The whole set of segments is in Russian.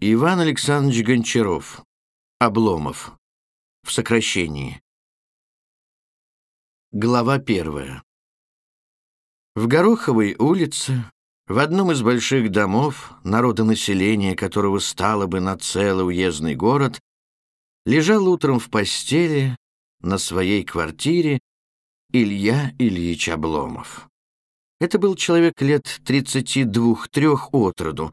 Иван Александрович Гончаров. Обломов. В сокращении. Глава первая. В Гороховой улице, в одном из больших домов, народонаселение которого стало бы на целый уездный город, лежал утром в постели на своей квартире Илья Ильич Обломов. Это был человек лет 32-3 от роду,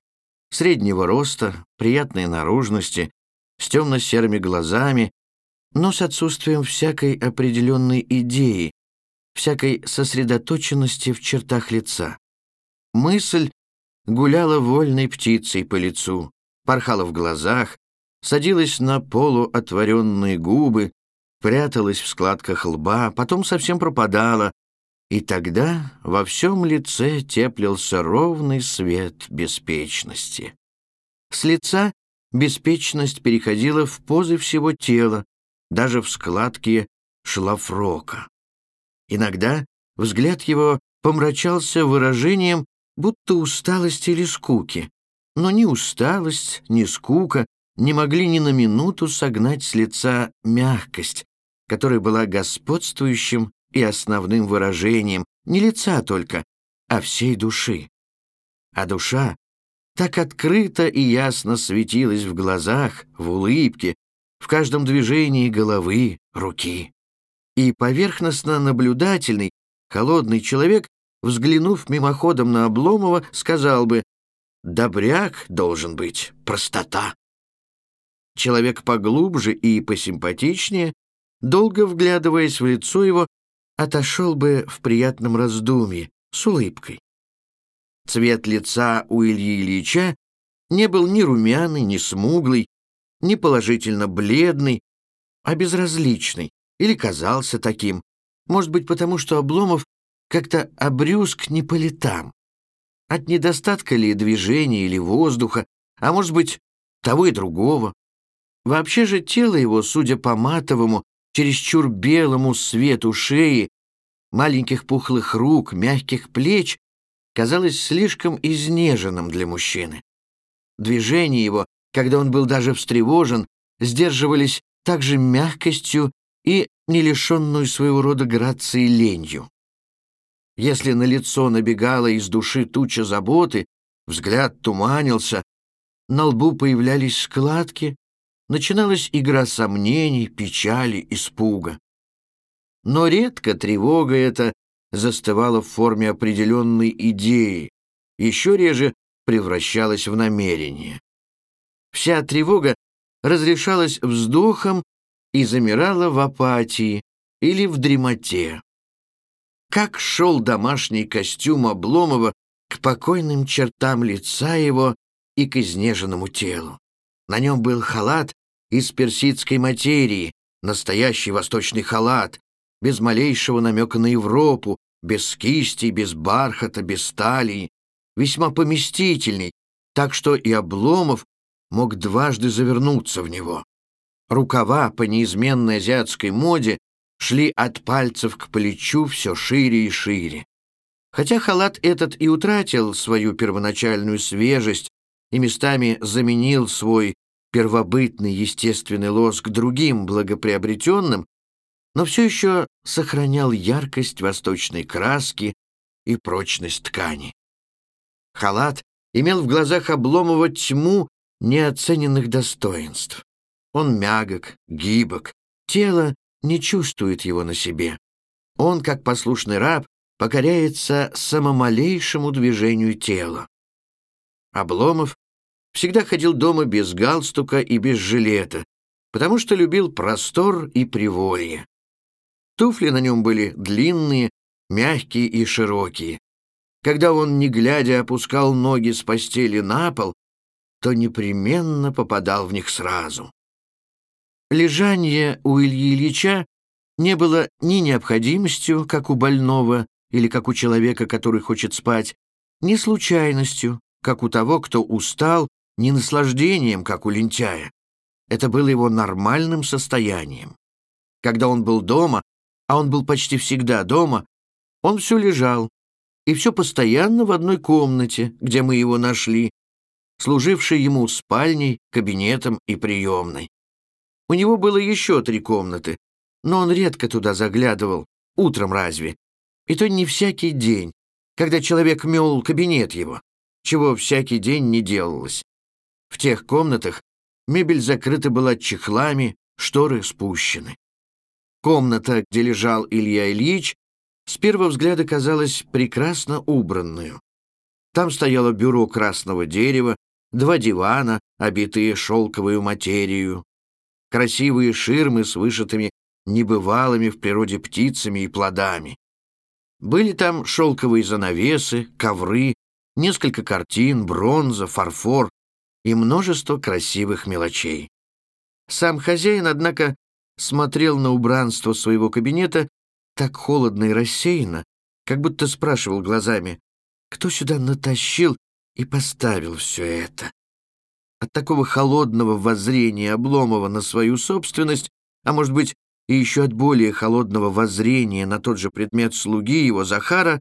среднего роста, приятной наружности, с темно-серыми глазами, но с отсутствием всякой определенной идеи, всякой сосредоточенности в чертах лица. Мысль гуляла вольной птицей по лицу, порхала в глазах, садилась на полуотворенные губы, пряталась в складках лба, потом совсем пропадала, и тогда во всем лице теплился ровный свет беспечности. С лица беспечность переходила в позы всего тела, даже в складки шлафрока. Иногда взгляд его помрачался выражением будто усталости или скуки, но ни усталость, ни скука не могли ни на минуту согнать с лица мягкость, которая была господствующим и основным выражением не лица только, а всей души. А душа так открыто и ясно светилась в глазах, в улыбке, в каждом движении головы, руки. И поверхностно наблюдательный, холодный человек, взглянув мимоходом на Обломова, сказал бы «Добряк должен быть, простота». Человек поглубже и посимпатичнее, долго вглядываясь в лицо его, отошел бы в приятном раздумье, с улыбкой. Цвет лица у Ильи Ильича не был ни румяный, ни смуглый, ни положительно бледный, а безразличный, или казался таким, может быть, потому что Обломов как-то обрюзг не по летам. От недостатка ли движения или воздуха, а может быть, того и другого. Вообще же тело его, судя по матовому, чересчур белому свету шеи, маленьких пухлых рук, мягких плеч, казалось слишком изнеженным для мужчины. Движения его, когда он был даже встревожен, сдерживались также мягкостью и не лишенную своего рода грацией ленью. Если на лицо набегала из души туча заботы, взгляд туманился, на лбу появлялись складки, начиналась игра сомнений, печали, испуга. Но редко тревога эта застывала в форме определенной идеи, еще реже превращалась в намерение. Вся тревога разрешалась вздохом и замирала в апатии или в дремоте. Как шел домашний костюм Обломова к покойным чертам лица его и к изнеженному телу. На нем был халат из персидской материи, настоящий восточный халат, без малейшего намека на Европу, без кисти, без бархата, без талии, весьма поместительный, так что и Обломов мог дважды завернуться в него. Рукава по неизменной азиатской моде шли от пальцев к плечу все шире и шире. Хотя халат этот и утратил свою первоначальную свежесть и местами заменил свой первобытный естественный лоск другим благоприобретенным, но все еще сохранял яркость восточной краски и прочность ткани. Халат имел в глазах Обломова тьму неоцененных достоинств. Он мягок, гибок, тело не чувствует его на себе. Он, как послушный раб, покоряется самомалейшему движению тела. Обломов всегда ходил дома без галстука и без жилета, потому что любил простор и приволье. Туфли на нем были длинные, мягкие и широкие. Когда он, не глядя, опускал ноги с постели на пол, то непременно попадал в них сразу. Лежание у Ильи Ильича не было ни необходимостью, как у больного или как у человека, который хочет спать, ни случайностью, как у того, кто устал, ни наслаждением, как у лентяя. Это было его нормальным состоянием. Когда он был дома, а он был почти всегда дома, он все лежал, и все постоянно в одной комнате, где мы его нашли, служившей ему спальней, кабинетом и приемной. У него было еще три комнаты, но он редко туда заглядывал, утром разве, и то не всякий день, когда человек мел кабинет его, чего всякий день не делалось. В тех комнатах мебель закрыта была чехлами, шторы спущены. Комната, где лежал Илья Ильич, с первого взгляда казалась прекрасно убранную. Там стояло бюро красного дерева, два дивана, обитые шелковую материю, красивые ширмы с вышитыми небывалыми в природе птицами и плодами. Были там шелковые занавесы, ковры, несколько картин, бронза, фарфор и множество красивых мелочей. Сам хозяин, однако, смотрел на убранство своего кабинета так холодно и рассеянно, как будто спрашивал глазами, кто сюда натащил и поставил все это. От такого холодного воззрения Обломова на свою собственность, а может быть, и еще от более холодного воззрения на тот же предмет слуги его Захара,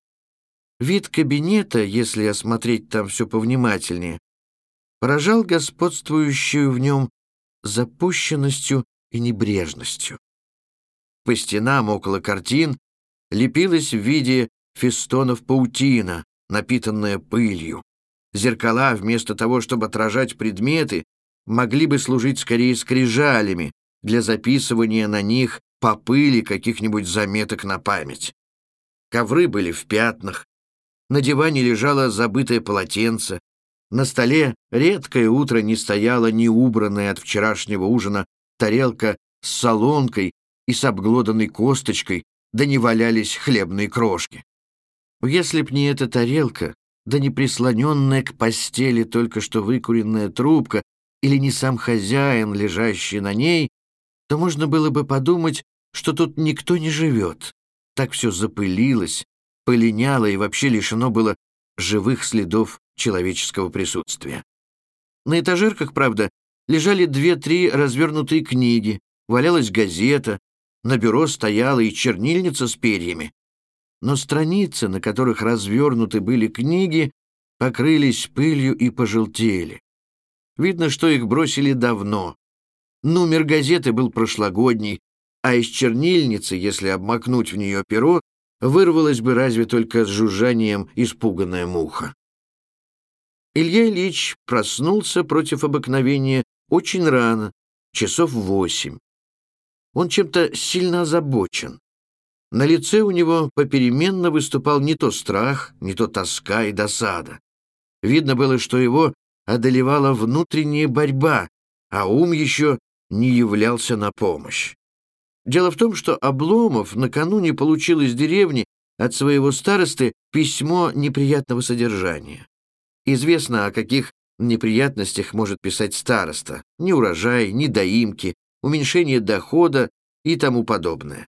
вид кабинета, если осмотреть там все повнимательнее, поражал господствующую в нем запущенностью и небрежностью. По стенам около картин лепилась в виде фестонов паутина, напитанная пылью. Зеркала, вместо того, чтобы отражать предметы, могли бы служить скорее скрижалями, для записывания на них по пыли каких-нибудь заметок на память. Ковры были в пятнах, на диване лежало забытое полотенце, на столе редкое утро не стояла не убранная от вчерашнего ужина тарелка с солонкой и с обглоданной косточкой, да не валялись хлебные крошки. Если б не эта тарелка, да не прислоненная к постели только что выкуренная трубка или не сам хозяин, лежащий на ней, то можно было бы подумать, что тут никто не живет. Так все запылилось, полиняло и вообще лишено было живых следов человеческого присутствия. На этажерках, правда, лежали две-три развернутые книги, валялась газета, на бюро стояла и чернильница с перьями. Но страницы, на которых развернуты были книги, покрылись пылью и пожелтели. Видно, что их бросили давно, Номер газеты был прошлогодний, а из чернильницы, если обмакнуть в нее перо, вырвалась бы разве только с жужжанием испуганная муха. Илья Ильич проснулся против обыкновения очень рано, часов восемь. Он чем-то сильно озабочен. На лице у него попеременно выступал не то страх, не то тоска и досада. Видно было, что его одолевала внутренняя борьба, а ум еще не являлся на помощь. Дело в том, что Обломов накануне получил из деревни от своего старосты письмо неприятного содержания. Известно, о каких неприятностях может писать староста. Ни урожай, ни доимки, уменьшение дохода и тому подобное.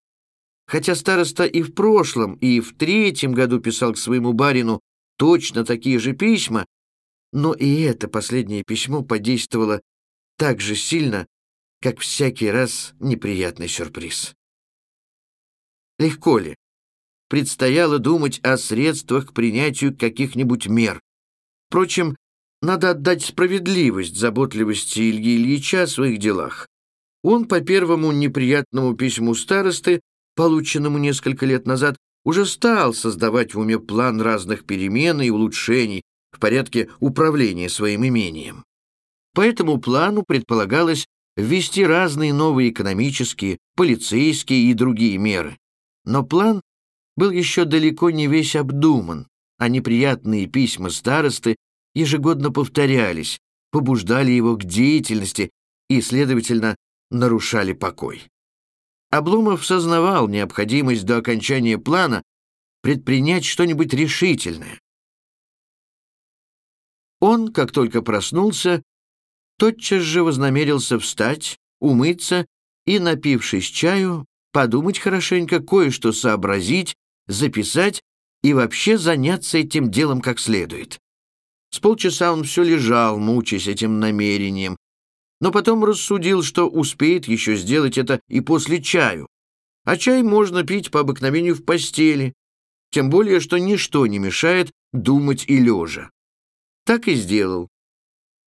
Хотя староста и в прошлом, и в третьем году писал к своему барину точно такие же письма, но и это последнее письмо подействовало так же сильно, как всякий раз неприятный сюрприз. Легко ли? Предстояло думать о средствах к принятию каких-нибудь мер. Впрочем, надо отдать справедливость заботливости Ильи Ильича о своих делах. Он по первому неприятному письму старосты, полученному несколько лет назад, уже стал создавать в уме план разных перемен и улучшений в порядке управления своим имением. По этому плану предполагалось ввести разные новые экономические, полицейские и другие меры. Но план был еще далеко не весь обдуман, а неприятные письма старосты ежегодно повторялись, побуждали его к деятельности и, следовательно, нарушали покой. Обломов сознавал необходимость до окончания плана предпринять что-нибудь решительное. Он, как только проснулся, тотчас же вознамерился встать, умыться и, напившись чаю, подумать хорошенько, кое-что сообразить, записать и вообще заняться этим делом как следует. С полчаса он все лежал, мучаясь этим намерением, но потом рассудил, что успеет еще сделать это и после чаю. А чай можно пить по обыкновению в постели, тем более, что ничто не мешает думать и лежа. Так и сделал.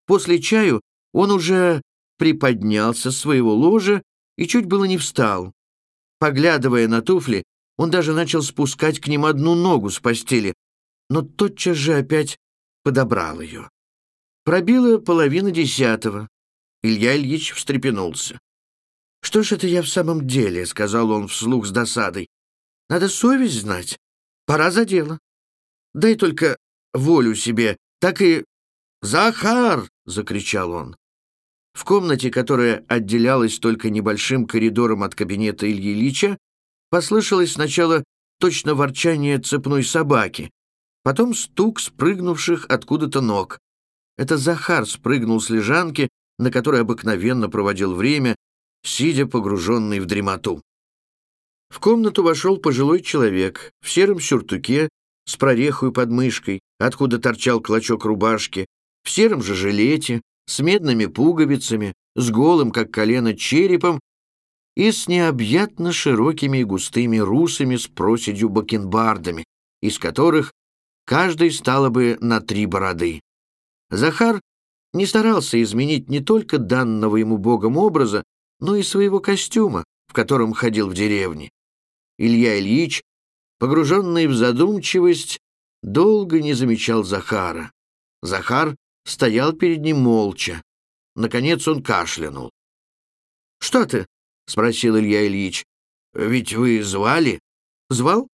После чаю он уже приподнялся с своего ложа и чуть было не встал. Поглядывая на туфли, он даже начал спускать к ним одну ногу с постели, но тотчас же опять подобрал ее. Пробило половина десятого. Илья Ильич встрепенулся. «Что ж это я в самом деле?» — сказал он вслух с досадой. «Надо совесть знать. Пора за дело. Дай только волю себе, так и...» «Захар!» — закричал он. В комнате, которая отделялась только небольшим коридором от кабинета Ильи Ильича, послышалось сначала точно ворчание цепной собаки, потом стук спрыгнувших откуда-то ног. Это Захар спрыгнул с лежанки, на которой обыкновенно проводил время, сидя погруженный в дремоту. В комнату вошел пожилой человек в сером сюртуке с прорехой под мышкой, откуда торчал клочок рубашки, в сером же жилете, с медными пуговицами, с голым, как колено, черепом и с необъятно широкими и густыми русами с проседью бакенбардами, из которых каждый стало бы на три бороды. Захар не старался изменить не только данного ему Богом образа, но и своего костюма, в котором ходил в деревне. Илья Ильич, погруженный в задумчивость, долго не замечал Захара. Захар стоял перед ним молча. Наконец он кашлянул. «Что ты?» — спросил Илья Ильич. «Ведь вы звали?» «Звал?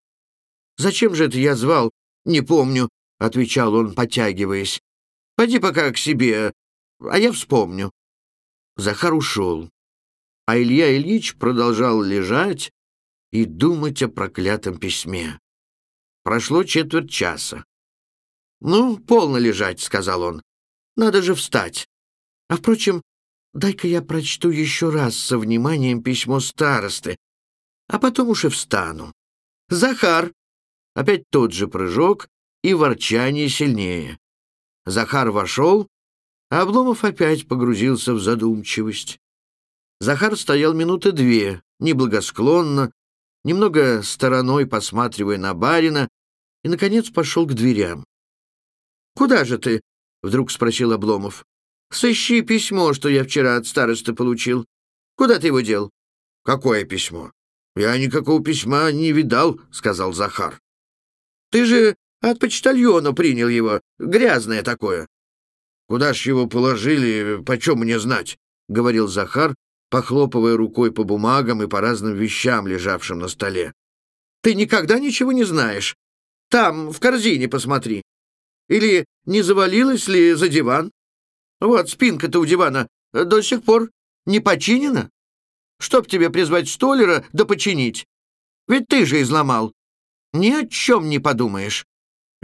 Зачем же это я звал? Не помню», — отвечал он, потягиваясь. Пойди пока к себе, а я вспомню». Захар ушел, а Илья Ильич продолжал лежать и думать о проклятом письме. Прошло четверть часа. «Ну, полно лежать», — сказал он. «Надо же встать. А, впрочем, дай-ка я прочту еще раз со вниманием письмо старосты, а потом уж и встану. Захар!» Опять тот же прыжок и ворчание сильнее. Захар вошел, а Обломов опять погрузился в задумчивость. Захар стоял минуты две, неблагосклонно, немного стороной посматривая на барина, и, наконец, пошел к дверям. «Куда же ты?» — вдруг спросил Обломов. «Сыщи письмо, что я вчера от старосты получил. Куда ты его дел?» «Какое письмо?» «Я никакого письма не видал», — сказал Захар. «Ты же от почтальона принял его. Грязное такое. Куда ж его положили, почем мне знать? — говорил Захар, похлопывая рукой по бумагам и по разным вещам, лежавшим на столе. Ты никогда ничего не знаешь. Там, в корзине посмотри. Или не завалилась ли за диван? Вот спинка-то у дивана до сих пор не починена. Чтоб тебе призвать столера да починить. Ведь ты же изломал. Ни о чем не подумаешь.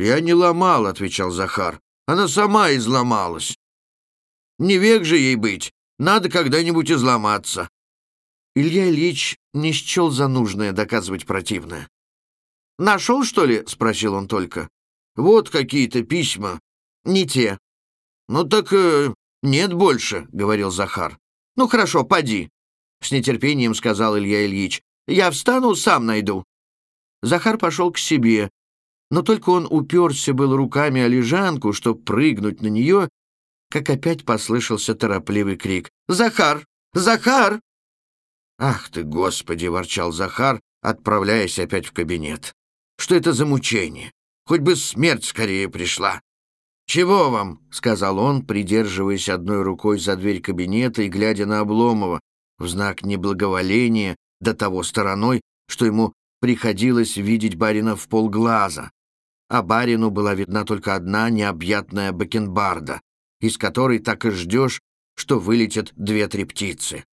«Я не ломал», — отвечал Захар. «Она сама изломалась. Не век же ей быть. Надо когда-нибудь изломаться». Илья Ильич не счел за нужное доказывать противное. «Нашел, что ли?» — спросил он только. «Вот какие-то письма. Не те». «Ну так э, нет больше», — говорил Захар. «Ну хорошо, поди», — с нетерпением сказал Илья Ильич. «Я встану, сам найду». Захар пошел к себе, но только он уперся был руками о лежанку, чтобы прыгнуть на нее, как опять послышался торопливый крик. «Захар! Захар!» «Ах ты, Господи!» — ворчал Захар, отправляясь опять в кабинет. «Что это за мучение? Хоть бы смерть скорее пришла!» «Чего вам?» — сказал он, придерживаясь одной рукой за дверь кабинета и глядя на Обломова в знак неблаговоления до того стороной, что ему приходилось видеть барина в полглаза, а барину была видна только одна необъятная бакенбарда, из которой так и ждешь, что вылетят две-три птицы.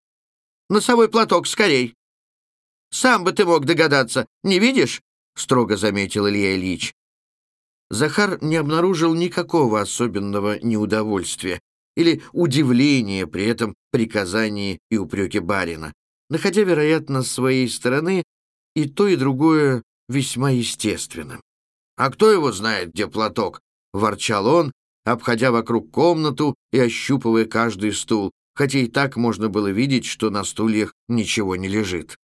«Носовой платок, скорей!» «Сам бы ты мог догадаться, не видишь?» — строго заметил Илья Ильич. Захар не обнаружил никакого особенного неудовольствия или удивления при этом приказании и упреке барина, находя, вероятно, с своей стороны и то, и другое весьма естественным. «А кто его знает, где платок?» — ворчал он, обходя вокруг комнату и ощупывая каждый стул, хотя и так можно было видеть, что на стульях ничего не лежит.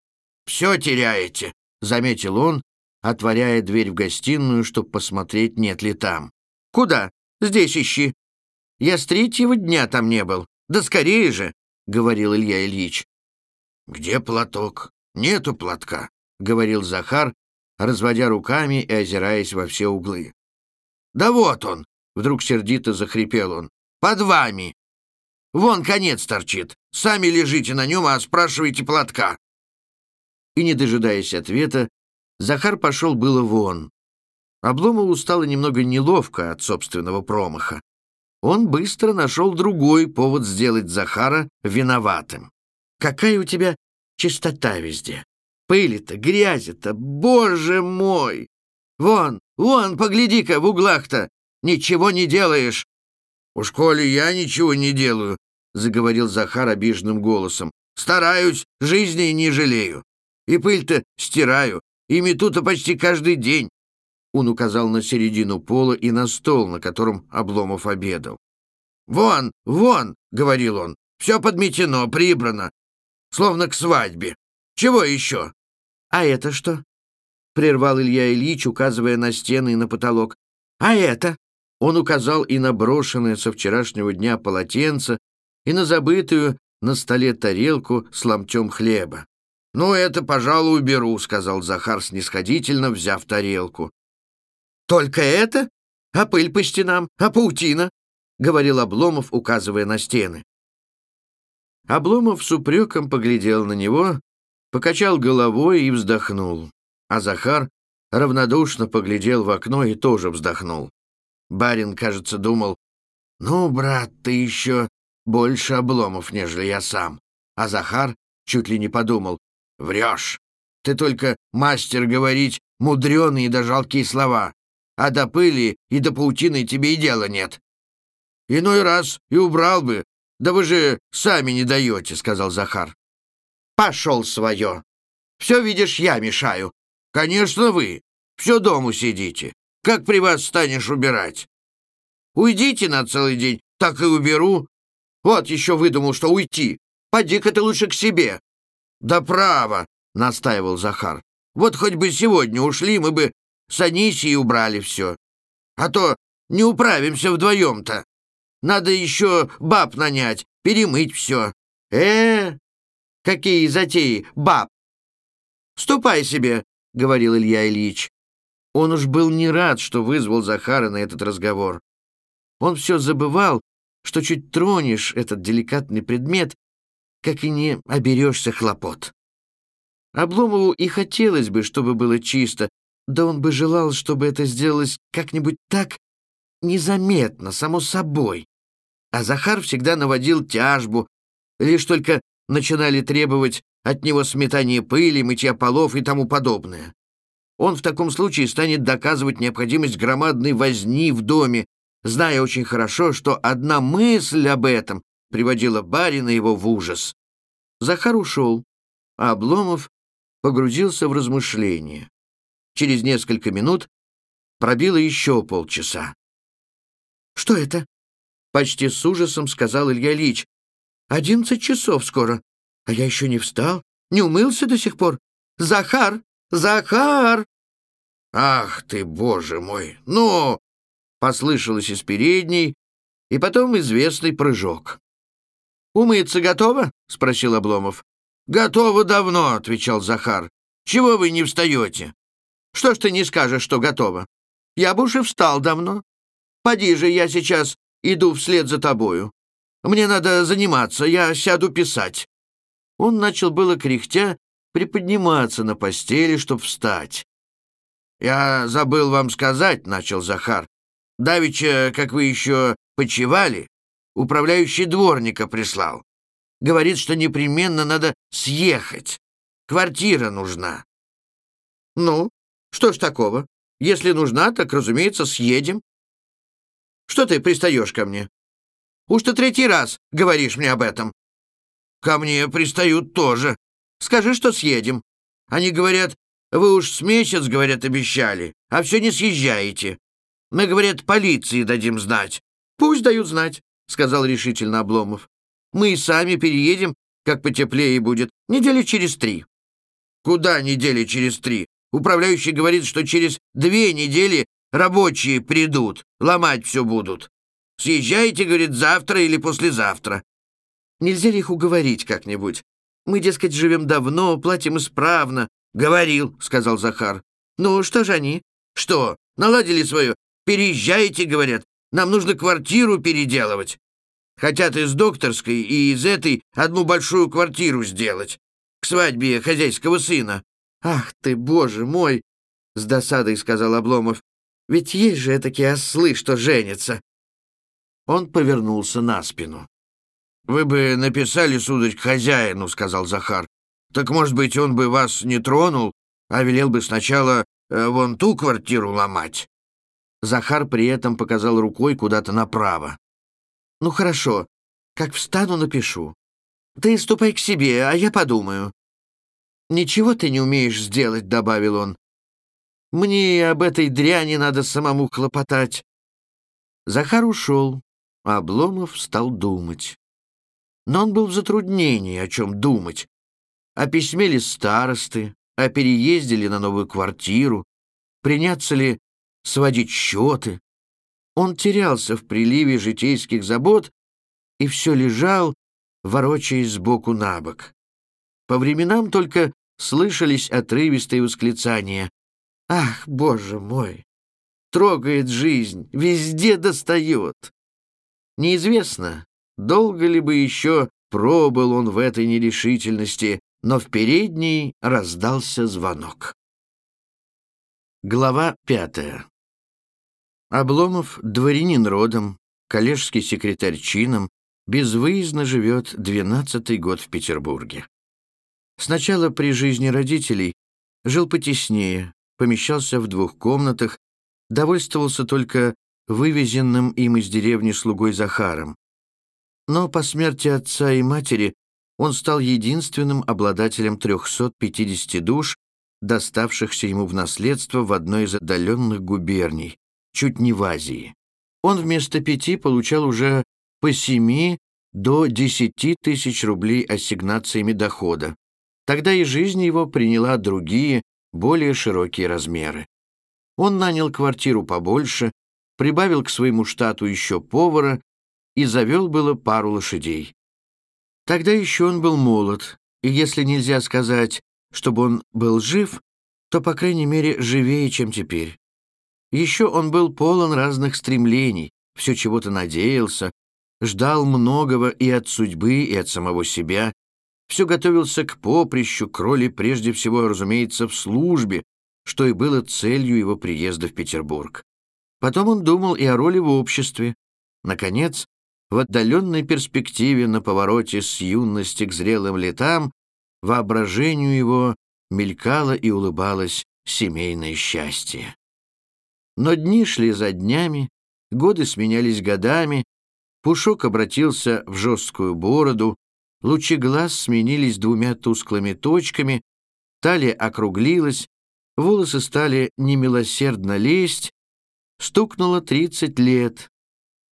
«Все теряете», — заметил он, отворяя дверь в гостиную, чтобы посмотреть, нет ли там. «Куда? Здесь ищи». Я с третьего дня там не был. Да скорее же, — говорил Илья Ильич. Где платок? Нету платка, — говорил Захар, разводя руками и озираясь во все углы. Да вот он, — вдруг сердито захрипел он, — под вами. Вон конец торчит. Сами лежите на нем, а спрашиваете платка. И, не дожидаясь ответа, Захар пошел было вон. Обломову стало немного неловко от собственного промаха. Он быстро нашел другой повод сделать Захара виноватым. «Какая у тебя чистота везде! Пыли-то, грязи-то, боже мой! Вон, вон, погляди-ка, в углах-то ничего не делаешь!» «Уж коли я ничего не делаю, — заговорил Захар обиженным голосом. «Стараюсь, жизни не жалею. И пыль-то стираю, и мету-то почти каждый день». Он указал на середину пола и на стол, на котором Обломов обедал. «Вон, вон!» — говорил он. «Все подметено, прибрано, словно к свадьбе. Чего еще?» «А это что?» — прервал Илья Ильич, указывая на стены и на потолок. «А это?» Он указал и на брошенное со вчерашнего дня полотенце, и на забытую на столе тарелку с ломтем хлеба. «Ну, это, пожалуй, уберу», — сказал Захар снисходительно, взяв тарелку. «Только это? А пыль по стенам? А паутина?» — говорил Обломов, указывая на стены. Обломов с упреком поглядел на него, покачал головой и вздохнул. А Захар равнодушно поглядел в окно и тоже вздохнул. Барин, кажется, думал, «Ну, брат, ты еще больше обломов, нежели я сам. А Захар чуть ли не подумал. Врешь. Ты только мастер говорить мудреные да жалкие слова. А до пыли и до паутины тебе и дела нет. Иной раз и убрал бы. Да вы же сами не даете, сказал Захар. Пошел свое. Все, видишь, я мешаю. Конечно, вы. Все дому сидите. Как при вас станешь убирать? Уйдите на целый день, так и уберу. Вот еще выдумал, что уйти. Поди-ка ты лучше к себе. Да право, настаивал Захар. Вот хоть бы сегодня ушли, мы бы с Анисией убрали все. А то не управимся вдвоем-то. Надо еще баб нанять, перемыть все. э какие затеи, баб! Ступай себе, — говорил Илья Ильич. Он уж был не рад, что вызвал Захара на этот разговор. Он все забывал, что чуть тронешь этот деликатный предмет, как и не оберешься хлопот. Обломову и хотелось бы, чтобы было чисто, да он бы желал, чтобы это сделалось как-нибудь так незаметно, само собой. А Захар всегда наводил тяжбу, лишь только начинали требовать от него сметания пыли, мытья полов и тому подобное. Он в таком случае станет доказывать необходимость громадной возни в доме, зная очень хорошо, что одна мысль об этом приводила барина его в ужас. Захар ушел, а Обломов погрузился в размышления. Через несколько минут пробило еще полчаса. «Что это?» — почти с ужасом сказал Илья Ильич. «Одиннадцать часов скоро, а я еще не встал, не умылся до сих пор. Захар! Захар!» «Ах ты, боже мой! Ну, послышалось из передней, и потом известный прыжок. «Умыться готово?» — спросил Обломов. «Готово давно», — отвечал Захар. «Чего вы не встаете?» «Что ж ты не скажешь, что готово? Я бы уж и встал давно. Поди же, я сейчас иду вслед за тобою. Мне надо заниматься, я сяду писать». Он начал было кряхтя приподниматься на постели, чтоб встать. «Я забыл вам сказать», — начал Захар, Давича, как вы еще почивали, управляющий дворника прислал. Говорит, что непременно надо съехать. Квартира нужна. Ну, что ж такого? Если нужна, так, разумеется, съедем. Что ты пристаешь ко мне? Уж ты третий раз говоришь мне об этом. Ко мне пристают тоже. Скажи, что съедем. Они говорят, вы уж с месяц, говорят, обещали, а все не съезжаете. Мы, говорят, полиции дадим знать. Пусть дают знать, — сказал решительно Обломов. Мы и сами переедем, как потеплее будет, недели через три. Куда недели через три? Управляющий говорит, что через две недели рабочие придут, ломать все будут. Съезжайте, говорит, завтра или послезавтра. Нельзя ли их уговорить как-нибудь? Мы, дескать, живем давно, платим исправно. Говорил, сказал Захар. Ну, что же они? Что, наладили свое? Переезжайте, говорят. Нам нужно квартиру переделывать. Хотят из докторской и из этой одну большую квартиру сделать. К свадьбе хозяйского сына. Ах ты, боже мой! С досадой сказал Обломов. Ведь есть же такие ослы, что женятся. Он повернулся на спину. «Вы бы написали, сударь, к хозяину», — сказал Захар. «Так, может быть, он бы вас не тронул, а велел бы сначала э, вон ту квартиру ломать». Захар при этом показал рукой куда-то направо. «Ну хорошо, как встану, напишу. Ты ступай к себе, а я подумаю». «Ничего ты не умеешь сделать», — добавил он. «Мне об этой дряни надо самому хлопотать». Захар ушел, а Обломов стал думать. Но он был в затруднении, о чем думать. О письме ли старосты, о переезде ли на новую квартиру, приняться ли сводить счеты. Он терялся в приливе житейских забот и все лежал, ворочаясь сбоку на бок. По временам только слышались отрывистые восклицания. «Ах, боже мой! Трогает жизнь, везде достает!» Неизвестно, долго ли бы еще пробыл он в этой нерешительности, но в передней раздался звонок. Глава пятая Обломов, дворянин родом, коллежский секретарь чином, безвыездно живет двенадцатый год в Петербурге. Сначала при жизни родителей жил потеснее, помещался в двух комнатах, довольствовался только вывезенным им из деревни слугой Захаром. Но по смерти отца и матери он стал единственным обладателем 350 душ, доставшихся ему в наследство в одной из отдаленных губерний, чуть не в Азии. Он вместо пяти получал уже по семи до десяти тысяч рублей ассигнациями дохода. Тогда и жизнь его приняла другие, более широкие размеры. Он нанял квартиру побольше, прибавил к своему штату еще повара и завел было пару лошадей. Тогда еще он был молод, и если нельзя сказать, чтобы он был жив, то, по крайней мере, живее, чем теперь. Еще он был полон разных стремлений, все чего-то надеялся, ждал многого и от судьбы, и от самого себя, все готовился к поприщу, к роли прежде всего, разумеется, в службе, что и было целью его приезда в Петербург. Потом он думал и о роли в обществе. Наконец, в отдаленной перспективе на повороте с юности к зрелым летам воображению его мелькало и улыбалось семейное счастье. Но дни шли за днями, годы сменялись годами, Пушок обратился в жесткую бороду, лучи глаз сменились двумя тусклыми точками, талия округлилась, волосы стали немилосердно лезть, стукнуло тридцать лет,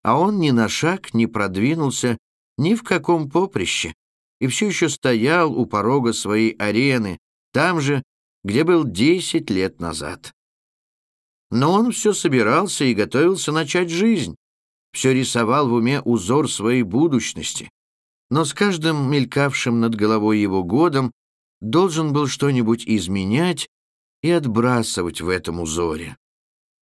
а он ни на шаг не продвинулся ни в каком поприще и все еще стоял у порога своей арены, там же, где был десять лет назад. Но он все собирался и готовился начать жизнь, все рисовал в уме узор своей будущности. Но с каждым мелькавшим над головой его годом должен был что-нибудь изменять и отбрасывать в этом узоре.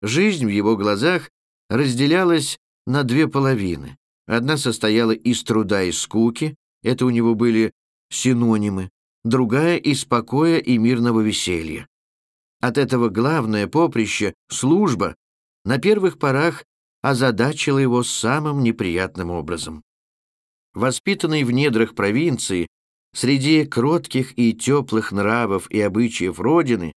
Жизнь в его глазах разделялась на две половины. Одна состояла из труда и скуки, это у него были синонимы, другая — из покоя и мирного веселья. От этого главное поприще, служба, на первых порах озадачила его самым неприятным образом. Воспитанный в недрах провинции, среди кротких и теплых нравов и обычаев Родины,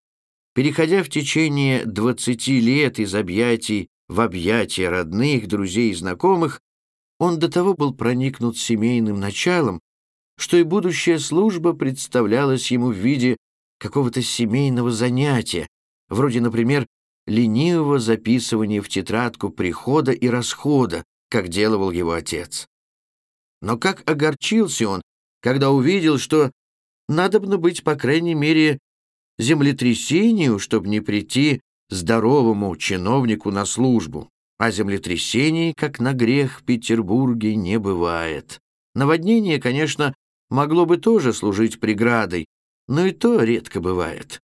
переходя в течение двадцати лет из объятий в объятия родных, друзей и знакомых, он до того был проникнут семейным началом, что и будущая служба представлялась ему в виде какого-то семейного занятия, вроде, например, ленивого записывания в тетрадку прихода и расхода, как делал его отец. Но как огорчился он, когда увидел, что надобно быть, по крайней мере, землетрясению, чтобы не прийти здоровому чиновнику на службу. а землетрясений, как на грех в Петербурге, не бывает. Наводнение, конечно, могло бы тоже служить преградой, но и то редко бывает.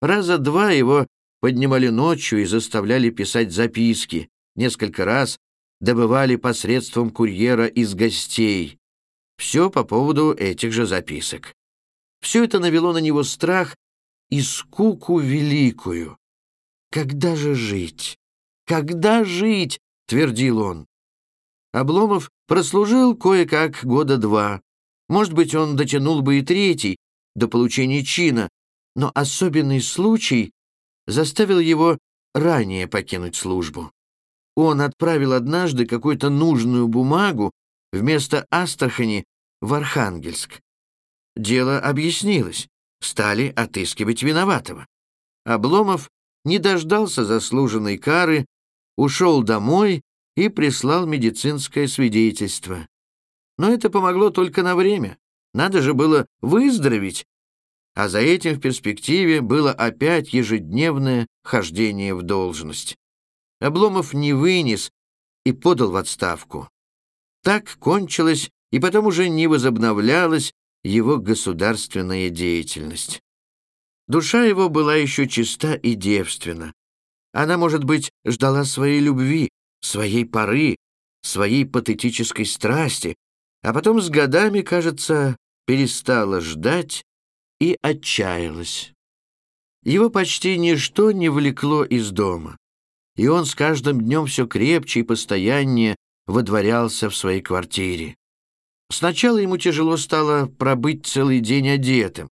Раза два его поднимали ночью и заставляли писать записки, несколько раз добывали посредством курьера из гостей. Все по поводу этих же записок. Все это навело на него страх и скуку великую. «Когда же жить? Когда жить?» — твердил он. Обломов прослужил кое-как года два. Может быть, он дотянул бы и третий, до получения чина, но особенный случай заставил его ранее покинуть службу. Он отправил однажды какую-то нужную бумагу вместо Астрахани в Архангельск. Дело объяснилось, стали отыскивать виноватого. Обломов не дождался заслуженной кары, ушел домой и прислал медицинское свидетельство. Но это помогло только на время. Надо же было выздороветь, а за этим в перспективе было опять ежедневное хождение в должность. Обломов не вынес и подал в отставку. Так кончилась и потом уже не возобновлялась его государственная деятельность. Душа его была еще чиста и девственна. Она, может быть, ждала своей любви, своей поры, своей патетической страсти, а потом с годами, кажется, перестала ждать и отчаялась. Его почти ничто не влекло из дома, и он с каждым днем все крепче и постояннее водворялся в своей квартире. Сначала ему тяжело стало пробыть целый день одетым.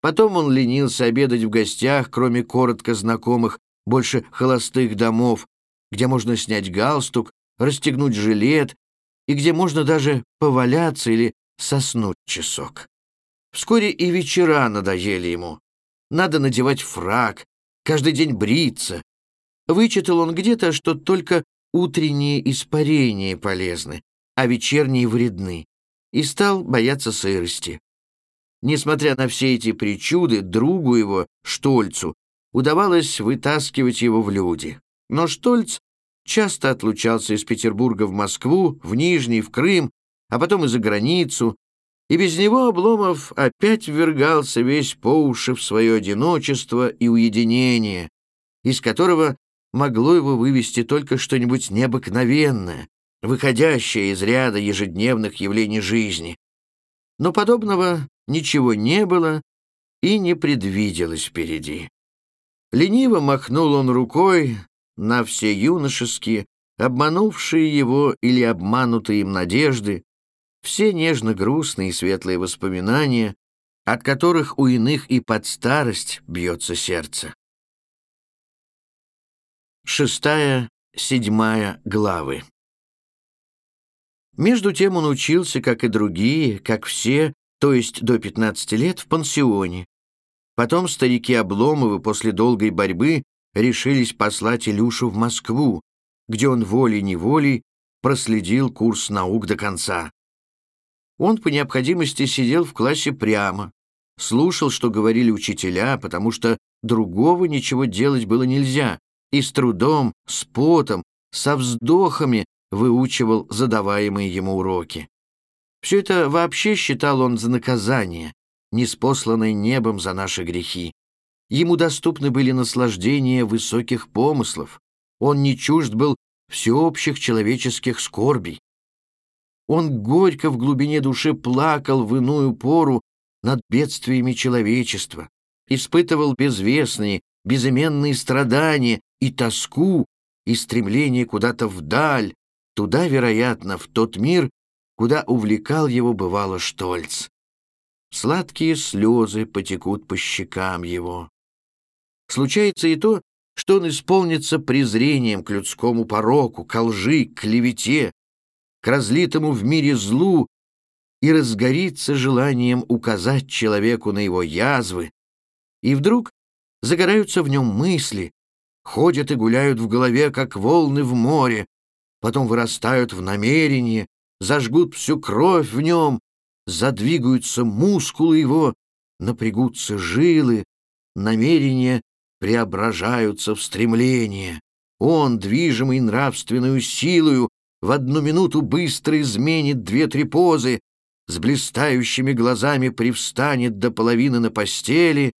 Потом он ленился обедать в гостях, кроме коротко знакомых, больше холостых домов, где можно снять галстук, расстегнуть жилет и где можно даже поваляться или соснуть часок. Вскоре и вечера надоели ему. Надо надевать фраг, каждый день бриться. Вычитал он где-то, что только утренние испарения полезны, а вечерние вредны, и стал бояться сырости. Несмотря на все эти причуды, другу его, Штольцу, удавалось вытаскивать его в люди. Но Штольц часто отлучался из Петербурга в Москву, в Нижний, в Крым, а потом и за границу, и без него Обломов опять ввергался весь по уши в свое одиночество и уединение, из которого могло его вывести только что-нибудь необыкновенное, выходящее из ряда ежедневных явлений жизни. Но подобного ничего не было и не предвиделось впереди. Лениво махнул он рукой на все юношеские, обманувшие его или обманутые им надежды, все нежно-грустные и светлые воспоминания, от которых у иных и под старость бьется сердце. Шестая, седьмая главы. Между тем он учился, как и другие, как все, то есть до 15 лет, в пансионе. Потом старики Обломовы после долгой борьбы решились послать Илюшу в Москву, где он волей-неволей проследил курс наук до конца. Он по необходимости сидел в классе прямо, слушал, что говорили учителя, потому что другого ничего делать было нельзя, и с трудом, с потом, со вздохами выучивал задаваемые ему уроки. Все это вообще считал он за наказание, неспосланное небом за наши грехи. Ему доступны были наслаждения высоких помыслов. Он не чужд был всеобщих человеческих скорбей. Он горько в глубине души плакал в иную пору над бедствиями человечества, испытывал безвестные, безыменные страдания и тоску, и стремление куда-то вдаль, туда, вероятно, в тот мир, куда увлекал его бывало Штольц. Сладкие слезы потекут по щекам его. Случается и то, что он исполнится презрением к людскому пороку, к лжи, к клевете, к разлитому в мире злу и разгорится желанием указать человеку на его язвы, и вдруг загораются в нем мысли, ходят и гуляют в голове, как волны в море, потом вырастают в намерение, зажгут всю кровь в нем, задвигаются мускулы его, напрягутся жилы, намерения преображаются в стремление. Он, движимый нравственную силою, в одну минуту быстро изменит две-три позы, с блистающими глазами привстанет до половины на постели,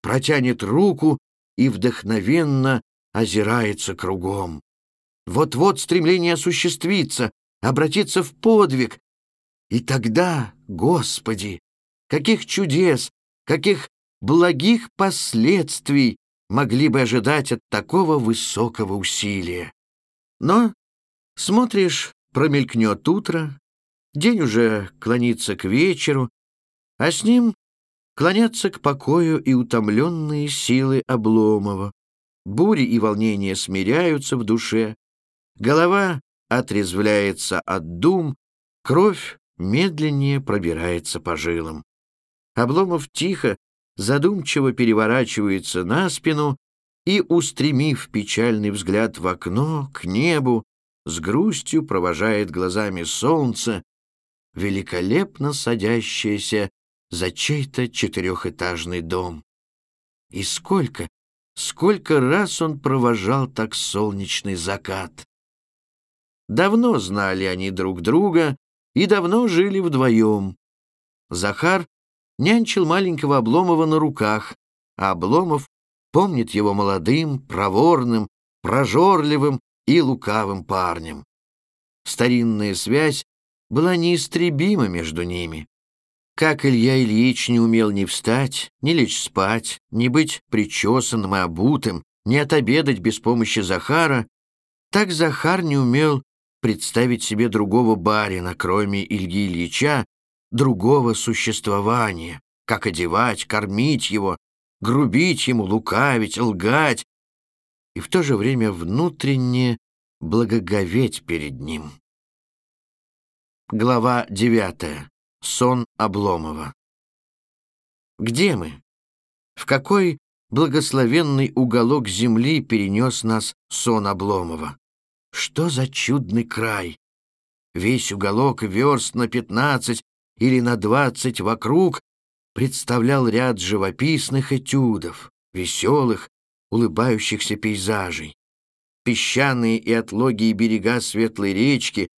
протянет руку и вдохновенно озирается кругом. Вот-вот стремление осуществиться, обратиться в подвиг. И тогда, Господи, каких чудес, каких благих последствий могли бы ожидать от такого высокого усилия. Но, смотришь, промелькнет утро, день уже клонится к вечеру, а с ним клонятся к покою и утомленные силы Обломова. Бури и волнения смиряются в душе, голова отрезвляется от дум, кровь медленнее пробирается по жилам. Обломов тихо, задумчиво переворачивается на спину и, устремив печальный взгляд в окно, к небу, с грустью провожает глазами солнце, великолепно садящееся за чей-то четырехэтажный дом. И сколько, сколько раз он провожал так солнечный закат. Давно знали они друг друга и давно жили вдвоем. Захар нянчил маленького Обломова на руках, а Обломов помнит его молодым, проворным, прожорливым и лукавым парнем. Старинная связь была неистребима между ними. Как Илья Ильич не умел ни встать, ни лечь спать, ни быть причесанным и обутым, ни отобедать без помощи Захара, так Захар не умел представить себе другого барина, кроме Ильи Ильича, другого существования, как одевать, кормить его, грубить ему, лукавить, лгать и в то же время внутренне благоговеть перед ним. Глава девятая. Сон Обломова. Где мы? В какой благословенный уголок земли перенес нас сон Обломова? Что за чудный край? Весь уголок верст на пятнадцать или на двадцать вокруг представлял ряд живописных этюдов, веселых, улыбающихся пейзажей. Песчаные и отлогие берега светлой речки,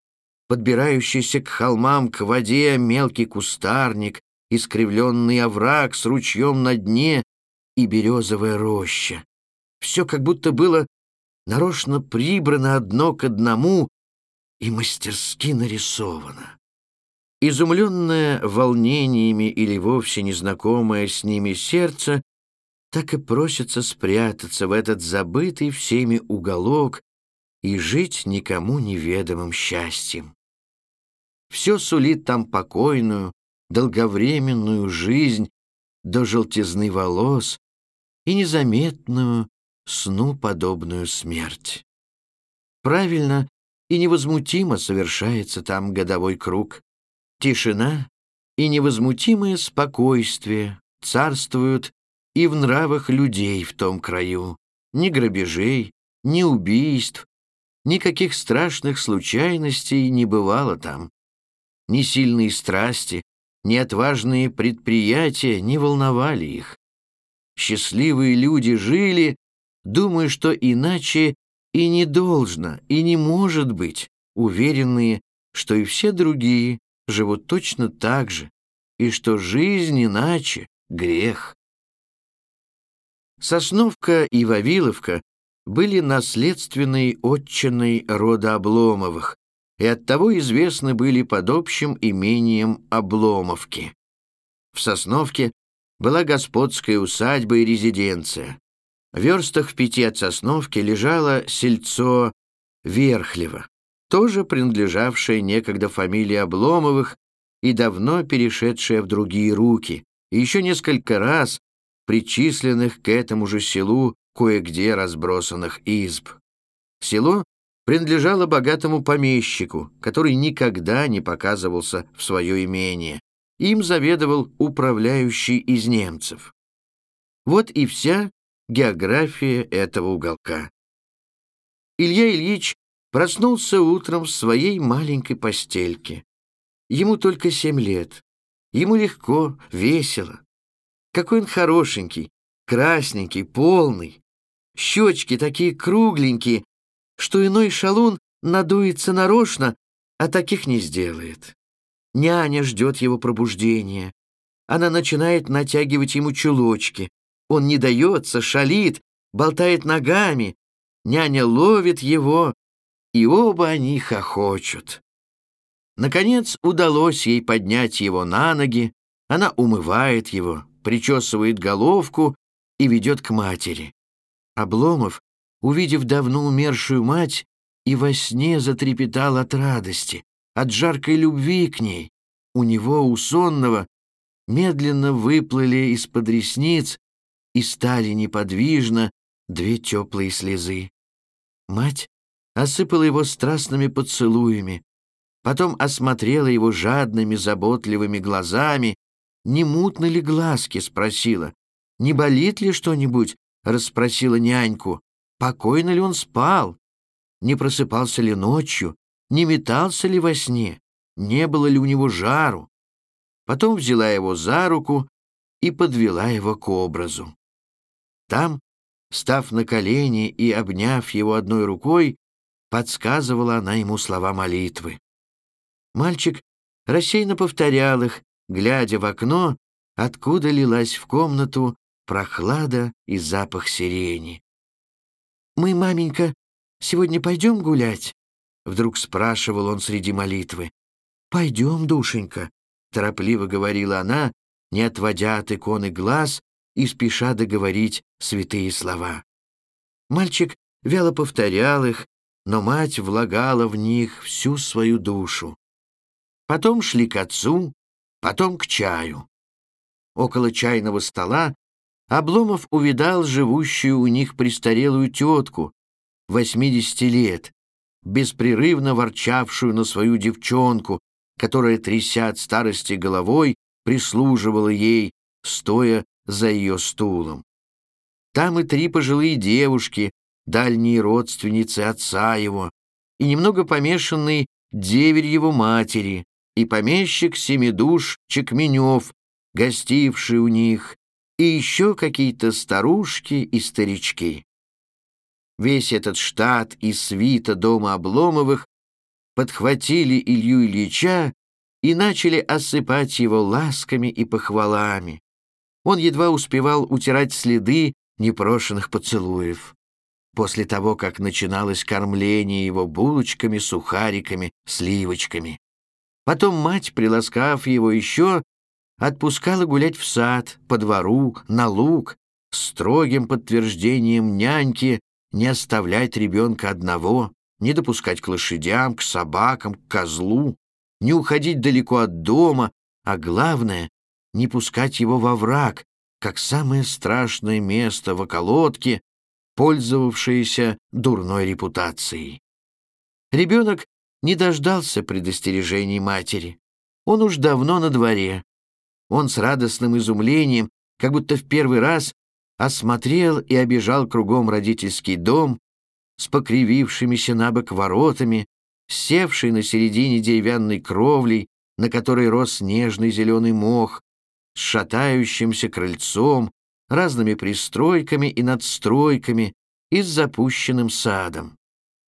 подбирающийся к холмам, к воде мелкий кустарник, искривленный овраг с ручьем на дне и березовая роща. Все как будто было нарочно прибрано одно к одному и мастерски нарисовано. Изумленное волнениями или вовсе незнакомое с ними сердце так и просится спрятаться в этот забытый всеми уголок и жить никому неведомым счастьем. Все сулит там покойную, долговременную жизнь до желтизны волос и незаметную, сну подобную смерть. Правильно и невозмутимо совершается там годовой круг. Тишина и невозмутимое спокойствие царствуют и в нравах людей в том краю. Ни грабежей, ни убийств, никаких страшных случайностей не бывало там. Ни сильные страсти, ни отважные предприятия не волновали их. Счастливые люди жили, думая, что иначе и не должно, и не может быть, уверенные, что и все другие живут точно так же, и что жизнь иначе — грех. Сосновка и Вавиловка были наследственной отчиной рода Обломовых и оттого известны были под общим имением Обломовки. В Сосновке была господская усадьба и резиденция. В верстах в пяти от Сосновки лежало сельцо Верхлево, тоже принадлежавшее некогда фамилии Обломовых и давно перешедшее в другие руки, и еще несколько раз причисленных к этому же селу кое-где разбросанных изб. Село принадлежало богатому помещику, который никогда не показывался в свое имение. Им заведовал управляющий из немцев. Вот и вся география этого уголка. Илья Ильич проснулся утром в своей маленькой постельке. Ему только семь лет. Ему легко, весело. Какой он хорошенький, красненький, полный. Щечки такие кругленькие, что иной шалун надуется нарочно, а таких не сделает. Няня ждет его пробуждения. Она начинает натягивать ему чулочки. Он не дается, шалит, болтает ногами. Няня ловит его, и оба они хохочут. Наконец удалось ей поднять его на ноги. Она умывает его, причесывает головку и ведет к матери. Обломов, увидев давно умершую мать, и во сне затрепетал от радости, от жаркой любви к ней. У него, у сонного, медленно выплыли из-под ресниц и стали неподвижно две теплые слезы. Мать осыпала его страстными поцелуями, потом осмотрела его жадными, заботливыми глазами. «Не мутны ли глазки?» — спросила. «Не болит ли что-нибудь?» — расспросила няньку. «Покойно ли он спал? Не просыпался ли ночью? Не метался ли во сне? Не было ли у него жару?» Потом взяла его за руку и подвела его к образу. Там, став на колени и обняв его одной рукой, подсказывала она ему слова молитвы. Мальчик рассеянно повторял их, глядя в окно, откуда лилась в комнату прохлада и запах сирени. «Мы, маменька, сегодня пойдем гулять?» Вдруг спрашивал он среди молитвы. «Пойдем, душенька», — торопливо говорила она, не отводя от иконы глаз и спеша договорить святые слова. Мальчик вяло повторял их, но мать влагала в них всю свою душу. Потом шли к отцу, потом к чаю. Около чайного стола Обломов увидал живущую у них престарелую тетку, 80 лет, беспрерывно ворчавшую на свою девчонку, которая, тряся от старости головой, прислуживала ей, стоя за ее стулом. Там и три пожилые девушки, дальние родственницы отца его, и немного помешанный деверь его матери, и помещик Семидуш Чекменев, гостивший у них, и еще какие-то старушки и старички. Весь этот штат и свита дома Обломовых подхватили Илью Ильича и начали осыпать его ласками и похвалами. Он едва успевал утирать следы непрошенных поцелуев. После того, как начиналось кормление его булочками, сухариками, сливочками. Потом мать, приласкав его еще, отпускала гулять в сад, по двору, на луг, строгим подтверждением няньки не оставлять ребенка одного, не допускать к лошадям, к собакам, к козлу, не уходить далеко от дома, а главное — не пускать его во враг, как самое страшное место в околотке, пользовавшееся дурной репутацией. Ребенок не дождался предостережений матери. Он уж давно на дворе. Он с радостным изумлением, как будто в первый раз, осмотрел и обежал кругом родительский дом с покривившимися на бок воротами, севший на середине деревянной кровлей, на которой рос нежный зеленый мох, с шатающимся крыльцом, разными пристройками и надстройками и с запущенным садом.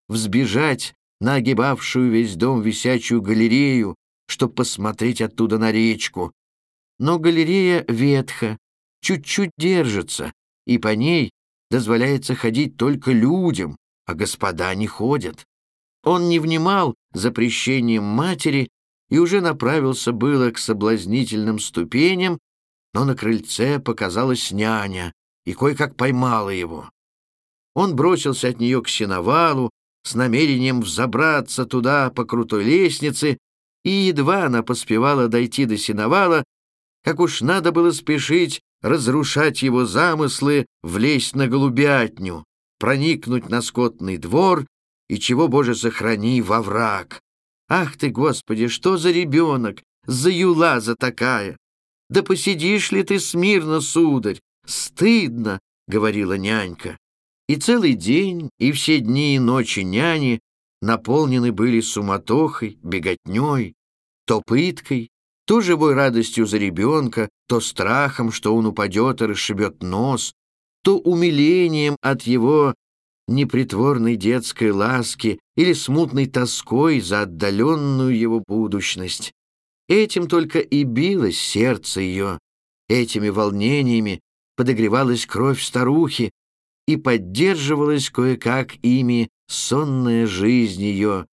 Взбежать на огибавшую весь дом висячую галерею, чтобы посмотреть оттуда на речку. Но галерея ветха, чуть-чуть держится, и по ней дозволяется ходить только людям, а господа не ходят. Он не внимал запрещением матери и уже направился было к соблазнительным ступеням, но на крыльце показалась няня и кое-как поймала его. Он бросился от нее к сеновалу с намерением взобраться туда по крутой лестнице, и едва она поспевала дойти до сеновала, как уж надо было спешить разрушать его замыслы, влезть на голубятню, проникнуть на скотный двор и, чего, Боже, сохрани, во враг. Ах ты, Господи, что за ребенок, за юлаза такая! Да посидишь ли ты смирно, сударь? Стыдно, — говорила нянька. И целый день, и все дни и ночи няни наполнены были суматохой, беготней, то пыткой, то живой радостью за ребенка, то страхом, что он упадет и расшибет нос, то умилением от его непритворной детской ласки или смутной тоской за отдаленную его будущность. Этим только и билось сердце ее, этими волнениями подогревалась кровь старухи и поддерживалась кое-как ими сонная жизнь ее,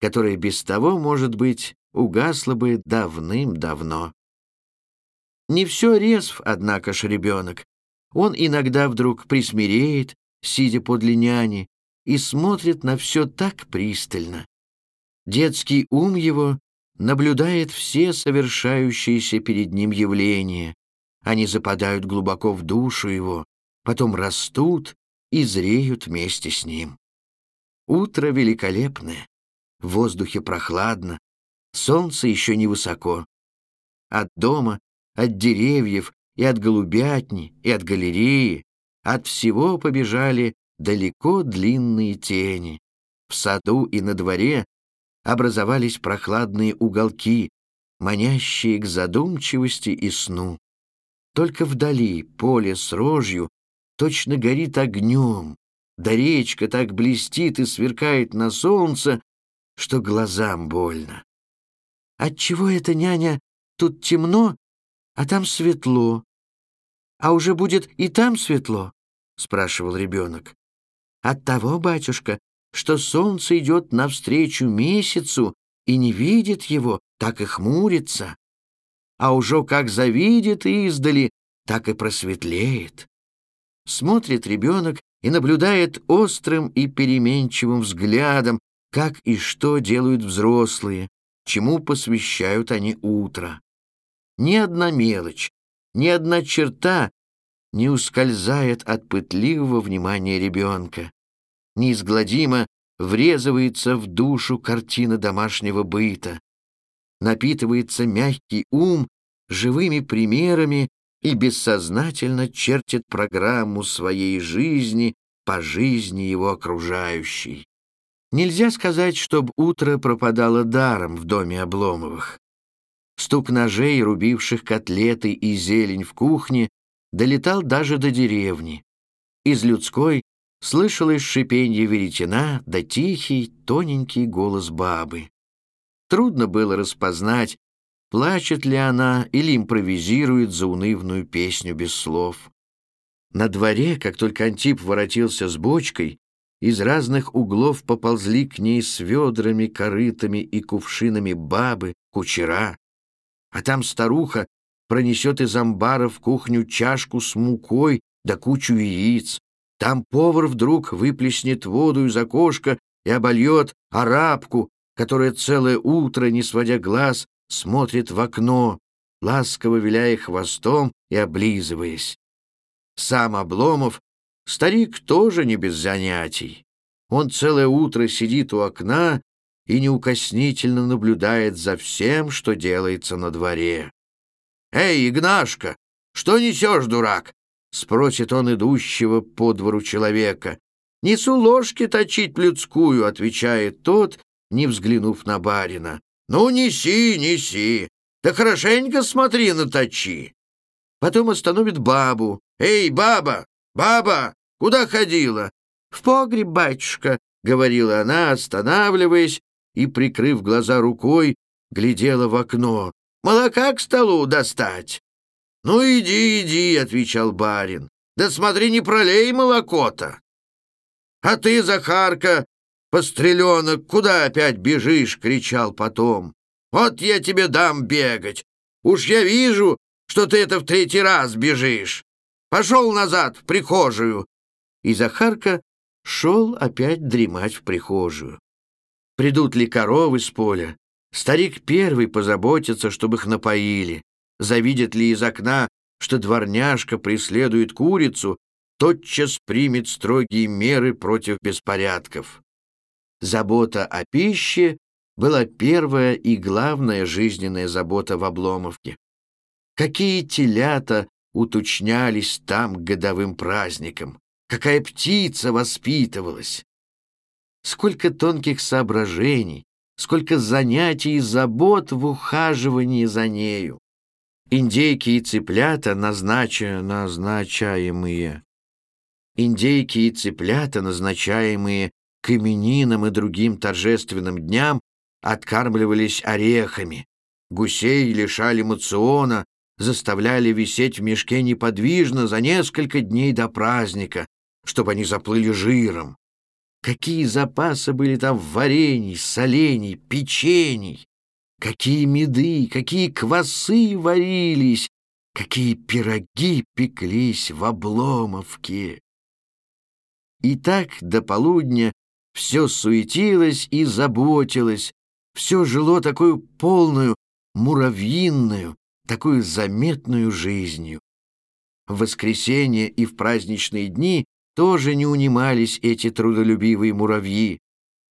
которая без того, может быть, угасла бы давным-давно. Не все резв, однако ж, ребенок. Он иногда вдруг присмиреет, сидя подле няни, и смотрит на все так пристально. Детский ум его наблюдает все совершающиеся перед ним явления. Они западают глубоко в душу его, потом растут и зреют вместе с ним. Утро великолепное, в воздухе прохладно, солнце еще не высоко. От дома, от деревьев и от голубятни, и от галереи, от всего побежали далеко длинные тени. В саду и на дворе образовались прохладные уголки, манящие к задумчивости и сну. Только вдали поле с рожью точно горит огнем, да речка так блестит и сверкает на солнце, что глазам больно. Отчего это, няня, тут темно, а там светло? А уже будет и там светло? — спрашивал ребенок. От того, батюшка, что солнце идет навстречу месяцу и не видит его, так и хмурится. А уже как завидит издали, так и просветлеет. Смотрит ребенок и наблюдает острым и переменчивым взглядом, как и что делают взрослые, чему посвящают они утро. Ни одна мелочь, ни одна черта не ускользает от пытливого внимания ребенка. Неизгладимо врезывается в душу картина домашнего быта. Напитывается мягкий ум живыми примерами и бессознательно чертит программу своей жизни по жизни его окружающей. Нельзя сказать, чтобы утро пропадало даром в доме Обломовых. Стук ножей, рубивших котлеты и зелень в кухне, долетал даже до деревни. Из людской слышалось шипенье веретена да тихий, тоненький голос бабы. Трудно было распознать, плачет ли она или импровизирует заунывную песню без слов. На дворе, как только Антип воротился с бочкой, из разных углов поползли к ней с ведрами, корытами и кувшинами бабы, кучера. А там старуха пронесет из амбара в кухню чашку с мукой да кучу яиц. Там повар вдруг выплеснет воду из окошка и обольет арабку, которая целое утро, не сводя глаз, смотрит в окно, ласково виляя хвостом и облизываясь. Сам Обломов, старик тоже не без занятий. Он целое утро сидит у окна и неукоснительно наблюдает за всем, что делается на дворе. «Эй, Игнашка, что несешь, дурак?» — спросит он идущего по двору человека. «Несу ложки точить людскую», — отвечает тот, не взглянув на барина. «Ну, неси, неси, да хорошенько смотри наточи». Потом остановит бабу. «Эй, баба, баба, куда ходила?» «В погреб, батюшка», — говорила она, останавливаясь и, прикрыв глаза рукой, глядела в окно. Молока к столу достать. — Ну, иди, иди, — отвечал барин. — Да смотри, не пролей молоко-то. — А ты, Захарка, постреленок, куда опять бежишь? — кричал потом. — Вот я тебе дам бегать. Уж я вижу, что ты это в третий раз бежишь. Пошел назад в прихожую. И Захарка шел опять дремать в прихожую. Придут ли коровы с поля, Старик первый позаботится, чтобы их напоили. Завидит ли из окна, что дворняжка преследует курицу, тотчас примет строгие меры против беспорядков. Забота о пище была первая и главная жизненная забота в Обломовке. Какие телята уточнялись там годовым праздникам, какая птица воспитывалась. Сколько тонких соображений, сколько занятий и забот в ухаживании за нею. Индейки и цыплята, назнача назначаемые Индейки и цыплята, назначаемые к именинам и другим торжественным дням, откармливались орехами. Гусей лишали мациона, заставляли висеть в мешке неподвижно за несколько дней до праздника, чтобы они заплыли жиром. Какие запасы были там варений, солений, печений! Какие меды, какие квасы варились, какие пироги пеклись в обломовке! И так до полудня все суетилось и заботилось, все жило такую полную, муравьиную, такую заметную жизнью. В воскресенье и в праздничные дни тоже не унимались эти трудолюбивые муравьи.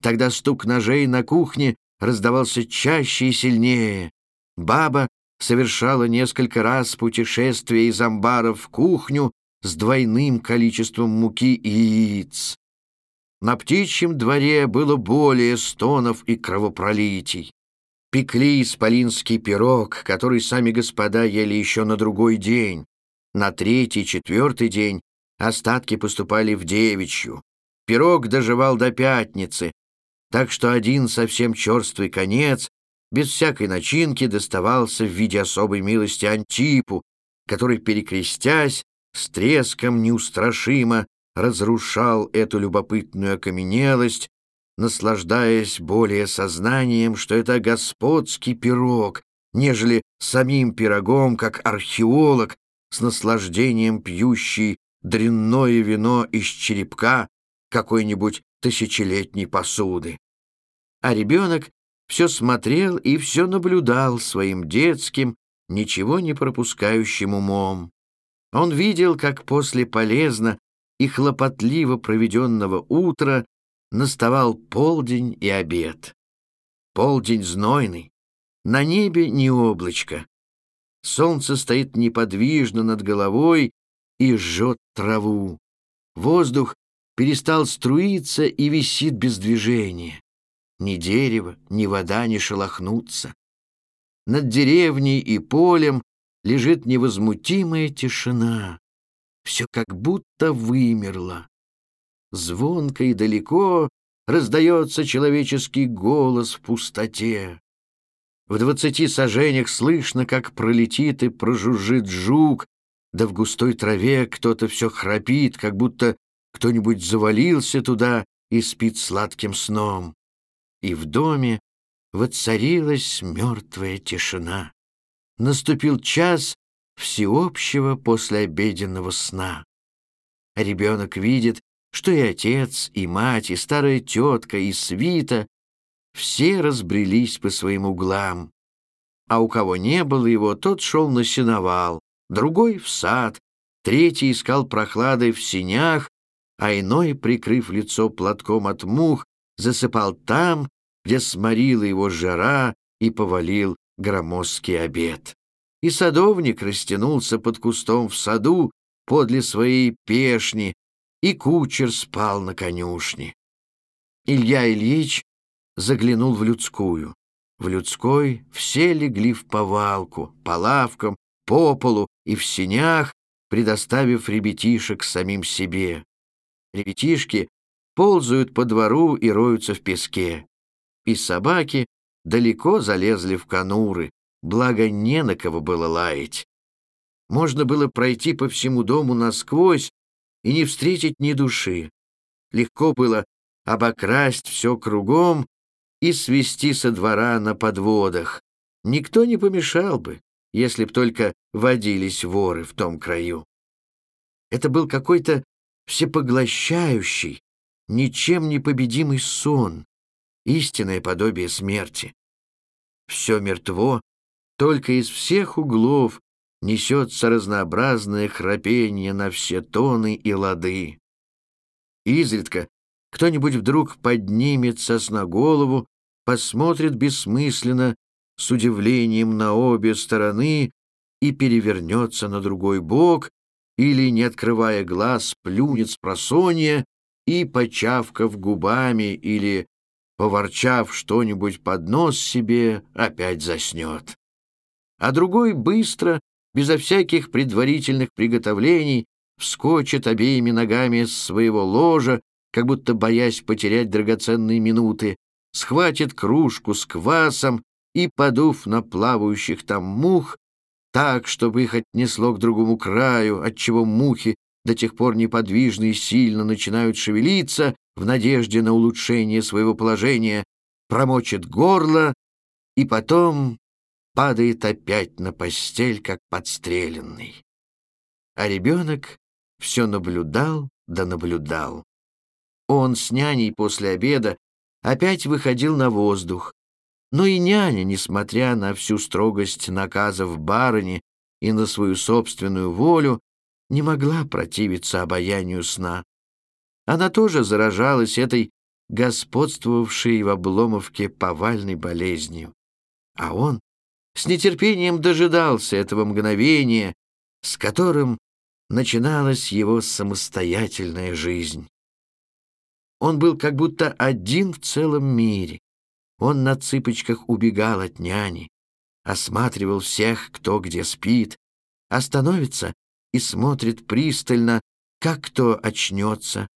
Тогда стук ножей на кухне раздавался чаще и сильнее. Баба совершала несколько раз путешествие из амбара в кухню с двойным количеством муки и яиц. На птичьем дворе было более стонов и кровопролитий. Пекли исполинский пирог, который сами господа ели еще на другой день. На третий, четвертый день остатки поступали в девичью. Пирог доживал до пятницы, так что один совсем черствый конец, без всякой начинки, доставался в виде особой милости Антипу, который, перекрестясь, с треском неустрашимо разрушал эту любопытную окаменелость, наслаждаясь более сознанием, что это господский пирог, нежели самим пирогом, как археолог, с наслаждением пьющий дрянное вино из черепка какой-нибудь тысячелетней посуды. А ребенок все смотрел и все наблюдал своим детским, ничего не пропускающим умом. Он видел, как после полезно и хлопотливо проведенного утра наставал полдень и обед. Полдень знойный, на небе не облачко. Солнце стоит неподвижно над головой и жжет траву. Воздух перестал струиться и висит без движения. Ни дерево, ни вода не шелохнутся. Над деревней и полем лежит невозмутимая тишина все как будто вымерло. Звонко и далеко раздается человеческий голос в пустоте. В двадцати сажениях слышно, как пролетит и прожужжит жук, да в густой траве кто-то все храпит, как будто кто-нибудь завалился туда и спит сладким сном. И в доме воцарилась мертвая тишина. Наступил час, всеобщего послеобеденного сна. Ребенок видит, что и отец, и мать, и старая тетка, и свита все разбрелись по своим углам. А у кого не было его, тот шел на сеновал, другой — в сад, третий искал прохлады в синях, а иной, прикрыв лицо платком от мух, засыпал там, где сморила его жара и повалил громоздкий обед и садовник растянулся под кустом в саду подле своей пешни, и кучер спал на конюшне. Илья Ильич заглянул в людскую. В людской все легли в повалку, по лавкам, по полу и в сенях, предоставив ребятишек самим себе. Ребятишки ползают по двору и роются в песке. И собаки далеко залезли в конуры, благо не на кого было лаять. Можно было пройти по всему дому насквозь и не встретить ни души. Легко было обокрасть все кругом и свести со двора на подводах. Никто не помешал бы, если б только водились воры в том краю. Это был какой-то всепоглощающий, ничем не победимый сон, истинное подобие смерти. Все мертво, только из всех углов несется разнообразное храпение на все тоны и лады. Изредка кто-нибудь вдруг поднимется с на голову, посмотрит бессмысленно, с удивлением на обе стороны и перевернется на другой бок, или, не открывая глаз, плюнет с просонья и, почавкав губами или поворчав что-нибудь под нос себе, опять заснет а другой быстро, безо всяких предварительных приготовлений, вскочит обеими ногами с своего ложа, как будто боясь потерять драгоценные минуты, схватит кружку с квасом и, подув на плавающих там мух, так, чтобы их отнесло к другому краю, отчего мухи до тех пор неподвижно и сильно начинают шевелиться в надежде на улучшение своего положения, промочит горло и потом падает опять на постель, как подстреленный. А ребенок все наблюдал да наблюдал. Он с няней после обеда опять выходил на воздух, но и няня, несмотря на всю строгость наказов барыни и на свою собственную волю, не могла противиться обаянию сна. Она тоже заражалась этой господствовавшей в Обломовке повальной болезнью. А он с нетерпением дожидался этого мгновения, с которым начиналась его самостоятельная жизнь. Он был как будто один в целом мире. Он на цыпочках убегал от няни, осматривал всех, кто где спит, остановится и смотрит пристально, как кто очнется,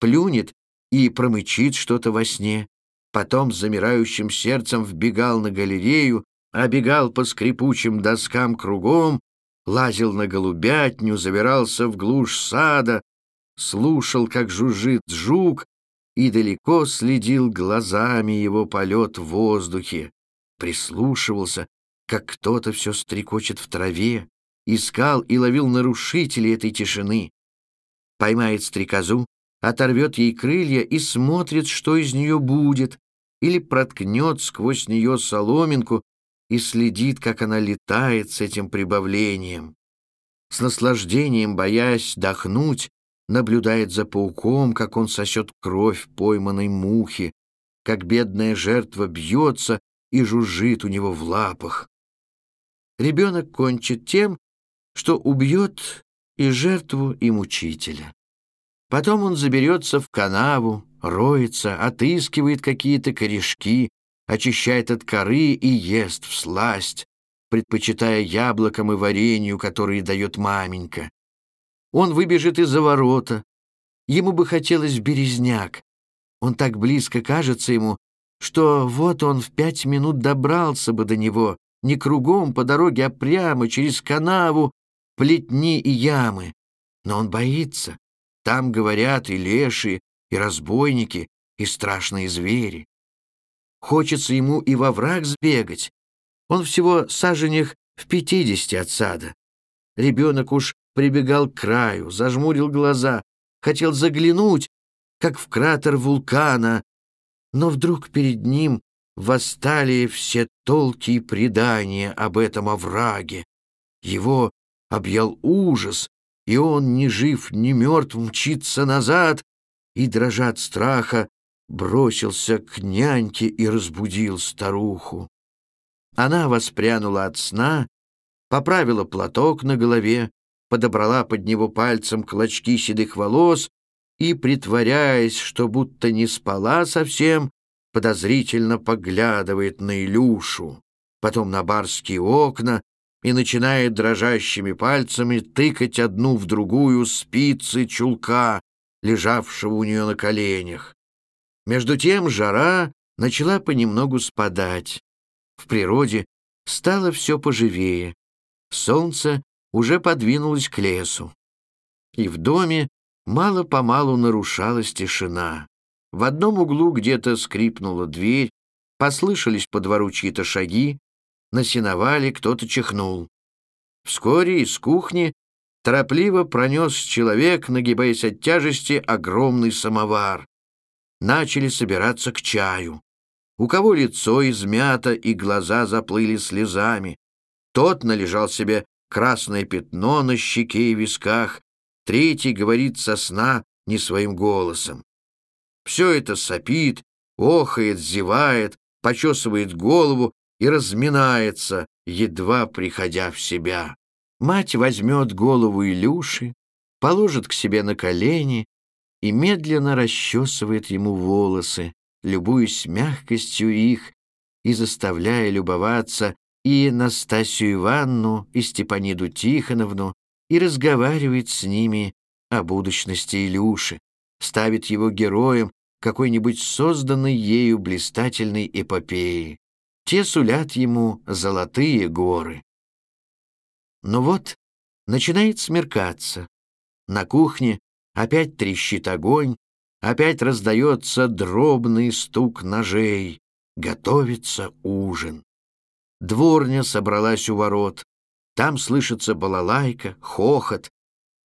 плюнет и промычит что-то во сне, потом с замирающим сердцем вбегал на галерею, обегал по скрипучим доскам кругом, лазил на голубятню, забирался в глушь сада, слушал, как жужжит жук, и далеко следил глазами его полет в воздухе, прислушивался, как кто-то все стрекочет в траве, искал и ловил нарушителей этой тишины. Поймает стрекозу, оторвет ей крылья и смотрит, что из нее будет, или проткнет сквозь нее соломинку и следит, как она летает с этим прибавлением. С наслаждением, боясь дохнуть, наблюдает за пауком, как он сосет кровь пойманной мухи, как бедная жертва бьется и жужжит у него в лапах. Ребенок кончит тем, что убьет и жертву, и мучителя. Потом он заберется в канаву, роется, отыскивает какие-то корешки, очищает от коры и ест в сласть, предпочитая яблокам и варенью, которые дает маменька. Он выбежит из-за ворота. Ему бы хотелось березняк. Он так близко кажется ему, что вот он в пять минут добрался бы до него, не кругом по дороге, а прямо через канаву, плетни и ямы. Но он боится. Там говорят и леши, и разбойники, и страшные звери. Хочется ему и во враг сбегать. Он всего саженях в пятидесяти от сада. Ребенок уж прибегал к краю, зажмурил глаза, хотел заглянуть, как в кратер вулкана, но вдруг перед ним восстали все толки и предания об этом овраге. Его объял ужас, и он, ни жив, ни мертв, мчится назад и, дрожа от страха, бросился к няньке и разбудил старуху. Она воспрянула от сна, поправила платок на голове, подобрала под него пальцем клочки седых волос и, притворяясь, что будто не спала совсем, подозрительно поглядывает на Илюшу, потом на барские окна и начинает дрожащими пальцами тыкать одну в другую спицы чулка, лежавшего у нее на коленях. Между тем жара начала понемногу спадать. В природе стало все поживее. Солнце уже подвинулась к лесу. И в доме мало-помалу нарушалась тишина. В одном углу где-то скрипнула дверь, послышались по двору чьи-то шаги, на сеновале кто-то чихнул. Вскоре из кухни торопливо пронес человек, нагибаясь от тяжести, огромный самовар. Начали собираться к чаю. У кого лицо измято и глаза заплыли слезами. Тот належал себе красное пятно на щеке и висках, третий говорит со сна не своим голосом. Все это сопит, охает, зевает, почесывает голову и разминается, едва приходя в себя. Мать возьмет голову Илюши, положит к себе на колени и медленно расчесывает ему волосы, любуясь мягкостью их и заставляя любоваться и Настасью Ивановну, и Степаниду Тихоновну, и разговаривает с ними о будущности Илюши, ставит его героем какой-нибудь созданной ею блистательной эпопеи. Те сулят ему золотые горы. Но вот начинает смеркаться. На кухне опять трещит огонь, опять раздается дробный стук ножей. Готовится ужин. Дворня собралась у ворот. Там слышится балалайка, хохот.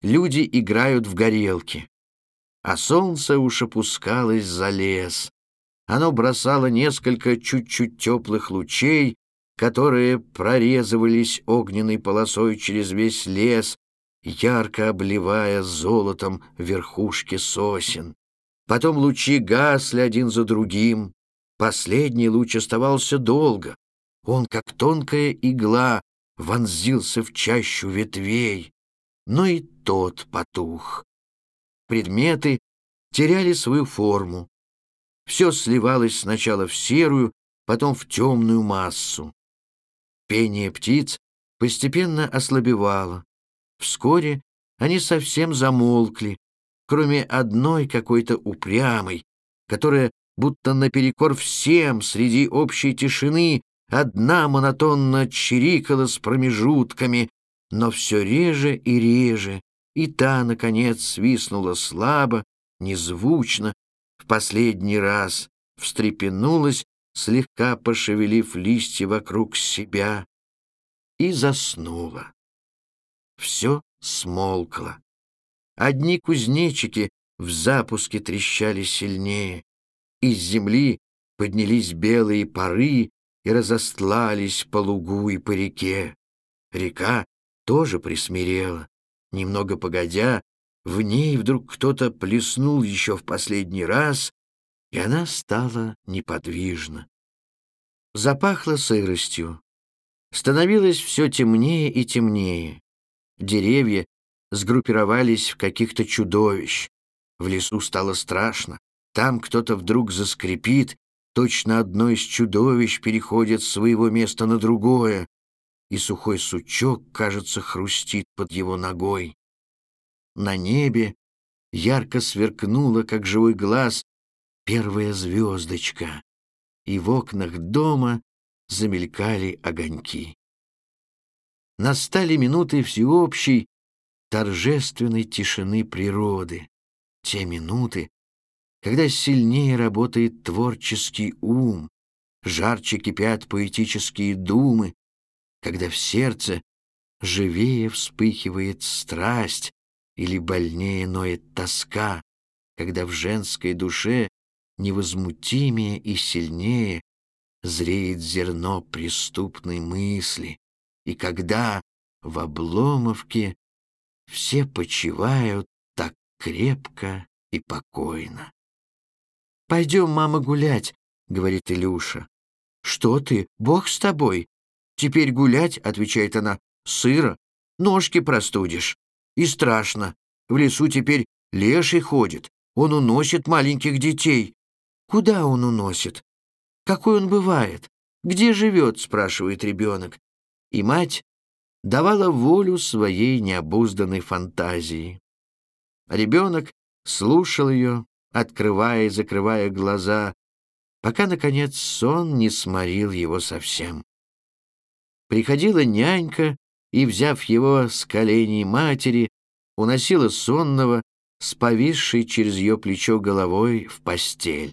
Люди играют в горелки. А солнце уж опускалось за лес. Оно бросало несколько чуть-чуть теплых лучей, которые прорезывались огненной полосой через весь лес, ярко обливая золотом верхушки сосен. Потом лучи гасли один за другим. Последний луч оставался долго. Он, как тонкая игла, вонзился в чащу ветвей, но и тот потух. Предметы теряли свою форму. Все сливалось сначала в серую, потом в темную массу. Пение птиц постепенно ослабевало. Вскоре они совсем замолкли, кроме одной какой-то упрямой, которая, будто наперекор всем среди общей тишины, Одна монотонно чирикала с промежутками, но все реже и реже, и та, наконец, свистнула слабо, незвучно, в последний раз встрепенулась, слегка пошевелив листья вокруг себя, и заснула. Все смолкло. Одни кузнечики в запуске трещали сильнее. Из земли поднялись белые пары, и разостлались по лугу и по реке. Река тоже присмирела. Немного погодя, в ней вдруг кто-то плеснул еще в последний раз, и она стала неподвижна. Запахло сыростью. Становилось все темнее и темнее. Деревья сгруппировались в каких-то чудовищ. В лесу стало страшно. Там кто-то вдруг заскрипит, Точно одно из чудовищ переходит с своего места на другое, и сухой сучок, кажется, хрустит под его ногой. На небе ярко сверкнула, как живой глаз, первая звездочка, и в окнах дома замелькали огоньки. Настали минуты всеобщей, торжественной тишины природы, те минуты, когда сильнее работает творческий ум, жарче кипят поэтические думы, когда в сердце живее вспыхивает страсть или больнее ноет тоска, когда в женской душе невозмутимее и сильнее зреет зерно преступной мысли, и когда в обломовке все почивают так крепко и покойно. «Пойдем, мама, гулять», — говорит Илюша. «Что ты? Бог с тобой!» «Теперь гулять», — отвечает она, — «сыро, ножки простудишь. И страшно. В лесу теперь леший ходит. Он уносит маленьких детей». «Куда он уносит? Какой он бывает? Где живет?» — спрашивает ребенок. И мать давала волю своей необузданной фантазии. Ребенок слушал ее, открывая и закрывая глаза, пока, наконец, сон не сморил его совсем. Приходила нянька и, взяв его с коленей матери, уносила сонного, с повисшей через ее плечо головой в постель.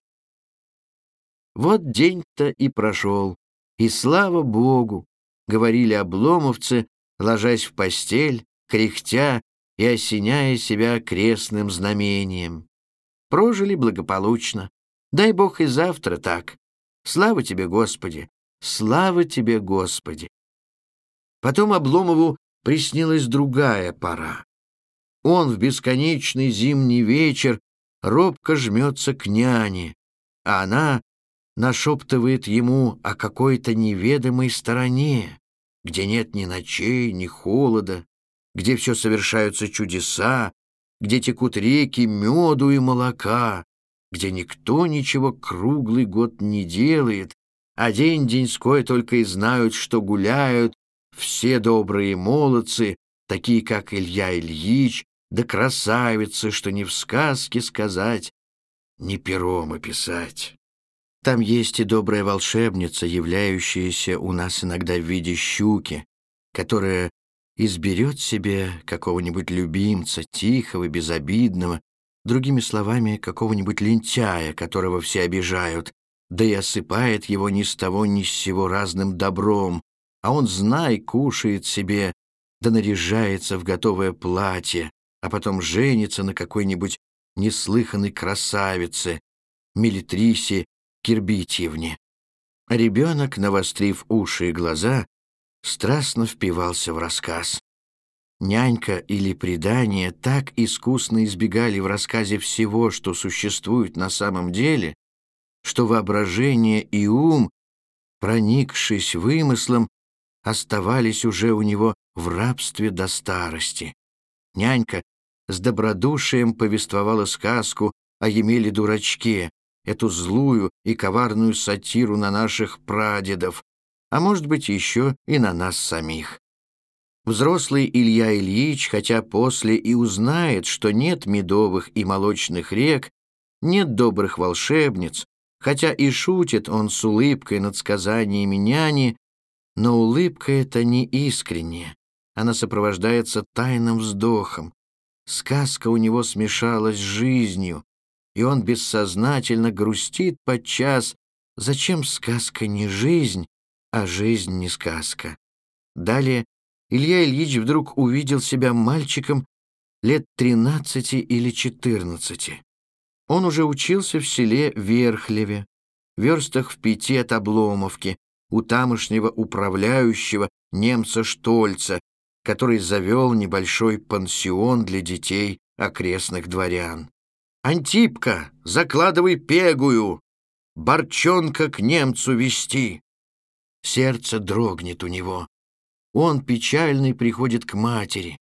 Вот день-то и прошел, и слава Богу, говорили обломовцы, ложась в постель, кряхтя и осеняя себя крестным знамением. Прожили благополучно. Дай Бог и завтра так. Слава тебе, Господи! Слава тебе, Господи! Потом Обломову приснилась другая пора. Он в бесконечный зимний вечер робко жмется к няне, а она нашептывает ему о какой-то неведомой стороне, где нет ни ночей, ни холода, где все совершаются чудеса, где текут реки меду и молока, где никто ничего круглый год не делает, а день-деньской только и знают, что гуляют все добрые молодцы, такие как Илья Ильич, да красавицы, что ни в сказке сказать, ни пером описать. Там есть и добрая волшебница, являющаяся у нас иногда в виде щуки, которая изберет себе какого-нибудь любимца, тихого, безобидного, другими словами, какого-нибудь лентяя, которого все обижают, да и осыпает его ни с того ни с сего разным добром, а он, знай, кушает себе, да наряжается в готовое платье, а потом женится на какой-нибудь неслыханной красавице, Мелитрисе Кирбитьевне. Ребенок, навострив уши и глаза, страстно впивался в рассказ. Нянька или предание так искусно избегали в рассказе всего, что существует на самом деле, что воображение и ум, проникшись вымыслом, оставались уже у него в рабстве до старости. Нянька с добродушием повествовала сказку о Емеле-дурачке, эту злую и коварную сатиру на наших прадедов, а может быть еще и на нас самих. Взрослый Илья Ильич, хотя после и узнает, что нет медовых и молочных рек, нет добрых волшебниц, хотя и шутит он с улыбкой над сказаниями няни, но улыбка эта не искренняя, она сопровождается тайным вздохом, Сказка у него смешалась с жизнью, и он бессознательно грустит подчас, зачем сказка не жизнь, а жизнь не сказка. Далее Илья Ильич вдруг увидел себя мальчиком лет 13 или 14. Он уже учился в селе Верхлеве, верстах в пяти от Обломовки, у тамошнего управляющего немца Штольца, который завел небольшой пансион для детей окрестных дворян. «Антипка, закладывай пегую! Борчонка к немцу вести!» Сердце дрогнет у него. Он печальный приходит к матери.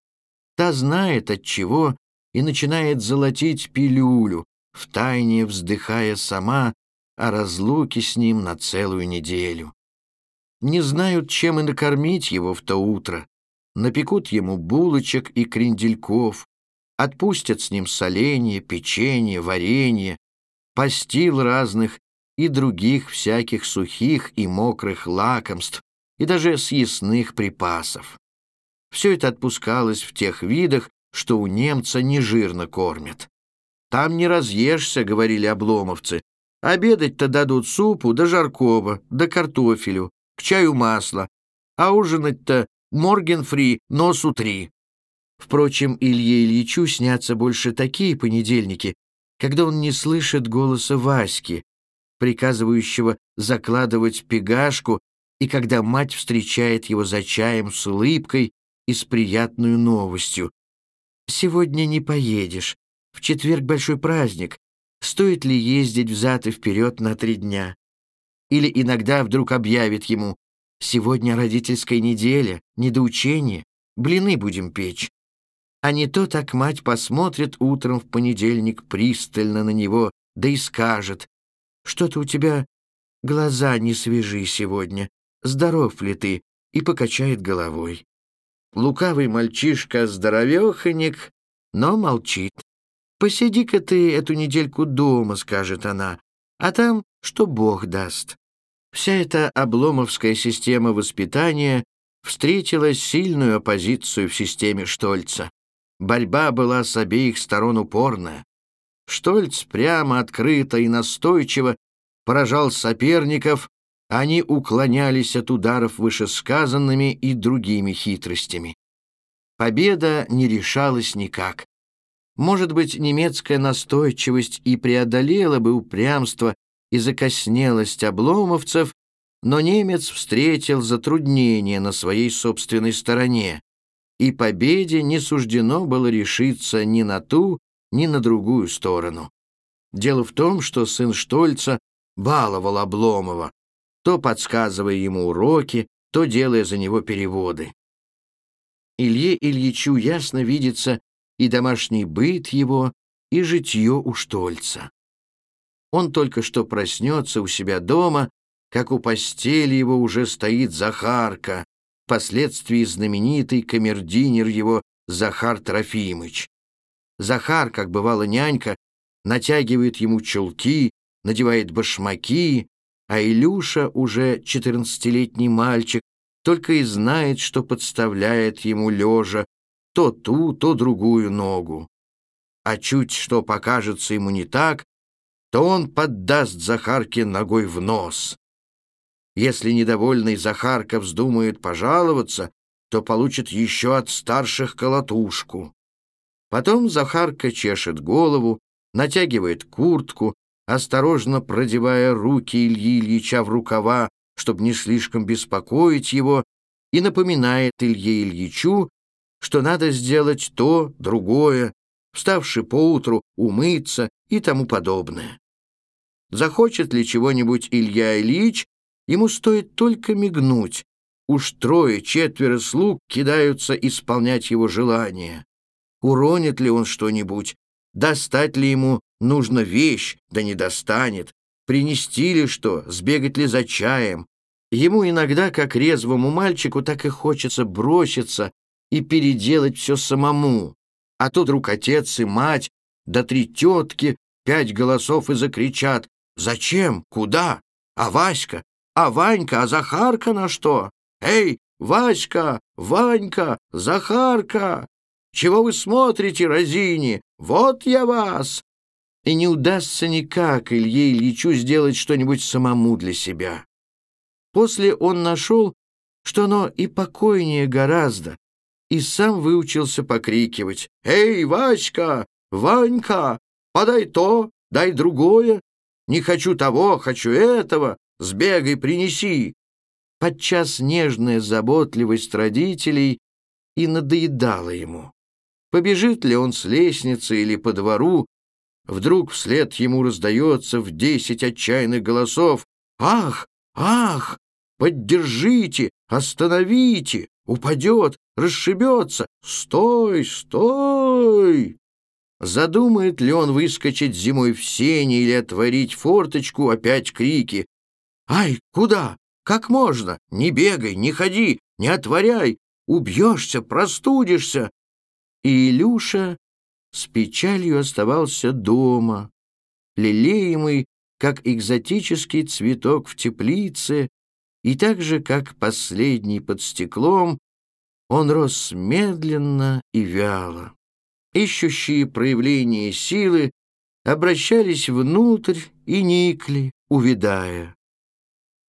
Та знает от чего и начинает золотить пилюлю, втайне вздыхая сама о разлуке с ним на целую неделю. Не знают, чем и накормить его в то утро напекут ему булочек и крендельков, отпустят с ним соленье, печенье, варенье, постил разных и других всяких сухих и мокрых лакомств, и даже съестных припасов. Все это отпускалось в тех видах, что у немца нежирно кормят. «Там не разъешься», — говорили обломовцы. «Обедать-то дадут супу да жаркого, да картофелю, к чаю масло, а ужинать-то Морген-фри, но с утри. Впрочем, Илье Ильичу снятся больше такие понедельники, когда он не слышит голоса Васьки, приказывающего закладывать пегашку, и когда мать встречает его за чаем с улыбкой и с приятной новостью. «Сегодня не поедешь. В четверг большой праздник. Стоит ли ездить взад и вперед на три дня?» Или иногда вдруг объявит ему Сегодня родительская неделя, недоучение, блины будем печь. А не то так мать посмотрит утром в понедельник пристально на него, да и скажет, что-то у тебя глаза не свежи сегодня, здоров ли ты, и покачает головой. Лукавый мальчишка здоровеханик, но молчит. «Посиди-ка ты эту недельку дома», — скажет она, «а там что Бог даст». Вся эта обломовская система воспитания встретила сильную оппозицию в системе Штольца. Борьба была с обеих сторон упорная. Штольц прямо, открыто и настойчиво поражал соперников, они уклонялись от ударов вышесказанными и другими хитростями. Победа не решалась никак. Может быть, немецкая настойчивость и преодолела бы упрямство и закоснелость обломовцев, но немец встретил затруднения на своей собственной стороне, и победе не суждено было решиться ни на ту, ни на другую сторону. Дело в том, что сын Штольца баловал Обломова, то подсказывая ему уроки, то делая за него переводы. Илье Ильичу ясно видится и домашний быт его, и житье у Штольца. Он только что проснется у себя дома, как у постели его уже стоит Захарка, впоследствии знаменитый камердинер его Захар Трофимыч. Захар, как бывала нянька, натягивает ему чулки, надевает башмаки, а Илюша, уже четырнадцатилетний мальчик, только и знает, что подставляет ему лежа то ту, то другую ногу. А чуть что покажется ему не так, то он поддаст Захарке ногой в нос. Если недовольный Захарка вздумает пожаловаться, то получит еще от старших колотушку. Потом Захарка чешет голову, натягивает куртку, осторожно продевая руки Ильи Ильича в рукава, чтобы не слишком беспокоить его, и напоминает Илье Ильичу, что надо сделать то, другое, вставши поутру, умыться и тому подобное. Захочет ли чего-нибудь Илья Ильич, ему стоит только мигнуть. Уж трое-четверо слуг кидаются исполнять его желания. Уронит ли он что-нибудь? Достать ли ему нужно вещь, да не достанет? Принести ли что? Сбегать ли за чаем? Ему иногда, как резвому мальчику, так и хочется броситься и переделать все самому. А тут друг отец и мать, да три тетки, пять голосов и закричат «Зачем? Куда? А Васька? А Ванька? А Захарка на что? Эй, Васька, Ванька, Захарка!» Чего вы смотрите, разини? Вот я вас!» И не удастся никак Илье Ильичу сделать что-нибудь самому для себя. После он нашел, что оно и покойнее гораздо, и сам выучился покрикивать. «Эй, Васька! Ванька! Подай то, дай другое! Не хочу того, хочу этого! Сбегай, принеси!» Подчас нежная заботливость родителей и надоедала ему. Побежит ли он с лестницы или по двору, вдруг вслед ему раздается в десять отчаянных голосов «Ах! Ах! Поддержите! Остановите! Упадет! Расшибется! Стой! Стой!» Задумает ли он выскочить зимой в сене или отворить форточку, опять крики «Ай, куда? Как можно? Не бегай, не ходи, не отворяй! Убьешься, простудишься! И Илюша с печалью оставался дома, лелеемый, как экзотический цветок в теплице, и так же, как последний под стеклом, он рос медленно и вяло. Ищущие проявления силы обращались внутрь и никли, увидая.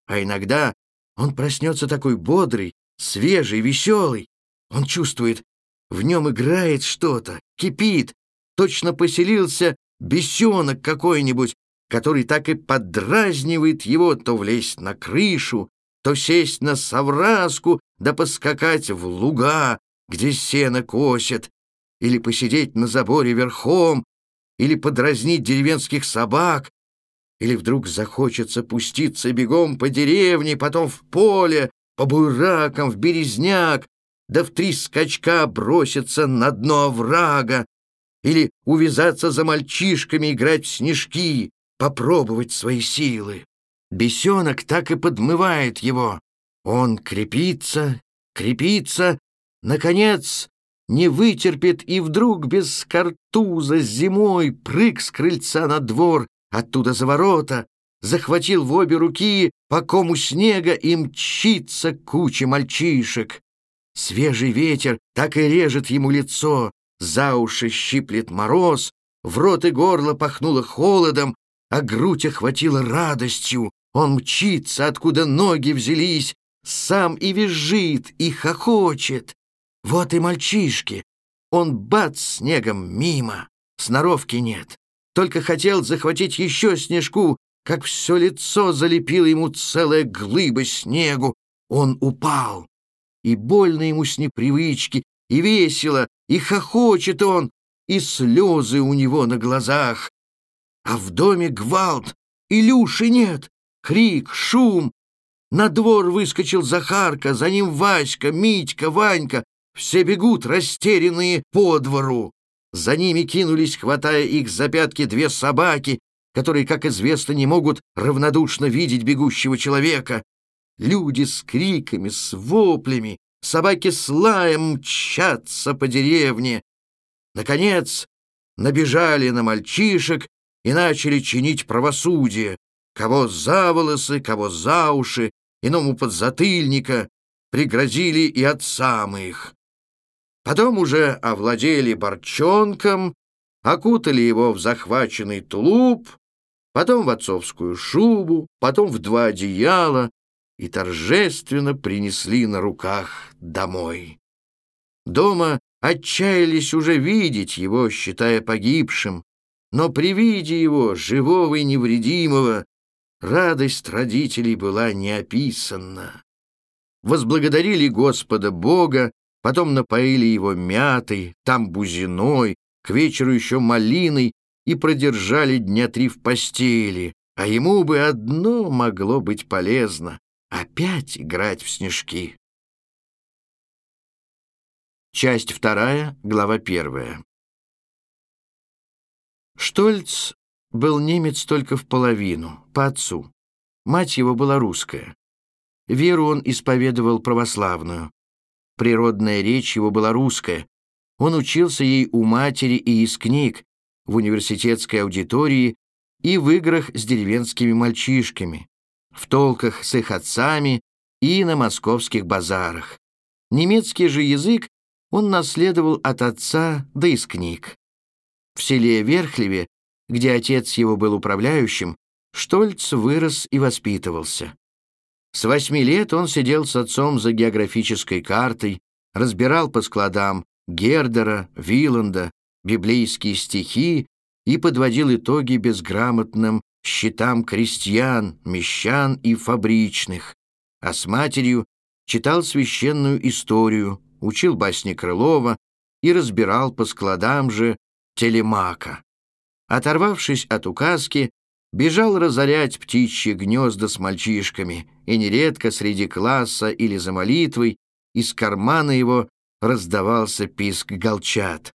А иногда он проснется такой бодрый, свежий, веселый. Он чувствует, в нем играет что-то, кипит. Точно поселился бесенок какой-нибудь, который так и подразнивает его то влезть на крышу, то сесть на совраску, да поскакать в луга, где сено косят, или посидеть на заборе верхом, или подразнить деревенских собак, или вдруг захочется пуститься бегом по деревне, потом в поле, по буйракам, в березняк, да в три скачка броситься на дно оврага или увязаться за мальчишками, играть в снежки, попробовать свои силы. Бесенок так и подмывает его. Он крепится, крепится, наконец, не вытерпит и вдруг без картуза зимой прыг с крыльца на двор, оттуда за ворота, захватил в обе руки по кому снега и мчится куча мальчишек. Свежий ветер так и режет ему лицо, за уши щиплет мороз, в рот и горло пахнуло холодом, а грудь охватила радостью. Он мчится, откуда ноги взялись, сам и визжит, и хохочет. Вот и мальчишки. Он бац снегом мимо, сноровки нет. Только хотел захватить еще снежку, как все лицо залепило ему целая глыба снегу. Он упал и больно ему с непривычки, и весело, и хохочет он, и слезы у него на глазах. А в доме гвалт, Илюши нет, крик, шум. На двор выскочил Захарка, за ним Васька, Митька, Ванька. Все бегут, растерянные, по двору. За ними кинулись, хватая их за пятки, две собаки, которые, как известно, не могут равнодушно видеть бегущего человека. Люди с криками, с воплями, собаки с лаем мчатся по деревне. Наконец, набежали на мальчишек и начали чинить правосудие, кого за волосы, кого за уши, иному подзатыльника, пригрозили и отцам их. Потом уже овладели борчонком, окутали его в захваченный тулуп, потом в отцовскую шубу, потом в два одеяла и торжественно принесли на руках домой. Дома отчаялись уже видеть его, считая погибшим, но при виде его, живого и невредимого, радость родителей была неописанна. Возблагодарили Господа Бога, потом напоили его мятой, там бузиной, к вечеру еще малиной и продержали дня три в постели, а ему бы одно могло быть полезно — опять играть в снежки. Часть вторая, глава первая. Штольц был немец только в половину, по отцу. Мать его была русская. Веру он исповедовал православную. Природная речь его была русская. Он учился ей у матери и из книг, в университетской аудитории и в играх с деревенскими мальчишками, в толках с их отцами и на московских базарах. Немецкий же язык он наследовал от отца, да из книг. В селе Верхлеве, где отец его был управляющим, Штольц вырос и воспитывался. С восьми лет он сидел с отцом за географической картой, разбирал по складам Гердера, Виланда, библейские стихи и подводил итоги безграмотным счетам крестьян, мещан и фабричных, а с матерью читал священную историю, учил басни Крылова и разбирал по складам же телемака. Оторвавшись от указки, бежал разорять птичьи гнезда с мальчишками, и нередко среди класса или за молитвой из кармана его раздавался писк голчат.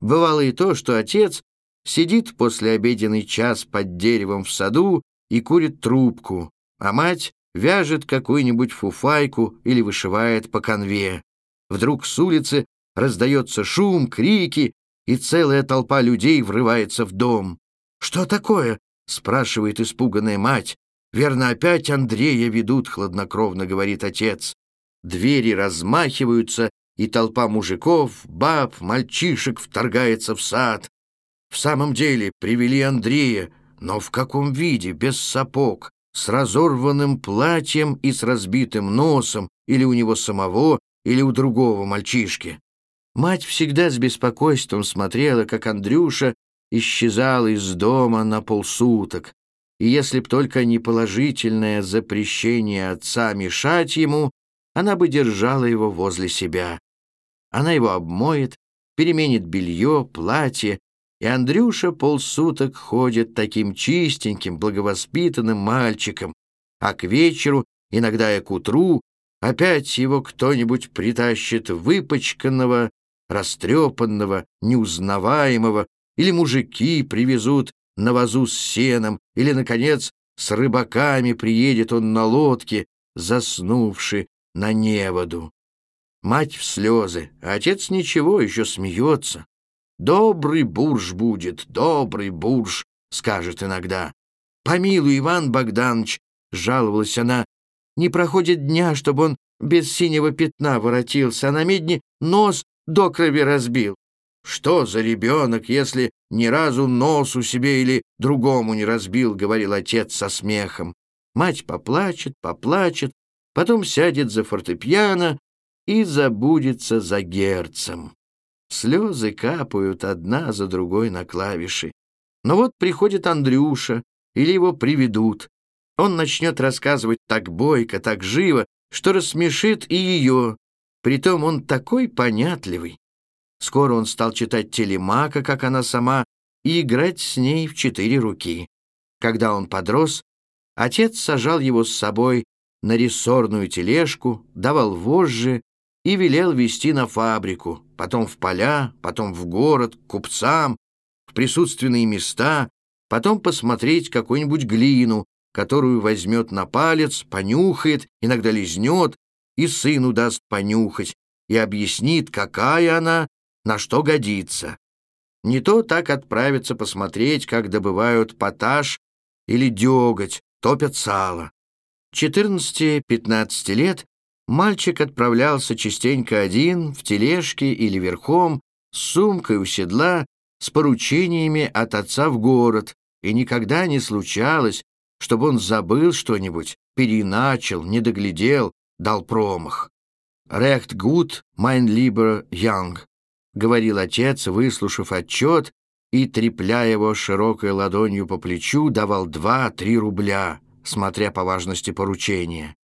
Бывало и то, что отец сидит после обеденный час под деревом в саду и курит трубку, а мать вяжет какую-нибудь фуфайку или вышивает по конве. Вдруг с улицы раздается шум, крики, и целая толпа людей врывается в дом. «Что такое?» — спрашивает испуганная мать. «Верно, опять Андрея ведут», — хладнокровно говорит отец. Двери размахиваются, и толпа мужиков, баб, мальчишек вторгается в сад. В самом деле привели Андрея, но в каком виде, без сапог, с разорванным платьем и с разбитым носом, или у него самого, или у другого мальчишки. Мать всегда с беспокойством смотрела, как Андрюша исчезал из дома на полсуток, и если б только не положительное запрещение отца мешать ему, она бы держала его возле себя. Она его обмоет, переменит белье, платье, и Андрюша полсуток ходит таким чистеньким, благовоспитанным мальчиком, а к вечеру, иногда и к утру, Опять его кто-нибудь притащит выпачканного, растрепанного, неузнаваемого, или мужики привезут на вазу с сеном, или, наконец, с рыбаками приедет он на лодке, заснувший на неводу. Мать в слезы, а отец ничего, еще смеется. «Добрый бурж будет, добрый бурж», — скажет иногда. «Помилуй, Иван Богданович», — жаловалась она, не проходит дня, чтобы он без синего пятна воротился, а на медне нос до крови разбил. «Что за ребенок, если ни разу нос у себе или другому не разбил?» — говорил отец со смехом. Мать поплачет, поплачет, потом сядет за фортепиано и забудется за герцем. Слезы капают одна за другой на клавиши. Но вот приходит Андрюша, или его приведут. Он начнет рассказывать так бойко, так живо, что рассмешит и ее. Притом он такой понятливый. Скоро он стал читать телемака, как она сама, и играть с ней в четыре руки. Когда он подрос, отец сажал его с собой на рессорную тележку, давал вожжи и велел везти на фабрику, потом в поля, потом в город, к купцам, в присутственные места, потом посмотреть какую-нибудь глину, которую возьмет на палец, понюхает, иногда лизнет, и сыну даст понюхать, и объяснит, какая она, на что годится. Не то так отправиться посмотреть, как добывают поташ или деготь, топят сало. 14-15 лет мальчик отправлялся частенько один, в тележке или верхом, с сумкой у седла, с поручениями от отца в город, и никогда не случалось, чтобы он забыл что-нибудь, переначал, не доглядел, дал промах. «Recht gut, mein lieber Young», — говорил отец, выслушав отчет, и, трепля его широкой ладонью по плечу, давал два-три рубля, смотря по важности поручения.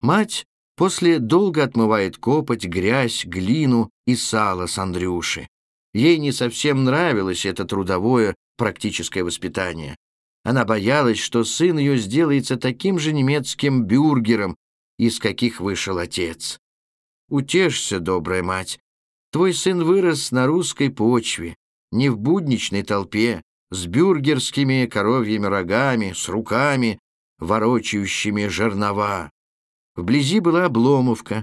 Мать после долго отмывает копоть, грязь, глину и сало с Андрюши. Ей не совсем нравилось это трудовое практическое воспитание. Она боялась, что сын ее сделается таким же немецким бюргером, из каких вышел отец. Утешься, добрая мать. Твой сын вырос на русской почве, не в будничной толпе, с бюргерскими коровьими рогами, с руками, ворочающими жернова. Вблизи была Обломовка,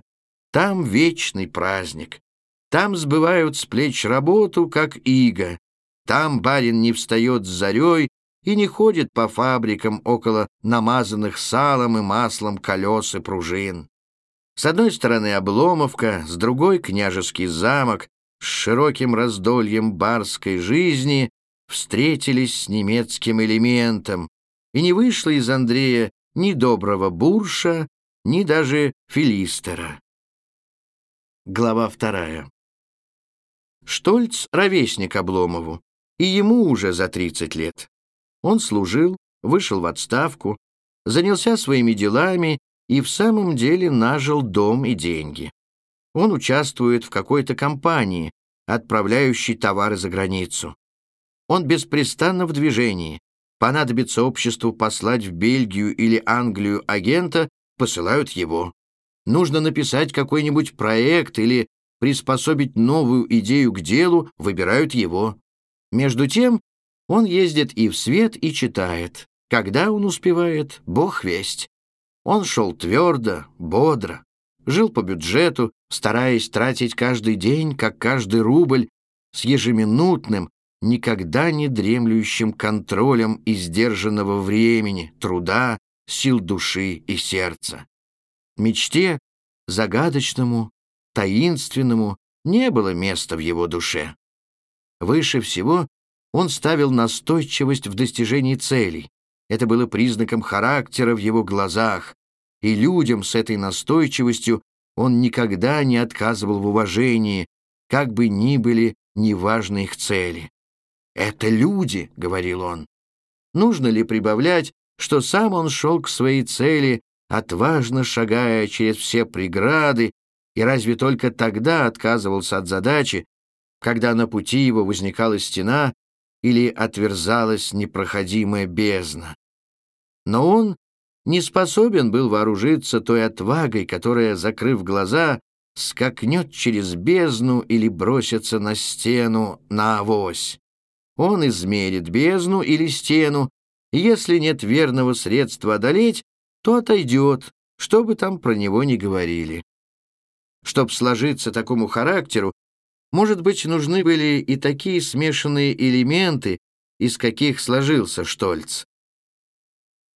там вечный праздник. Там сбывают с плеч работу, как иго. Там барин не встает с зарей и не ходит по фабрикам около намазанных салом и маслом колес и пружин. С одной стороны Обломовка, с другой — княжеский замок, с широким раздольем барской жизни встретились с немецким элементом, и не вышло из Андрея ни доброго бурша, ни даже филистера. Глава вторая. Штольц — ровесник Обломову, и ему уже за 30 лет. Он служил, вышел в отставку, занялся своими делами и в самом деле нажил дом и деньги. Он участвует в какой-то компании, отправляющей товары за границу. Он беспрестанно в движении. Понадобится обществу послать в Бельгию или Англию агента, посылают его. Нужно написать какой-нибудь проект или приспособить новую идею к делу, выбирают его. Между тем он ездит и в свет, и читает. Когда он успевает, бог весть. Он шел твердо, бодро, жил по бюджету, стараясь тратить каждый день, как каждый рубль, с ежеминутным, никогда не дремлющим контролем издержанного времени, труда, сил души и сердца. Мечте, загадочному, таинственному, не было места в его душе. Выше всего он ставил настойчивость в достижении целей. Это было признаком характера в его глазах, и людям с этой настойчивостью он никогда не отказывал в уважении, как бы ни были неважны их цели. «Это люди», — говорил он. Нужно ли прибавлять, что сам он шел к своей цели, отважно шагая через все преграды, и разве только тогда отказывался от задачи, когда на пути его возникала стена или отверзалась непроходимая бездна. Но он не способен был вооружиться той отвагой, которая, закрыв глаза, скакнет через бездну или бросится на стену на авось. Он измерит бездну или стену, и если нет верного средства одолеть, то отойдет, что бы там про него ни говорили. Чтоб сложиться такому характеру, может быть, нужны были и такие смешанные элементы, из каких сложился Штольц.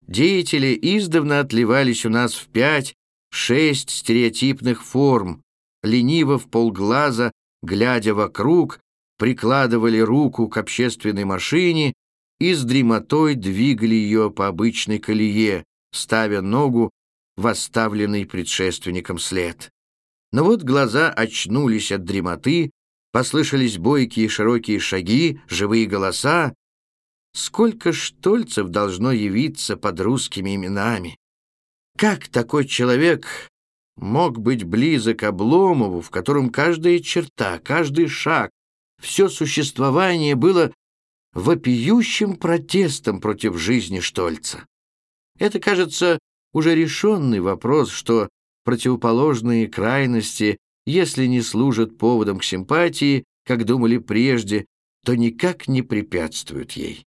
Деятели издавна отливались у нас в пять, шесть стереотипных форм, лениво в полглаза, глядя вокруг, прикладывали руку к общественной машине и с дремотой двигали ее по обычной колее, ставя ногу в оставленный предшественником след. Но вот глаза очнулись от дремоты, послышались бойкие широкие шаги, живые голоса. Сколько штольцев должно явиться под русскими именами? Как такой человек мог быть близок Обломову, в котором каждая черта, каждый шаг, все существование было вопиющим протестом против жизни Штольца? Это, кажется, уже решенный вопрос, что противоположные крайности если не служат поводом к симпатии, как думали прежде, то никак не препятствуют ей.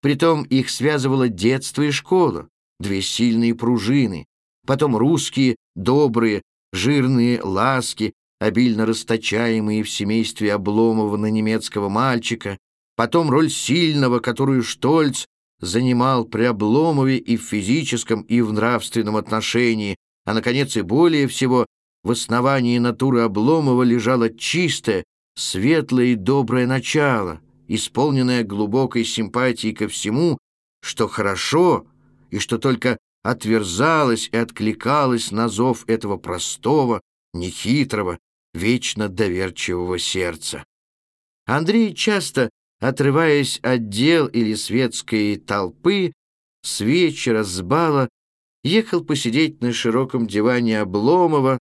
Притом их связывало детство и школа, две сильные пружины, потом русские, добрые, жирные ласки, обильно расточаемые в семействе Обломова на немецкого мальчика, потом роль сильного, которую Штольц занимал при Обломове и в физическом, и в нравственном отношении, а, наконец, и более всего, в основании натуры Обломова лежало чистое, светлое и доброе начало, исполненное глубокой симпатией ко всему, что хорошо и что только отверзалось и откликалось на зов этого простого, нехитрого, вечно доверчивого сердца. Андрей часто, отрываясь от дел или светской толпы, с вечера, с бала, ехал посидеть на широком диване Обломова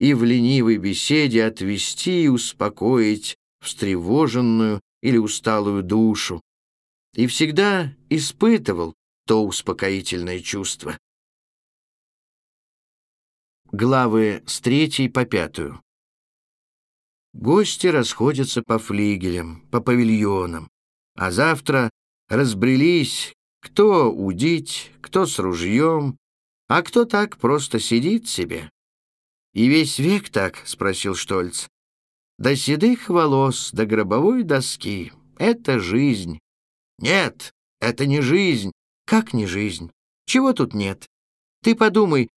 и в ленивой беседе отвести и успокоить встревоженную или усталую душу. И всегда испытывал то успокоительное чувство. Главы с третьей по пятую. Гости расходятся по флигелям, по павильонам, а завтра разбрелись, кто удить, кто с ружьем, а кто так просто сидит себе. «И весь век так?» — спросил Штольц. «До седых волос, до гробовой доски. Это жизнь». «Нет, это не жизнь». «Как не жизнь? Чего тут нет? Ты подумай,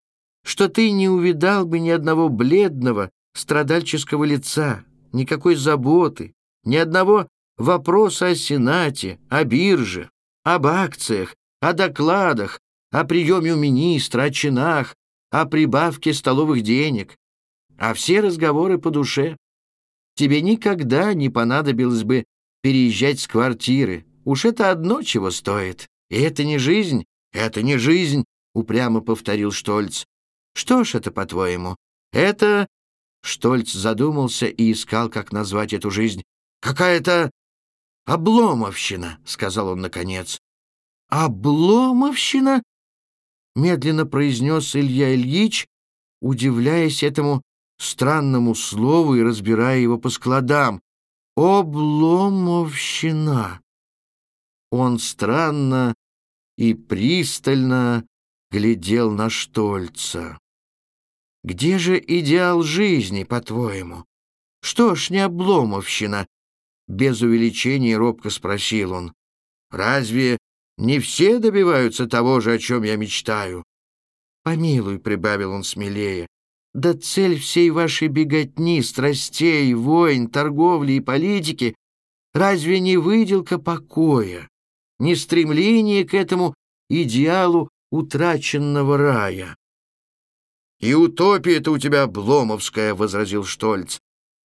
что ты не увидал бы ни одного бледного, страдальческого лица, никакой заботы, ни одного вопроса о Сенате, о бирже, об акциях, о докладах, о приеме у министра, о чинах, о прибавке столовых денег, а все разговоры по душе. Тебе никогда не понадобилось бы переезжать с квартиры. Уж это одно чего стоит. И это не жизнь, это не жизнь, упрямо повторил Штольц. Что ж это, по-твоему? Это Штольц задумался и искал, как назвать эту жизнь. «Какая-то обломовщина», — сказал он наконец. «Обломовщина?» — медленно произнес Илья Ильич, удивляясь этому странному слову и разбирая его по складам. «Обломовщина». Он странно и пристально глядел на Штольца. Где же идеал жизни, по-твоему? Что ж не обломовщина? Без увеличения робко спросил он. Разве не все добиваются того же, о чем я мечтаю? Помилуй, прибавил он смелее. Да цель всей вашей беготни, страстей, войн, торговли и политики разве не выделка покоя, не стремление к этому идеалу утраченного рая? «И утопия-то у тебя обломовская», — возразил Штольц.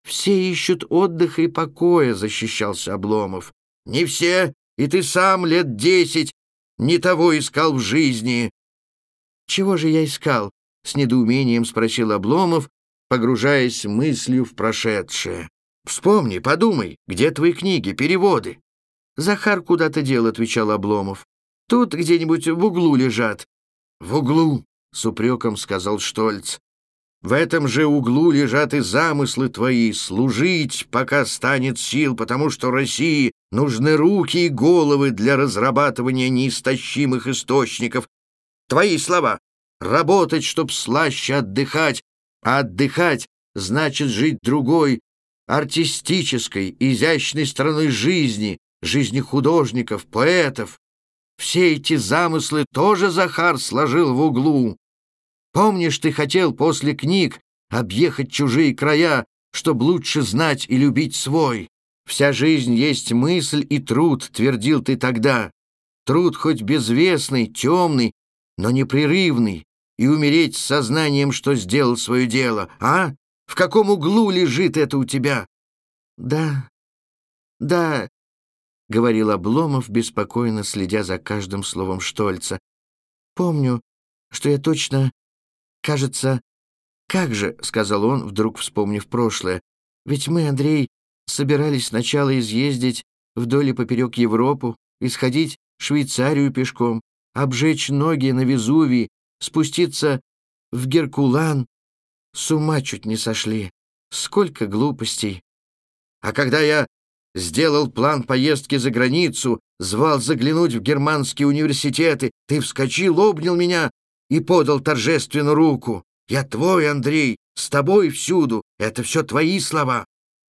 «Все ищут отдыха и покоя», — защищался Обломов. «Не все, и ты сам лет десять не того искал в жизни». «Чего же я искал?» — с недоумением спросил Обломов, погружаясь мыслью в прошедшее. «Вспомни, подумай, где твои книги, переводы?» «Захар куда-то дел», — отвечал Обломов. «Тут где-нибудь в углу лежат». «В углу», — с упреком сказал Штольц. «В этом же углу лежат и замыслы твои — служить, пока станет сил, потому что России нужны руки и головы для разрабатывания неистощимых источников. Твои слова — работать, чтоб слаще отдыхать, а отдыхать значит жить другой, артистической, изящной стороной жизни, жизни художников, поэтов. Все эти замыслы тоже Захар сложил в углу. Помнишь, ты хотел после книг объехать чужие края, чтобы лучше знать и любить свой? Вся жизнь есть мысль и труд, твердил ты тогда. Труд хоть безвестный, темный, но непрерывный, и умереть с сознанием, что сделал свое дело, а? В каком углу лежит это у тебя? Да, да, — говорил Обломов, беспокойно следя за каждым словом Штольца. «Помню, что я точно Кажется, как же, — сказал он, вдруг вспомнив прошлое, — ведь мы, Андрей, собирались сначала изъездить вдоль и поперек Европу, исходить Швейцарию пешком, обжечь ноги на Везувии, спуститься в Геркулан. С ума чуть не сошли. Сколько глупостей. А когда я сделал план поездки за границу, звал заглянуть в германские университеты, ты вскочил, обнял меня и подал торжественно руку. Я твой, Андрей, с тобой всюду. Это все твои слова.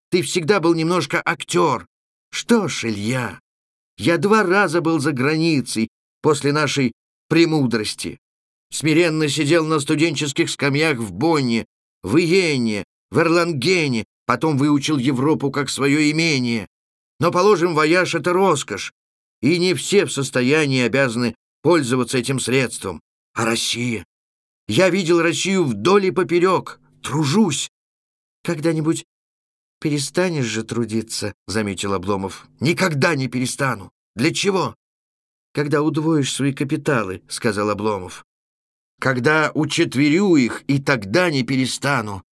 Ты всегда был немножко актер. Что ж, Илья, я два раза был за границей после нашей премудрости. Смиренно сидел на студенческих скамьях в Бонне, в Иене, в Эрлангене, потом выучил Европу как свое имение. Но, положим, вояж — это роскошь, и не все в состоянии обязаны пользоваться этим средством. А Россия? Я видел Россию вдоль и поперек, тружусь. Когда-нибудь перестанешь же трудиться, — заметил Обломов. Никогда не перестану. Для чего? Когда удвоишь свои капиталы, — сказал Обломов. Когда учетверю их, и тогда не перестану.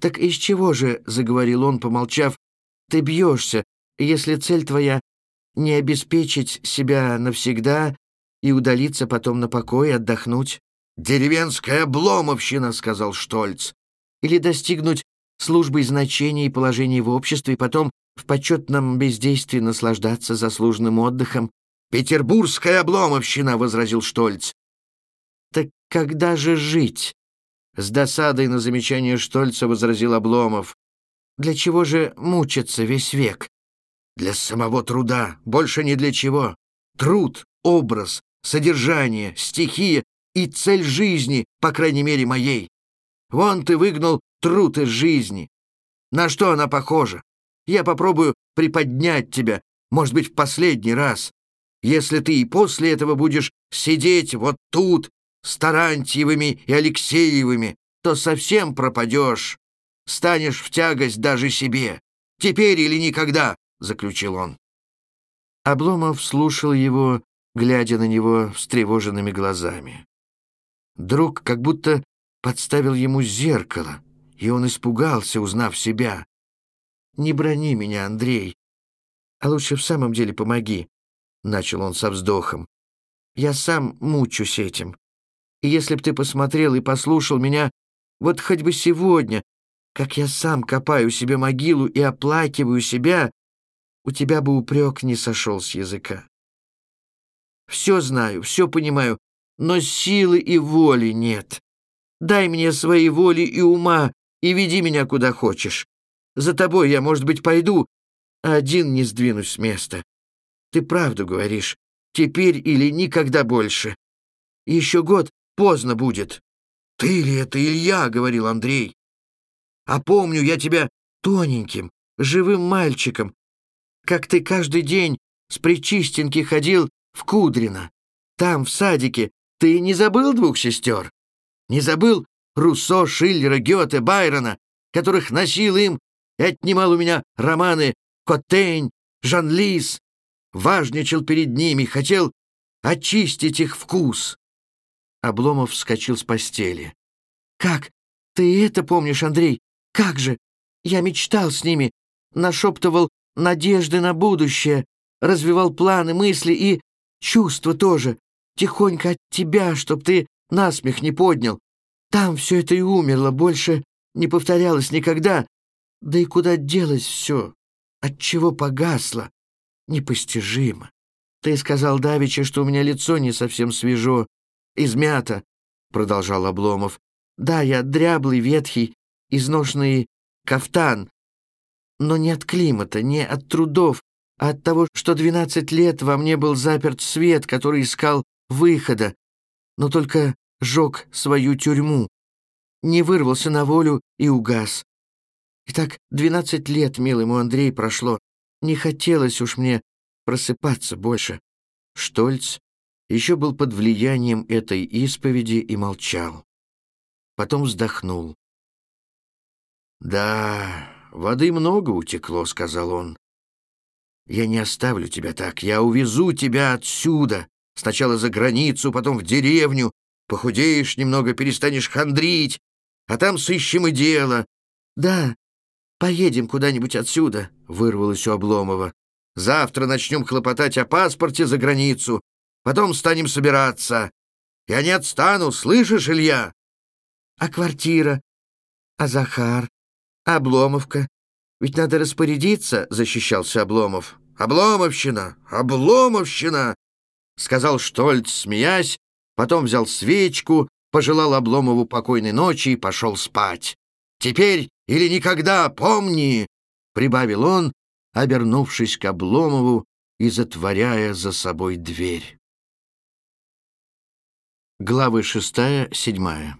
Так из чего же, — заговорил он, помолчав, — ты бьешься, если цель твоя не обеспечить себя навсегда и удалиться потом на покой, отдохнуть? «Деревенская обломовщина», — сказал Штольц. «Или достигнуть службы значения и положения в обществе, и потом в почетном бездействии наслаждаться заслуженным отдыхом». «Петербургская обломовщина», — возразил Штольц. «Так когда же жить?» С досадой на замечание Штольца возразил Обломов. «Для чего же мучиться весь век?» «Для самого труда, больше ни для чего. Труд, образ, содержание, стихия и цель жизни, по крайней мере, моей. Вон ты выгнал труд из жизни. На что она похожа? Я попробую приподнять тебя, может быть, в последний раз. Если ты и после этого будешь сидеть вот тут, с Тарантьевыми и Алексеевыми, то совсем пропадешь. Станешь в тягость даже себе. Теперь или никогда, — заключил он. Обломов слушал его, глядя на него встревоженными глазами. Друг как будто подставил ему зеркало, и он испугался, узнав себя. «Не брони меня, Андрей, а лучше в самом деле помоги», — начал он со вздохом. «Я сам мучусь этим. И если б ты посмотрел и послушал меня, вот хоть бы сегодня, как я сам копаю себе могилу и оплакиваю себя, у тебя бы упрек не сошел с языка. Все знаю, все понимаю, но силы и воли нет. Дай мне своей воли и ума и веди меня куда хочешь. За тобой я, может быть, пойду, а один не сдвинусь с места. Ты правду говоришь, теперь или никогда больше. Еще год поздно будет. Ты ли это Илья, — говорил Андрей. А помню я тебя тоненьким, живым мальчиком, как ты каждый день с Причистенки ходил в Кудрино. Там, в садике, ты не забыл двух сестер? Не забыл Руссо, Шиллера, Гёте, Байрона, которых носил им и отнимал у меня романы Коттейн, Жан-Лис, важничал перед ними, хотел очистить их вкус. Обломов вскочил с постели. «Как? Ты это помнишь, Андрей? Как же? Я мечтал с ними, нашептывал надежды на будущее, развивал планы, мысли и чувства тоже тихонько от тебя, чтоб ты насмех не поднял. Там все это и умерло, больше не повторялось никогда. Да и куда делось все? Отчего погасло? Непостижимо. Ты сказал Давича, что у меня лицо не совсем свежо, измято, — продолжал Обломов. Да, я дряблый, ветхий, изношенный кафтан, но не от климата, не от трудов, а от того, что двенадцать лет во мне был заперт свет, который искал выхода, но только жег свою тюрьму, не вырвался на волю и угас. И так двенадцать лет, милый мой Андрей, прошло. Не хотелось уж мне просыпаться больше. Штольц еще был под влиянием этой исповеди и молчал. Потом вздохнул. «Да, воды много утекло», — сказал он. «Я не оставлю тебя так, я увезу тебя отсюда. Сначала за границу, потом в деревню. Похудеешь немного, перестанешь хандрить, а там сыщем и дело. Да, поедем куда-нибудь отсюда, — вырвалось у Обломова. Завтра начнем хлопотать о паспорте за границу, потом станем собираться. Я не отстану, слышишь, Илья? А квартира? А Захар? А Обломовка? Ведь надо распорядиться, — защищался Обломов. Обломовщина! Обломовщина! — сказал Штольц, смеясь, потом взял свечку, пожелал Обломову покойной ночи и пошел спать. «Теперь или никогда, помни!» — прибавил он, обернувшись к Обломову и затворяя за собой дверь. Главы шестая, седьмая.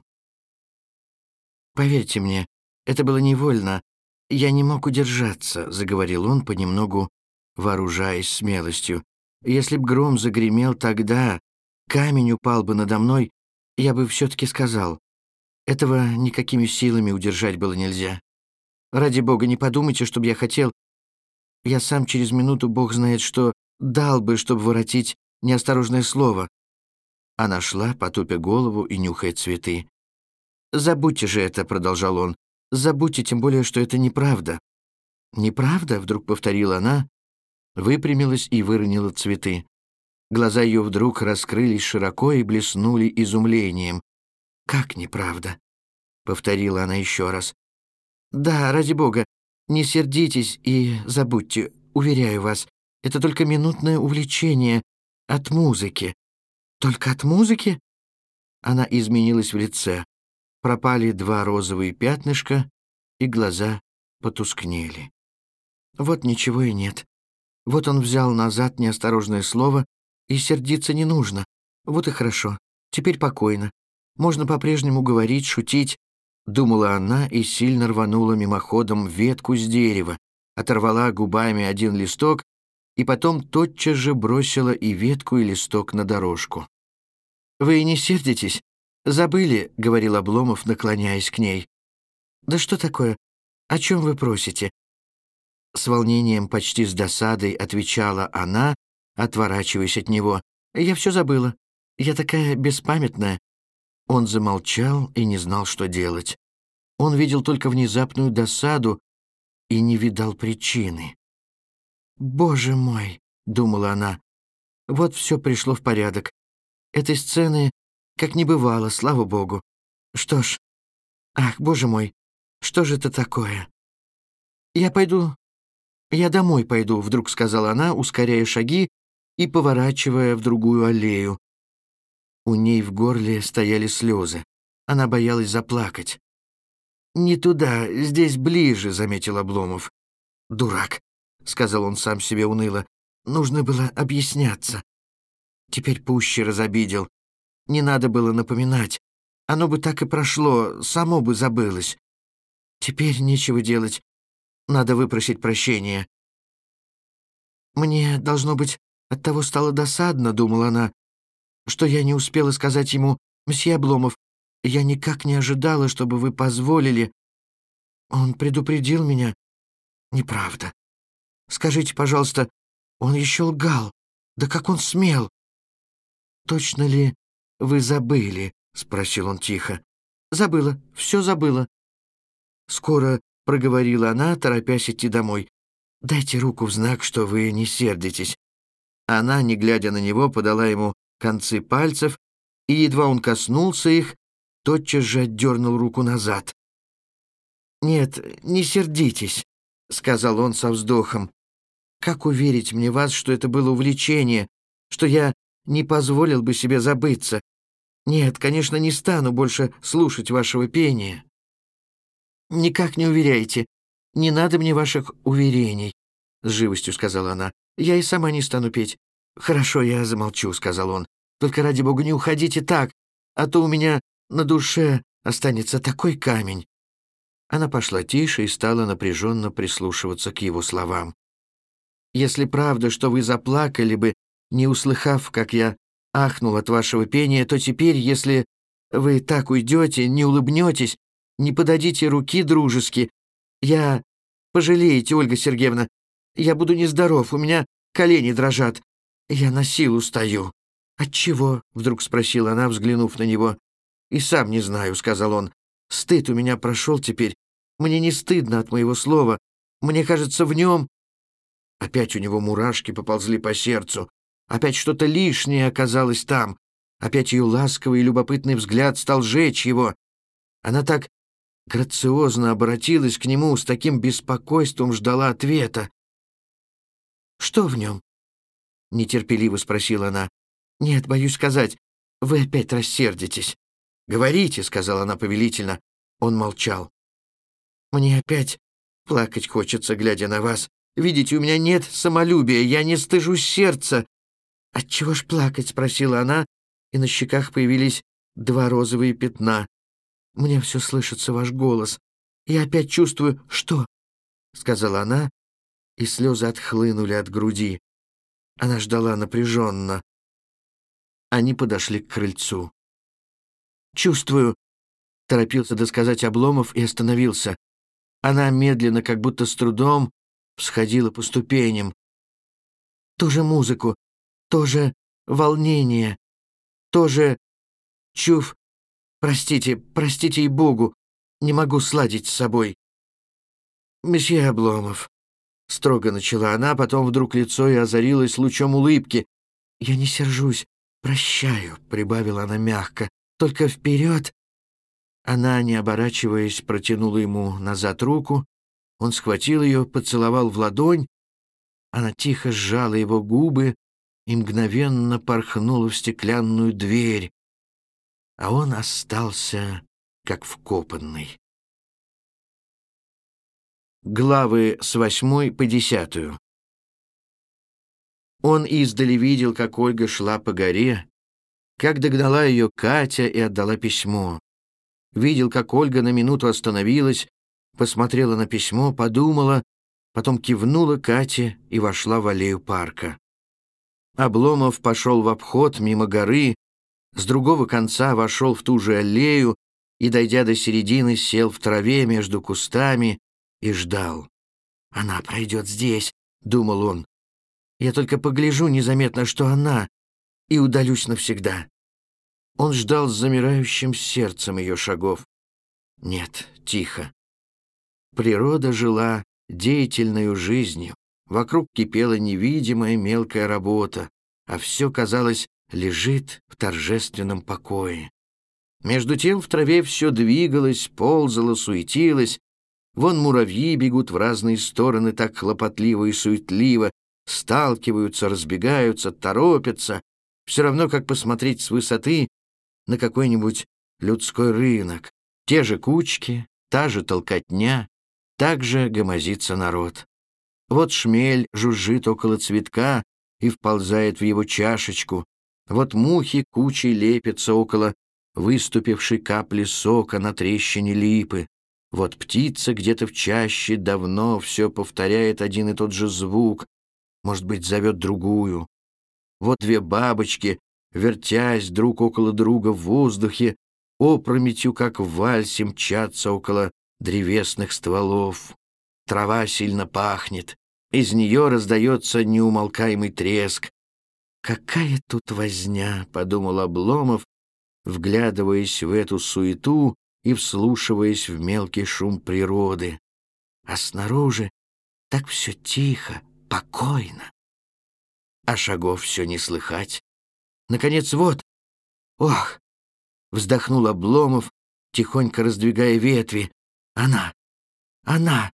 «Поверьте мне, это было невольно. Я не мог удержаться», — заговорил он, понемногу вооружаясь смелостью. «Если б гром загремел тогда, камень упал бы надо мной, я бы все-таки сказал. Этого никакими силами удержать было нельзя. Ради бога, не подумайте, чтобы я хотел... Я сам через минуту, бог знает что, дал бы, чтобы воротить неосторожное слово. Она шла, потупя голову и нюхая цветы. «Забудьте же это», — продолжал он. «Забудьте, тем более, что это неправда». «Неправда?» — вдруг повторила она, выпрямилась и выронила цветы. Глаза ее вдруг раскрылись широко и блеснули изумлением. «Как неправда?» — повторила она еще раз. «Да, ради бога, не сердитесь и забудьте, уверяю вас, это только минутное увлечение от музыки». «Только от музыки?» Она изменилась в лице. Пропали два розовые пятнышка, и глаза потускнели. Вот ничего и нет. Вот он взял назад неосторожное слово, и сердиться не нужно. Вот и хорошо. Теперь покойно. Можно по-прежнему говорить, шутить. Думала она и сильно рванула мимоходом ветку с дерева, оторвала губами один листок и потом тотчас же бросила и ветку, и листок на дорожку. «Вы не сердитесь? Забыли?» — говорил Обломов, наклоняясь к ней. «Да что такое? О чем вы просите?» С волнением, почти с досадой, отвечала она, отворачиваясь от него. «Я все забыла. Я такая беспамятная». Он замолчал и не знал, что делать. Он видел только внезапную досаду и не видал причины. «Боже мой!» — думала она. «Вот все пришло в порядок. Этой сцены как не бывало, слава богу. Что ж... Ах, боже мой, что же это такое? Я пойду... Я домой пойду, вдруг сказала она, ускоряя шаги и поворачивая в другую аллею. У ней в горле стояли слезы. Она боялась заплакать. «Не туда, здесь ближе», — заметил Обломов. «Дурак», — сказал он сам себе уныло. «Нужно было объясняться». Теперь пуще разобидел. Не надо было напоминать. Оно бы так и прошло, само бы забылось. Теперь нечего делать. Надо выпросить прощения. Мне, должно быть, от того стало досадно, думала она, что я не успела сказать ему, «Мсье Обломов, я никак не ожидала, чтобы вы позволили. Он предупредил меня. Неправда. Скажите, пожалуйста, он еще лгал. Да как он смел? Точно ли вы забыли?» — спросил он тихо. «Забыла, все забыла». Скоро проговорила она, торопясь идти домой. «Дайте руку в знак, что вы не сердитесь». Она, не глядя на него, подала ему концы пальцев, и едва он коснулся их, тотчас же отдернул руку назад. «Нет, не сердитесь», — сказал он со вздохом. «Как уверить мне вас, что это было увлечение, что я не позволил бы себе забыться. Нет, конечно, не стану больше слушать вашего пения. Никак не уверяйте. Не надо мне ваших уверений, — с живостью сказала она. Я и сама не стану петь. Хорошо, я замолчу, — сказал он. Только ради бога не уходите так, а то у меня на душе останется такой камень. Она пошла тише и стала напряженно прислушиваться к его словам. «Если правда, что вы заплакали бы, не услыхав, как я ахнул от вашего пения, то теперь, если вы так уйдете, не улыбнетесь, не подадите руки дружески, я... Пожалеете, Ольга Сергеевна, я буду нездоров, у меня колени дрожат. Я на силу стою». «Отчего?» — вдруг спросила она, взглянув на него. «И сам не знаю», — сказал он. «Стыд у меня прошел теперь. Мне не стыдно от моего слова. Мне кажется, в нем...» Опять у него мурашки поползли по сердцу. Опять что-то лишнее оказалось там. Опять ее ласковый и любопытный взгляд стал жечь его. Она так грациозно обратилась к нему, с таким беспокойством ждала ответа. «Что в нем?» — нетерпеливо спросила она. «Нет, боюсь сказать, вы опять рассердитесь. «Говорите», — сказала она повелительно. Он молчал. «Мне опять плакать хочется, глядя на вас. Видите, у меня нет самолюбия, я не стыжусь сердца». «Отчего ж плакать?» — спросила она, и на щеках появились два розовые пятна. «Мне все слышится ваш голос. Я опять чувствую...» «Что?» — сказала она, и слезы отхлынули от груди. Она ждала напряженно. Они подошли к крыльцу. «Чувствую», — торопился досказать Обломов и остановился. Она медленно, как будто с трудом, всходила по ступеням. «Тоже музыку, тоже волнение, тоже чув. Простите, простите и Богу, не могу сладить с собой». «Месье Обломов», — строго начала она, потом вдруг лицо и озарилось лучом улыбки. «Я не сержусь, прощаю», — прибавила она мягко. «Только вперед!» Она, не оборачиваясь, протянула ему назад руку. Он схватил ее, поцеловал в ладонь. Она тихо сжала его губы и мгновенно порхнула в стеклянную дверь. А он остался как вкопанный. Главы с восьмой по десятую. Он издали видел, как Ольга шла по горе, как догнала ее Катя и отдала письмо. Видел, как Ольга на минуту остановилась, посмотрела на письмо, подумала, потом кивнула Кате и вошла в аллею парка. Обломов пошел в обход мимо горы, с другого конца вошел в ту же аллею и, дойдя до середины, сел в траве между кустами, и ждал. «Она пройдет здесь», — думал он. «Я только погляжу незаметно, что она, и удалюсь навсегда». Он ждал с замирающим сердцем ее шагов. Нет, тихо. Природа жила деятельной жизнью. Вокруг кипела невидимая мелкая работа, а все, казалось, лежит в торжественном покое. Между тем в траве все двигалось, ползало, суетилось, Вон муравьи бегут в разные стороны так хлопотливо и суетливо, сталкиваются, разбегаются, торопятся. Все равно, как посмотреть с высоты на какой-нибудь людской рынок. Те же кучки, та же толкотня, так же гомозится народ. Вот шмель жужжит около цветка и вползает в его чашечку. Вот мухи кучей лепятся около выступившей капли сока на трещине липы. Вот птица где-то в чаще давно все повторяет один и тот же звук, может быть, зовет другую. Вот две бабочки, вертясь друг около друга в воздухе, опрометью, как в вальсе, мчатся около древесных стволов. Трава сильно пахнет, из нее раздается неумолкаемый треск. «Какая тут возня!» — подумал Обломов, вглядываясь в эту суету, и вслушиваясь в мелкий шум природы. А снаружи так все тихо, покойно. А шагов все не слыхать. Наконец, вот... Ох! Вздохнул Обломов, тихонько раздвигая ветви. Она! Она!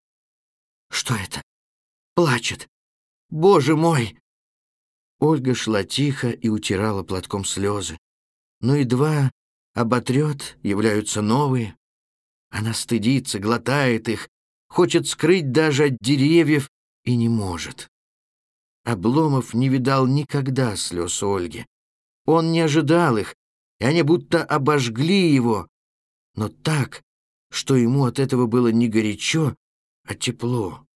Что это? Плачет! Боже мой! Ольга шла тихо и утирала платком слезы. Но едва оботрет, являются новые. Она стыдится, глотает их, хочет скрыть даже от деревьев и не может. Обломов не видал никогда слез Ольги. Он не ожидал их, и они будто обожгли его, но так, что ему от этого было не горячо, а тепло.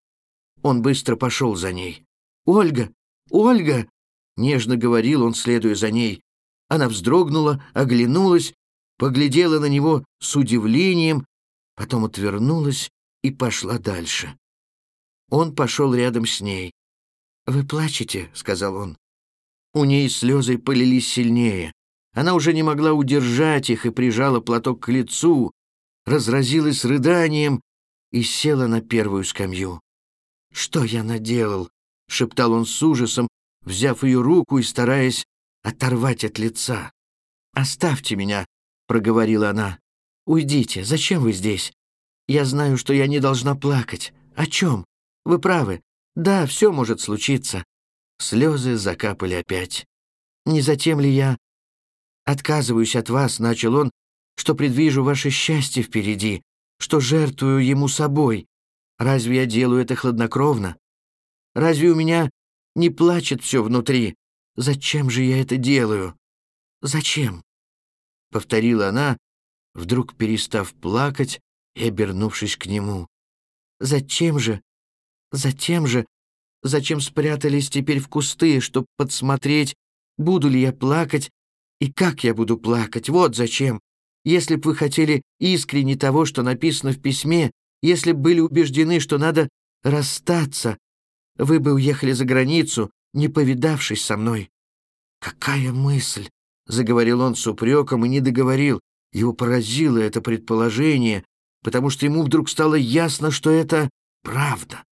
Он быстро пошел за ней. «Ольга! Ольга!» — нежно говорил он, следуя за ней. Она вздрогнула, оглянулась поглядела на него с удивлением, потом отвернулась и пошла дальше. Он пошел рядом с ней. «Вы плачете?» — сказал он. У ней слезы полились сильнее. Она уже не могла удержать их и прижала платок к лицу, разразилась рыданием и села на первую скамью. «Что я наделал?» — шептал он с ужасом, взяв ее руку и стараясь оторвать от лица. «Оставьте меня», проговорила она. «Уйдите, зачем вы здесь? Я знаю, что я не должна плакать. О чем? Вы правы. Да, все может случиться». Слезы закапали опять. «Не затем ли я...» «Отказываюсь от вас», — начал он, что предвижу ваше счастье впереди, что жертвую ему собой. Разве я делаю это хладнокровно? Разве у меня не плачет все внутри? Зачем же я это делаю? Зачем?» Повторила она, вдруг перестав плакать и обернувшись к нему. «Зачем же? Затем же? Зачем спрятались теперь в кусты, чтобы подсмотреть, буду ли я плакать и как я буду плакать? Вот зачем. Если б вы хотели искренне того, что написано в письме, если б были убеждены, что надо расстаться, вы бы уехали за границу, не повидавшись со мной». «Какая мысль!» — заговорил он с упреком и не договорил. Его поразило это предположение, потому что ему вдруг стало ясно, что это правда.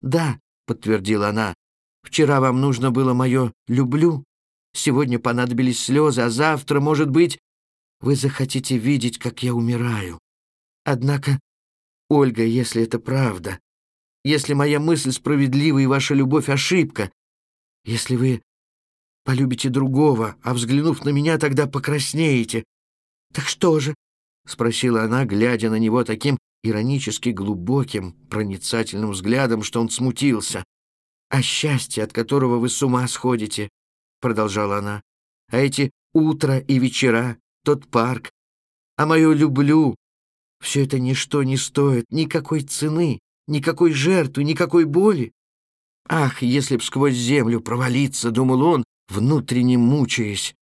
«Да», — подтвердила она, — «вчера вам нужно было мое «люблю», сегодня понадобились слезы, а завтра, может быть, вы захотите видеть, как я умираю. Однако, Ольга, если это правда, если моя мысль справедлива и ваша любовь ошибка, если вы полюбите другого, а взглянув на меня, тогда покраснеете. Так что же? — спросила она, глядя на него таким иронически глубоким, проницательным взглядом, что он смутился. «А счастье, от которого вы с ума сходите», — продолжала она, — «а эти утра и вечера, тот парк, а мое люблю, все это ничто не стоит, никакой цены, никакой жертвы, никакой боли. Ах, если б сквозь землю провалиться, думал он, внутренне мучаясь,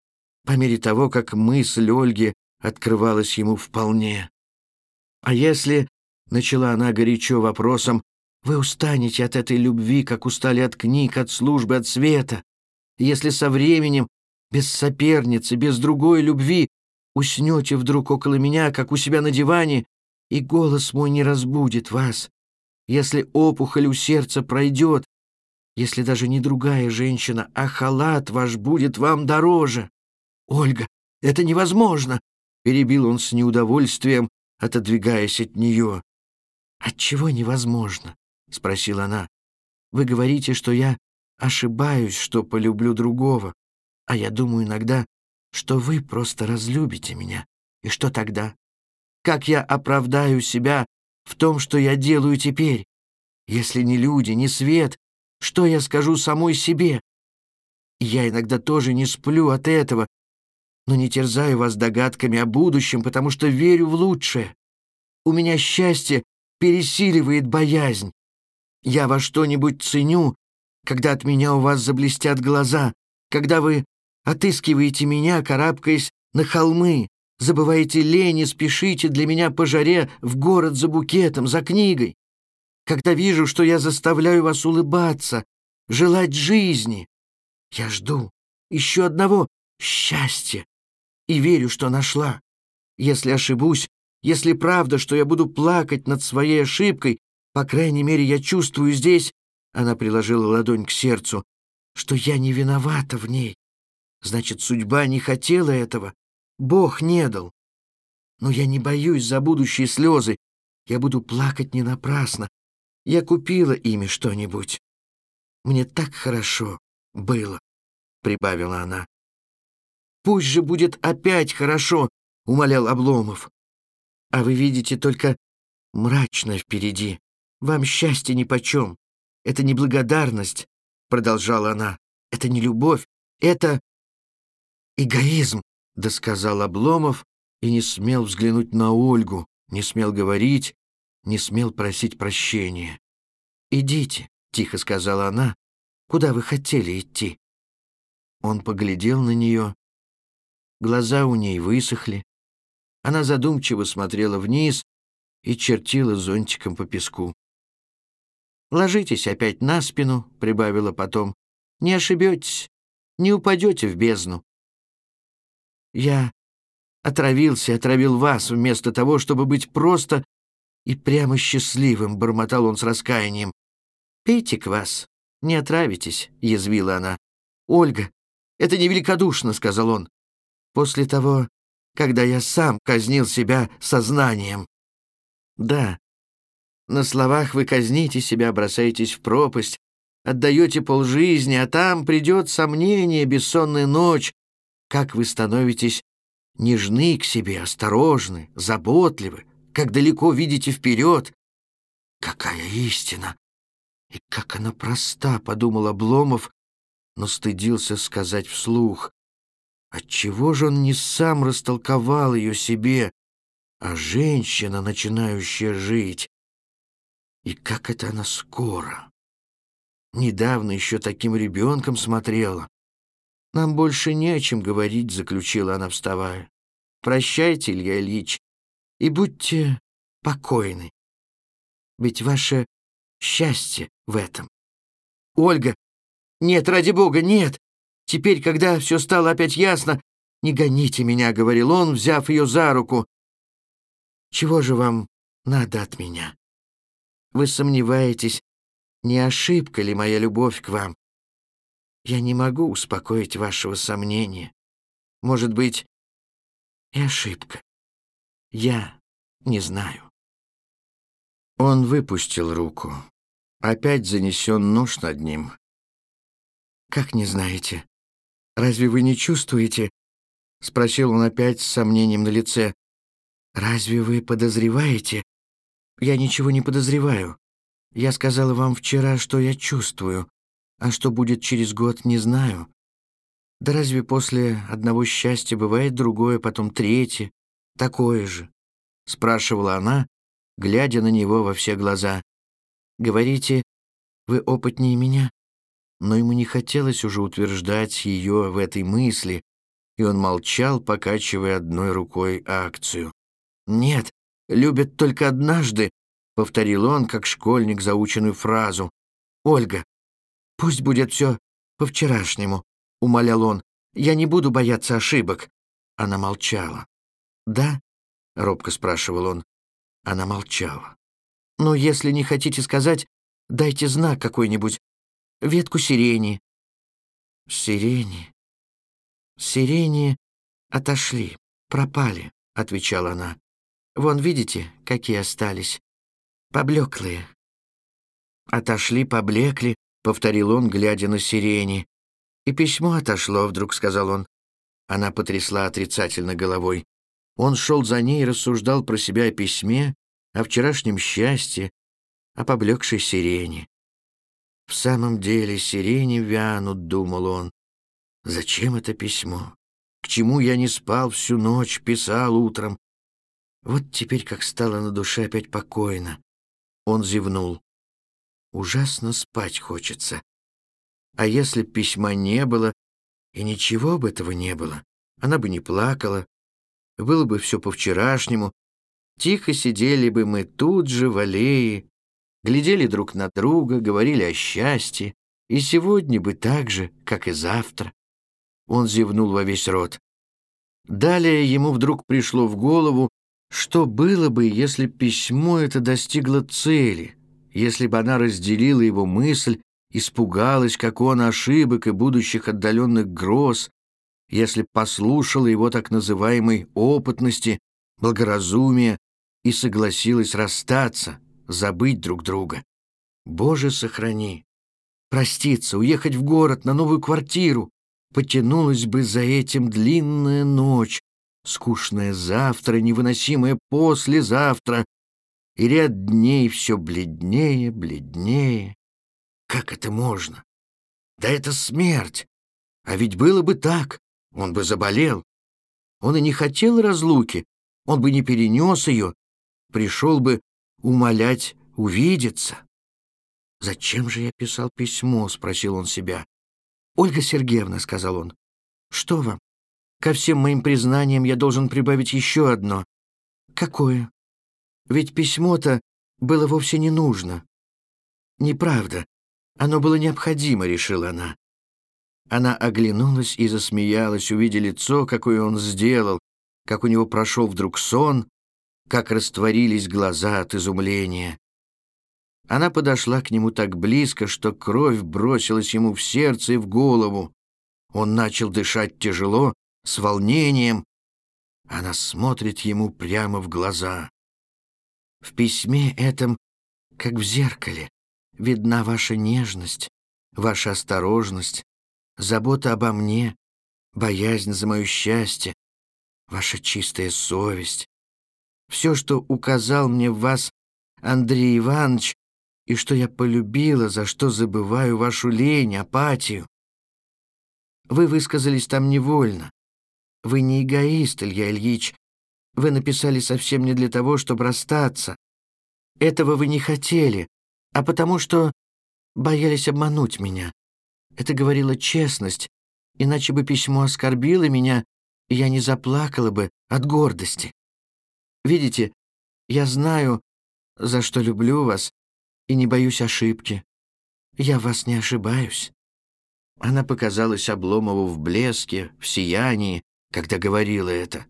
по мере того, как мысль Ольги открывалась ему вполне. А если, — начала она горячо вопросом, — вы устанете от этой любви, как устали от книг, от службы, от света, если со временем, без соперницы, без другой любви, уснете вдруг около меня, как у себя на диване, и голос мой не разбудит вас, если опухоль у сердца пройдет, если даже не другая женщина, а халат ваш будет вам дороже. Ольга, это невозможно, — перебил он с неудовольствием, отодвигаясь от нее. «Отчего невозможно?» — спросила она. «Вы говорите, что я ошибаюсь, что полюблю другого, а я думаю иногда, что вы просто разлюбите меня. И что тогда? Как я оправдаю себя в том, что я делаю теперь? Если не люди, не свет, что я скажу самой себе? Я иногда тоже не сплю от этого, но не терзаю вас догадками о будущем, потому что верю в лучшее. У меня счастье пересиливает боязнь. Я во что-нибудь ценю, когда от меня у вас заблестят глаза, когда вы отыскиваете меня, карабкаясь на холмы, забываете лень и спешите для меня по жаре в город за букетом, за книгой. Когда вижу, что я заставляю вас улыбаться, желать жизни, я жду еще одного счастья и верю, что нашла. Если ошибусь, если правда, что я буду плакать над своей ошибкой, по крайней мере, я чувствую здесь, она приложила ладонь к сердцу, что я не виновата в ней. Значит, судьба не хотела этого, Бог не дал. Но я не боюсь за будущие слезы, я буду плакать не напрасно. Я купила ими что-нибудь. Мне так хорошо было, — прибавила она. Пусть же будет опять хорошо, — умолял Обломов. А вы видите только мрачно впереди. Вам счастье нипочем. Это не благодарность, — продолжала она. Это не любовь, это эгоизм, — досказал Обломов и не смел взглянуть на Ольгу, не смел говорить, не смел просить прощения. «Идите», — тихо сказала она, — «куда вы хотели идти?» Он поглядел на нее Глаза у ней высохли. Она задумчиво смотрела вниз и чертила зонтиком по песку. «Ложитесь опять на спину», — прибавила потом. «Не ошибетесь, не упадете в бездну». «Я отравился, отравил вас, вместо того, чтобы быть просто и прямо счастливым», — бормотал он с раскаянием. «Пейте квас, не отравитесь», — язвила она. «Ольга, это невеликодушно», — сказал он после того, когда я сам казнил себя сознанием. Да, на словах вы казните себя, бросаетесь в пропасть, отдаете полжизни, а там придет сомнение, бессонная ночь, как вы становитесь нежны к себе, осторожны, заботливы, как далеко видите вперед. Какая истина! И как она проста, подумал Обломов, но стыдился сказать вслух. Отчего же он не сам растолковал ее себе, а женщина, начинающая жить? И как это она скоро! Недавно еще таким ребенком смотрела. «Нам больше не о чем говорить», — заключила она, вставая. «Прощайте, Илья Ильич, и будьте покойны. Ведь ваше счастье в этом. Ольга, нет, ради бога, нет. Теперь, когда все стало опять ясно, не гоните меня, — говорил он, взяв ее за руку. Чего же вам надо от меня? Вы сомневаетесь, не ошибка ли моя любовь к вам? Я не могу успокоить вашего сомнения. Может быть, и ошибка. Я не знаю. Он выпустил руку. Опять занесен нож над ним. «Как не знаете? Разве вы не чувствуете?» — спросил он опять с сомнением на лице. «Разве вы подозреваете?» «Я ничего не подозреваю. Я сказала вам вчера, что я чувствую, а что будет через год, не знаю. Да разве после одного счастья бывает другое, потом третье, такое же?» — спрашивала она, глядя на него во все глаза. «Говорите, вы опытнее меня?» Но ему не хотелось уже утверждать ее в этой мысли, и он молчал, покачивая одной рукой акцию. «Нет, любят только однажды, — повторил он, как школьник, заученную фразу. «Ольга, пусть будет все по-вчерашнему», — умолял он. «Я не буду бояться ошибок». Она молчала. «Да?» — робко спрашивал он. Она молчала. «Ну, если не хотите сказать, дайте знак какой-нибудь. Ветку сирени». «Сирени? Сирени отошли, пропали», — отвечала она. «Вон, видите, какие остались поблеклые. «Отошли, поблекли», — повторил он, глядя на сирени. «И письмо отошло вдруг», — сказал он. Она потрясла отрицательно головой. Он шел за ней и рассуждал про себя о письме, о вчерашнем счастье, о поблекшей сирене. «В самом деле сирени вянут», — думал он. «Зачем это письмо? К чему я не спал всю ночь, писал утром? Вот теперь как стало на душе опять покойно. Он зевнул. «Ужасно спать хочется. А если письма не было, и ничего бы этого не было, она бы не плакала, было бы все по-вчерашнему, тихо сидели бы мы тут же в аллее, глядели друг на друга, говорили о счастье, и сегодня бы так же, как и завтра». Он зевнул во весь рот. Далее ему вдруг пришло в голову, что было бы, если письмо это достигло цели, если бы она разделила его мысль, испугалась, как он, ошибок и будущих отдаленных гроз, если послушала его так называемой опытности, благоразумия и согласилась расстаться, забыть друг друга. Боже, сохрани! Проститься, уехать в город, на новую квартиру. Потянулась бы за этим длинная ночь, скучное завтра, невыносимое послезавтра, и ряд дней все бледнее, бледнее. Как это можно? Да это смерть. А ведь было бы так, он бы заболел. Он и не хотел разлуки, он бы не перенес ее, пришел бы умолять увидеться. «Зачем же я писал письмо?» — спросил он себя. «Ольга Сергеевна», — сказал он, — «что вам? Ко всем моим признаниям я должен прибавить еще одно. Какое? Ведь письмо-то было вовсе не нужно. Неправда. Оно было необходимо, решила она. Она оглянулась и засмеялась, увидя лицо, какое он сделал, как у него прошел вдруг сон, как растворились глаза от изумления. Она подошла к нему так близко, что кровь бросилась ему в сердце и в голову. Он начал дышать тяжело, с волнением. Она смотрит ему прямо в глаза. В письме этом, как в зеркале, видна ваша нежность, ваша осторожность, забота обо мне, боязнь за мое счастье, ваша чистая совесть, все, что указал мне в вас Андрей Иванович, и что я полюбила, за что забываю вашу лень, апатию. Вы высказались там невольно. Вы не эгоист, Илья Ильич. Вы написали совсем не для того, чтобы расстаться. Этого вы не хотели, а потому что боялись обмануть меня. Это говорила честность, иначе бы письмо оскорбило меня, и я не заплакала бы от гордости. Видите, я знаю, за что люблю вас, и не боюсь ошибки. Я вас не ошибаюсь». Она показалась Обломову в блеске, в сиянии, когда говорила это.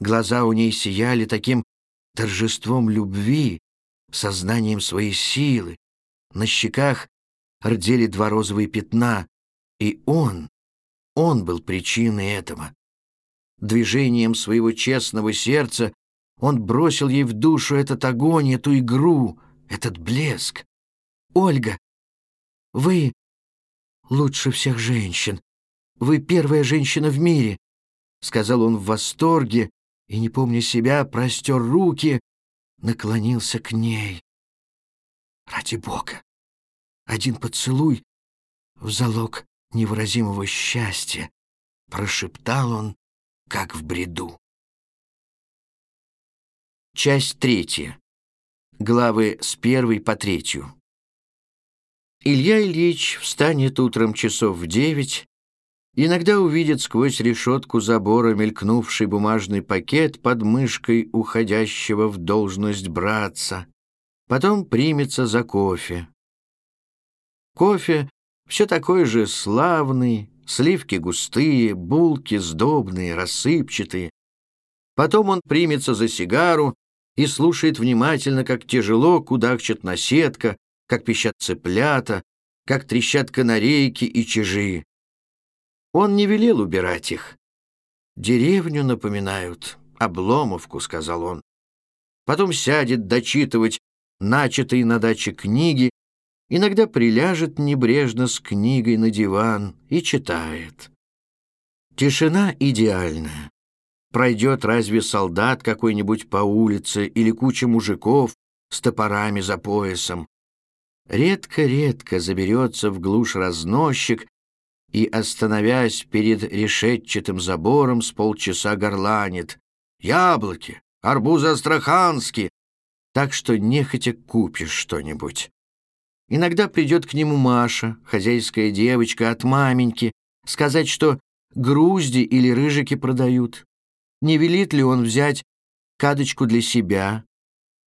Глаза у ней сияли таким торжеством любви, сознанием своей силы. На щеках рдели два розовые пятна, и он, он был причиной этого. Движением своего честного сердца он бросил ей в душу этот огонь, эту игру, этот блеск. «Ольга, вы лучше всех женщин. Вы первая женщина в мире», — сказал он в восторге и, не помня себя, простер руки, наклонился к ней. «Ради Бога! Один поцелуй в залог невыразимого счастья», — прошептал он, как в бреду. Часть третья. Главы с первой по третью. Илья Ильич встанет утром часов в девять, иногда увидит сквозь решетку забора мелькнувший бумажный пакет под мышкой уходящего в должность братца. Потом примется за кофе. Кофе все такой же славный, сливки густые, булки сдобные, рассыпчатые. Потом он примется за сигару и слушает внимательно, как тяжело кудахчет наседка, как пищат цыплята, как трещат канарейки и чижи. Он не велел убирать их. «Деревню напоминают, Обломовку», — сказал он. Потом сядет дочитывать начатые на даче книги, иногда приляжет небрежно с книгой на диван и читает. Тишина идеальная. Пройдет разве солдат какой-нибудь по улице или куча мужиков с топорами за поясом? Редко-редко заберется в глушь разносчик и, остановясь перед решетчатым забором, с полчаса горланит. «Яблоки! Арбузы астраханские!» Так что нехотя купишь что-нибудь. Иногда придет к нему Маша, хозяйская девочка от маменьки, сказать, что грузди или рыжики продают не велит ли он взять кадочку для себя,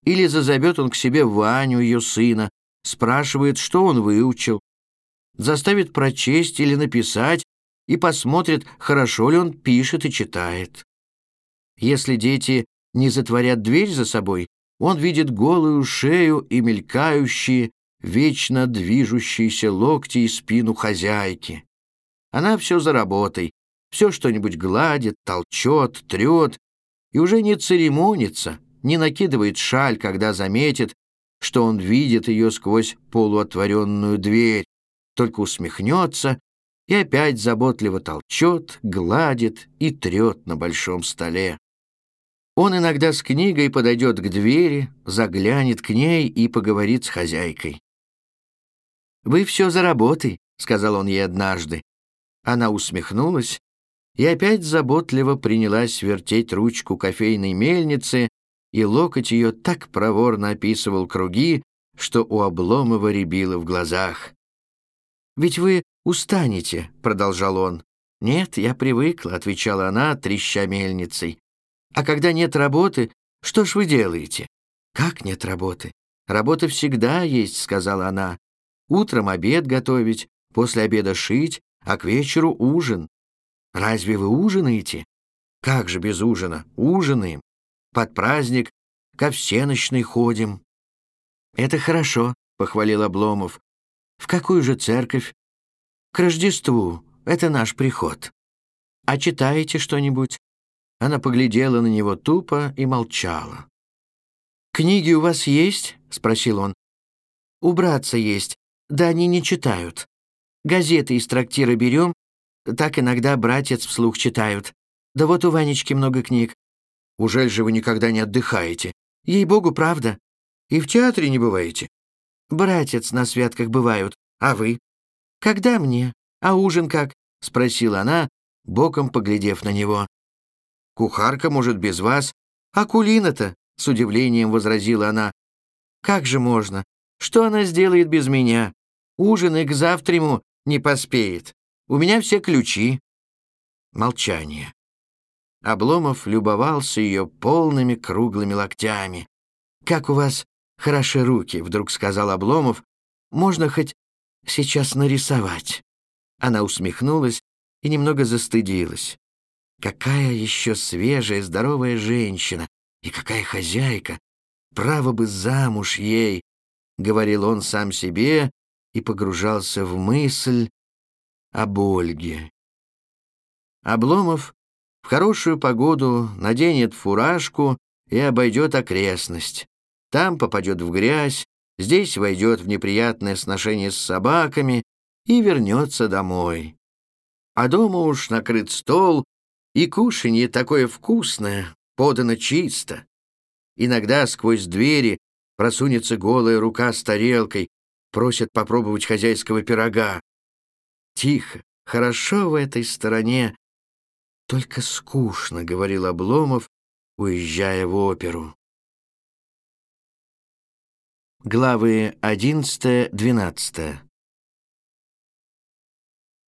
или зазовет он к себе Ваню, ее сына, спрашивает, что он выучил, заставит прочесть или написать и посмотрит, хорошо ли он пишет и читает. Если дети не затворят дверь за собой, он видит голую шею и мелькающие, вечно движущиеся локти и спину хозяйки. Она все за работой, все что-нибудь гладит, толчет, трет и уже не церемонится, не накидывает шаль, когда заметит, что он видит ее сквозь полуотворенную дверь, только усмехнется и опять заботливо толчет, гладит и трет на большом столе. Он иногда с книгой подойдет к двери, заглянет к ней и поговорит с хозяйкой. «Вы все за работой», — сказал он ей однажды. Она усмехнулась и опять заботливо принялась вертеть ручку кофейной мельницы, и локоть ее так проворно описывал круги, что у Обломова рябило в глазах. «Ведь вы устанете», — продолжал он. «Нет, я привыкла», — отвечала она, треща мельницей. «А когда нет работы, что ж вы делаете?» «Как нет работы? Работа всегда есть», — сказала она. «Утром обед готовить, после обеда шить, а к вечеру ужин. Разве вы ужинаете? Как же без ужина? Ужинаем. Под праздник ко всеночной ходим. Это хорошо, похвалил Обломов. В какую же церковь? К Рождеству. Это наш приход. А читаете что-нибудь? Она поглядела на него тупо и молчала. «Книги у вас есть?» — спросил он. «У братца есть, да они не читают. Газеты из трактира берем, так иногда братец вслух читают. Да вот у Ванечки много книг. Ужель же вы никогда не отдыхаете? Ей-богу, правда. И в театре не бываете? Братец на святках бывают. А вы? Когда мне? А ужин как? Спросила она, боком поглядев на него. Кухарка, может, без вас? А Кулина-то? С удивлением возразила она. Как же можно? Что она сделает без меня? Ужин и к завтраму не поспеет. У меня все ключи. Молчание. Обломов любовался ее полными круглыми локтями. «Как у вас хороши руки», — вдруг сказал Обломов. «Можно хоть сейчас нарисовать». Она усмехнулась и немного застыдилась. Какая еще свежая, здоровая женщина, и какая хозяйка! Право бы замуж ей, — говорил он сам себе и погружался в мысль об Ольге. Обломов в хорошую погоду наденет фуражку и обойдет окрестность. Там попадет в грязь, здесь войдет в неприятное сношение с собаками и вернется домой. А дома уж накрыт стол, и кушанье такое вкусное, подано чисто. Иногда сквозь двери просунется голая рука с тарелкой, просят попробовать хозяйского пирога. Тихо, хорошо в этой стороне, только скучно, — говорил Обломов, уезжая в оперу. Главы 11-12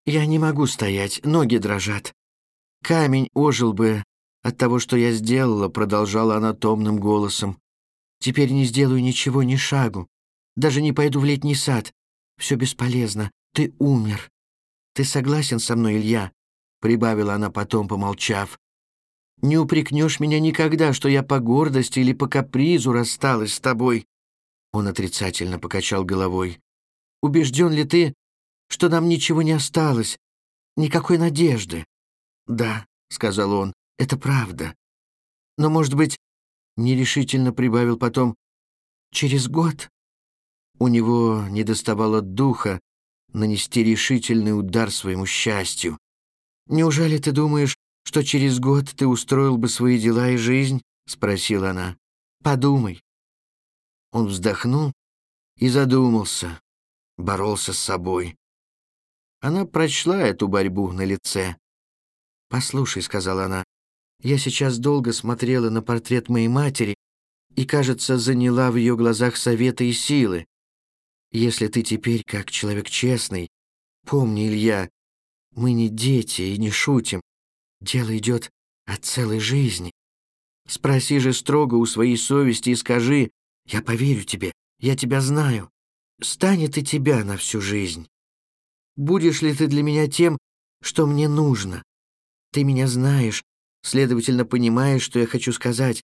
«Я не могу стоять, ноги дрожат. Камень ожил бы от того, что я сделала», — продолжала она томным голосом. «Теперь не сделаю ничего, ни шагу. Даже не пойду в летний сад. Все бесполезно. Ты умер. Ты согласен со мной, Илья?» — прибавила она потом, помолчав. «Не упрекнешь меня никогда, что я по гордости или по капризу рассталась с тобой». Он отрицательно покачал головой. «Убежден ли ты, что нам ничего не осталось, никакой надежды?» «Да», — сказал он, — «это правда. Но, может быть, нерешительно прибавил потом, через год?» У него не доставало духа нанести решительный удар своему счастью. «Неужели ты думаешь, что через год ты устроил бы свои дела и жизнь?» — спросила она. «Подумай. Он вздохнул и задумался, боролся с собой. Она прочла эту борьбу на лице. «Послушай», — сказала она, — «я сейчас долго смотрела на портрет моей матери и, кажется, заняла в ее глазах советы и силы. Если ты теперь, как человек честный, помни, Илья, мы не дети и не шутим. Дело идет о целой жизни. Спроси же строго у своей совести и скажи, я поверю тебе, я тебя знаю. Станет и тебя на всю жизнь. Будешь ли ты для меня тем, что мне нужно? Ты меня знаешь, следовательно, понимаешь, что я хочу сказать.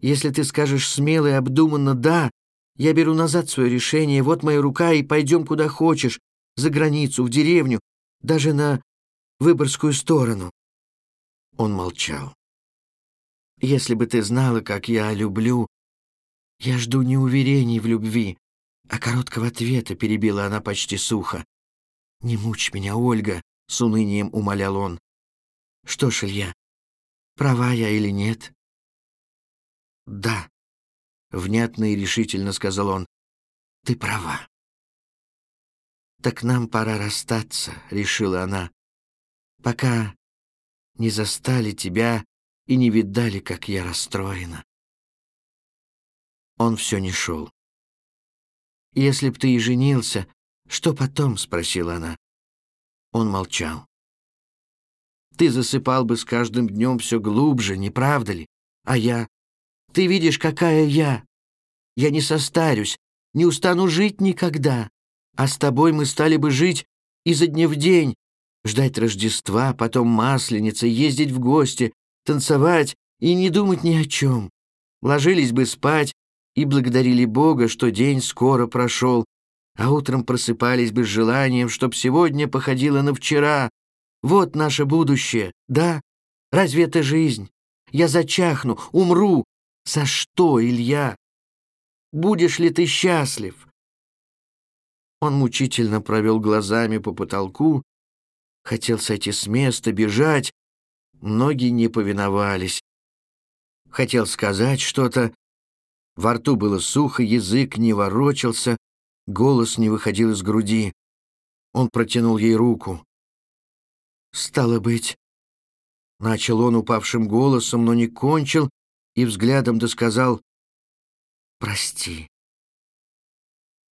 Если ты скажешь смело и обдуманно «да», я беру назад свое решение, вот моя рука, и пойдем куда хочешь, за границу, в деревню, даже на Выборгскую сторону». Он молчал. «Если бы ты знала, как я люблю, «Я жду не уверений в любви, а короткого ответа», — перебила она почти сухо. «Не мучь меня, Ольга», — с унынием умолял он. «Что ж, Илья, права я или нет?» «Да», — внятно и решительно сказал он, — «ты права». «Так нам пора расстаться», — решила она, «пока не застали тебя и не видали, как я расстроена». Он все не шел. «Если б ты и женился, что потом?» — спросила она. Он молчал. «Ты засыпал бы с каждым днем все глубже, не правда ли? А я? Ты видишь, какая я? Я не состарюсь, не устану жить никогда. А с тобой мы стали бы жить изо дня в день, ждать Рождества, потом Масленицы, ездить в гости, танцевать и не думать ни о чем. Ложились бы спать, и благодарили Бога, что день скоро прошел, а утром просыпались бы с желанием, чтоб сегодня походило на вчера. Вот наше будущее, да? Разве это жизнь? Я зачахну, умру. За что, Илья? Будешь ли ты счастлив?» Он мучительно провел глазами по потолку, хотел сойти с места, бежать, ноги не повиновались. Хотел сказать что-то. Во рту было сухо, язык не ворочался, голос не выходил из груди. Он протянул ей руку. «Стало быть...» Начал он упавшим голосом, но не кончил, и взглядом досказал «Прости».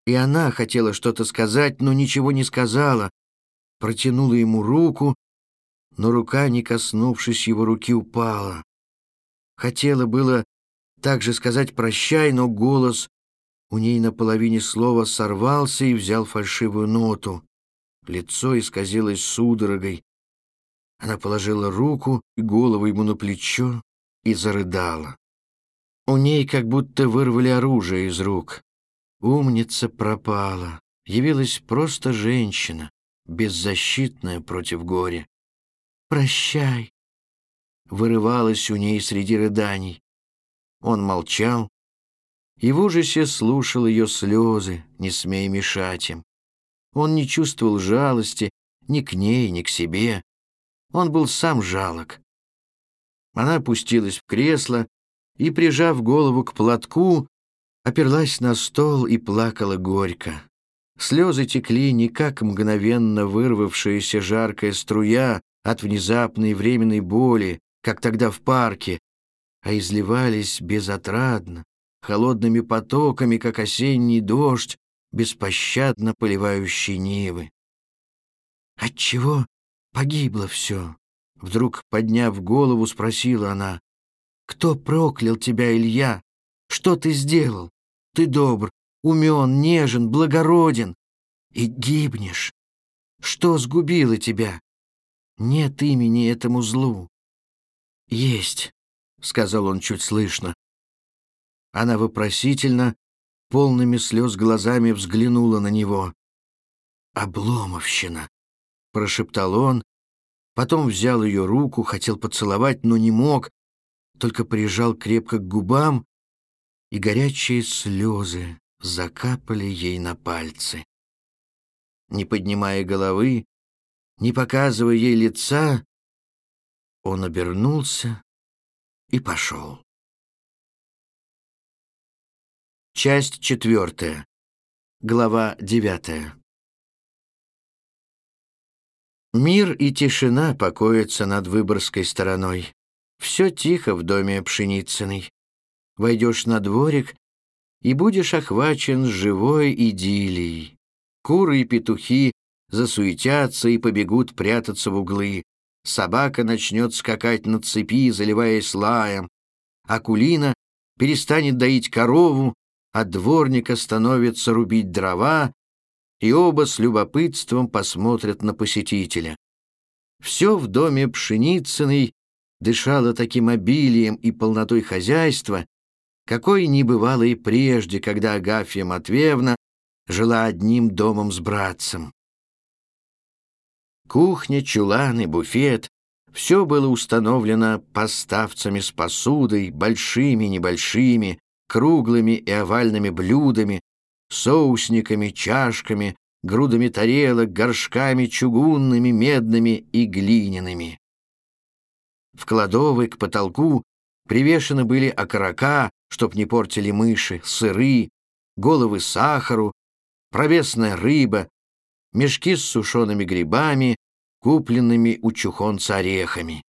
И она хотела что-то сказать, но ничего не сказала, протянула ему руку, но рука, не коснувшись его руки, упала. Хотела было также сказать «прощай», но голос у ней на половине слова сорвался и взял фальшивую ноту. Лицо исказилось судорогой. Она положила руку и голову ему на плечо и зарыдала. У ней как будто вырвали оружие из рук. Умница пропала. Явилась просто женщина, беззащитная против горя. «Прощай!» Вырывалась у ней среди рыданий. Он молчал и в ужасе слушал ее слезы, не смея мешать им. Он не чувствовал жалости ни к ней, ни к себе. Он был сам жалок. Она опустилась в кресло и, прижав голову к платку, оперлась на стол и плакала горько. Слезы текли не как мгновенно вырвавшаяся жаркая струя от внезапной временной боли, как тогда в парке, а изливались безотрадно, холодными потоками, как осенний дождь, беспощадно поливающий нивы. «Отчего погибло все?» Вдруг, подняв голову, спросила она. «Кто проклял тебя, Илья? Что ты сделал? Ты добр, умен, нежен, благороден. И гибнешь. Что сгубило тебя? Нет имени этому злу». «Есть», — сказал он чуть слышно. Она вопросительно, полными слез глазами взглянула на него. «Обломовщина», — прошептал он, потом взял ее руку, хотел поцеловать, но не мог, только прижал крепко к губам, и горячие слезы закапали ей на пальцы. Не поднимая головы, не показывая ей лица, он обернулся и пошел. Часть четвертая. Глава девятая. Мир и тишина покоятся над Выборгской стороной. Все тихо в доме Пшеницыной. Войдешь на дворик и будешь охвачен живой идиллией. Куры и петухи засуетятся и побегут прятаться в углы. Собака начнет скакать на цепи, заливаясь лаем. Акулина перестанет доить корову, а дворник остановится рубить дрова, и оба с любопытством посмотрят на посетителя. Все в доме Пшеницыной дышало таким обилием и полнотой хозяйства, какой не бывало и прежде, когда Агафья Матвеевна жила одним домом с братцем. Кухня, чуланы, буфет — все было установлено поставцами с посудой, большими, небольшими, круглыми и овальными блюдами, соусниками, чашками, грудами тарелок, горшками чугунными, медными и глиняными. В кладовой к потолку привешены были окорока, чтоб не портили мыши, сыры, головы сахару, провесная рыба, мешки с сушеными грибами, купленными у чухонца орехами.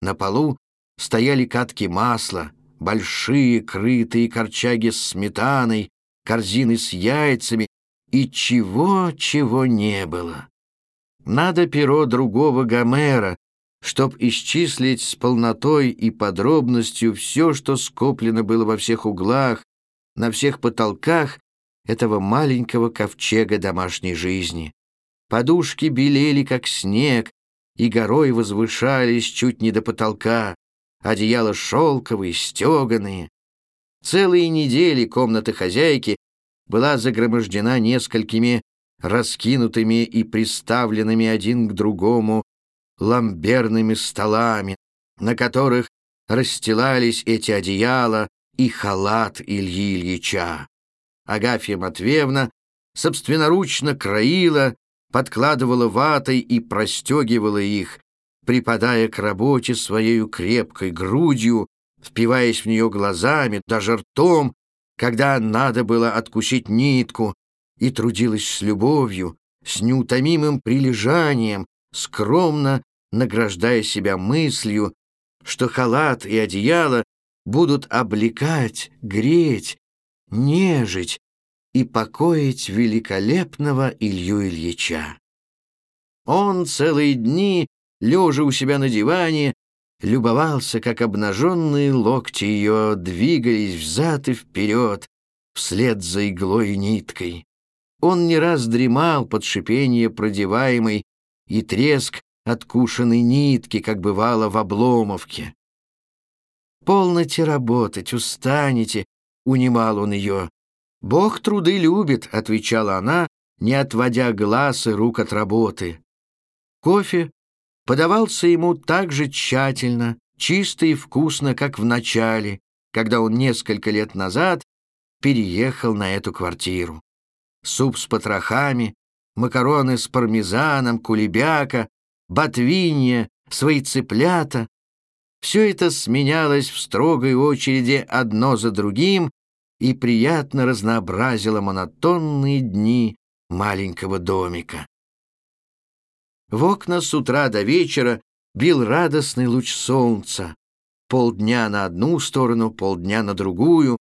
На полу стояли катки масла, большие крытые корчаги с сметаной, корзины с яйцами и чего-чего не было. Надо перо другого Гомера, чтоб исчислить с полнотой и подробностью все, что скоплено было во всех углах, на всех потолках этого маленького ковчега домашней жизни. Подушки белели, как снег, и горой возвышались чуть не до потолка одеяла шелковые, стеганые. Целые недели комната хозяйки была загромождена несколькими раскинутыми и приставленными один к другому ламберными столами, на которых расстилались эти одеяла и халат Ильи Ильича. Агафья Матвеевна собственноручно краила, подкладывала ватой и простегивала их, припадая к работе своей крепкой грудью, впиваясь в нее глазами, даже ртом, когда надо было откусить нитку, и трудилась с любовью, с неутомимым прилежанием, скромно награждая себя мыслью, что халат и одеяло будут облекать, греть, нежить и покоить великолепного Илью Ильича. Он целые дни, лежа у себя на диване, любовался, как обнаженные локти ее двигались взад и вперед, вслед за иглой и ниткой. Он не раз дремал под шипение продеваемой и треск откушенной нитки, как бывало в обломовке. «Полноте работать, устанете», — унимал он ее. «Бог труды любит», — отвечала она, не отводя глаз и рук от работы. Кофе подавался ему так же тщательно, чисто и вкусно, как в начале, когда он несколько лет назад переехал на эту квартиру. Суп с потрохами, макароны с пармезаном, кулебяка, ботвинья, свои цыплята. Все это сменялось в строгой очереди одно за другим и приятно разнообразило монотонные дни маленького домика. В окна с утра до вечера бил радостный луч солнца. Полдня на одну сторону, полдня на другую,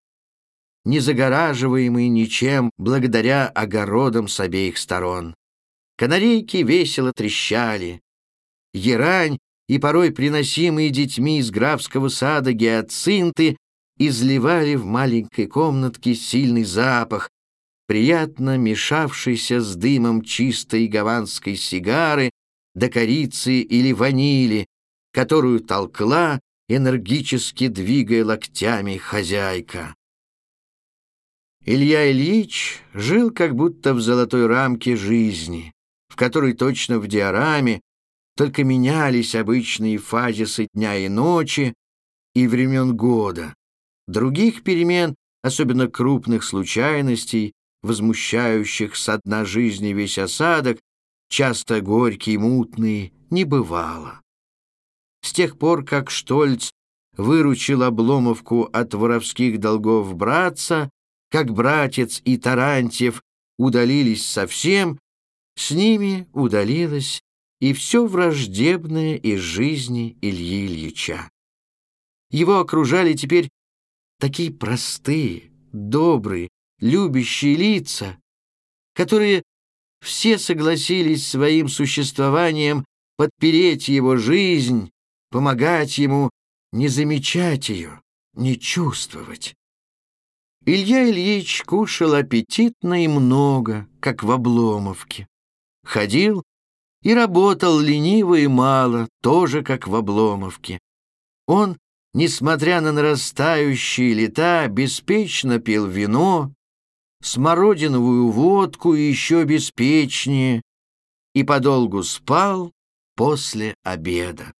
не загораживаемый ничем благодаря огородам с обеих сторон. Канарейки весело трещали, Ерань и порой приносимые детьми из графского сада гиацинты изливали в маленькой комнатке сильный запах, приятно мешавшийся с дымом чистой гаванской сигары до корицы или ванили, которую толкла, энергически двигая локтями хозяйка. Илья Ильич жил как будто в золотой рамке жизни, в которой точно в диораме только менялись обычные фазисы дня и ночи и времен года. Других перемен, особенно крупных случайностей, возмущающих со дна жизни весь осадок, часто горький и мутный, не бывало. С тех пор, как Штольц выручил Обломовку от воровских долгов братца, как братец и Тарантьев удалились совсем, с ними удалилась и все враждебное из жизни Ильи Ильича. Его окружали теперь такие простые, добрые, любящие лица, которые все согласились своим существованием подпереть его жизнь, помогать ему не замечать ее, не чувствовать. Илья Ильич кушал аппетитно и много, как в Обломовке. Ходил и работал лениво и мало, тоже как в Обломовке. Он, несмотря на нарастающие лета, беспечно пил вино, смородиновую водку еще беспечнее, и подолгу спал после обеда.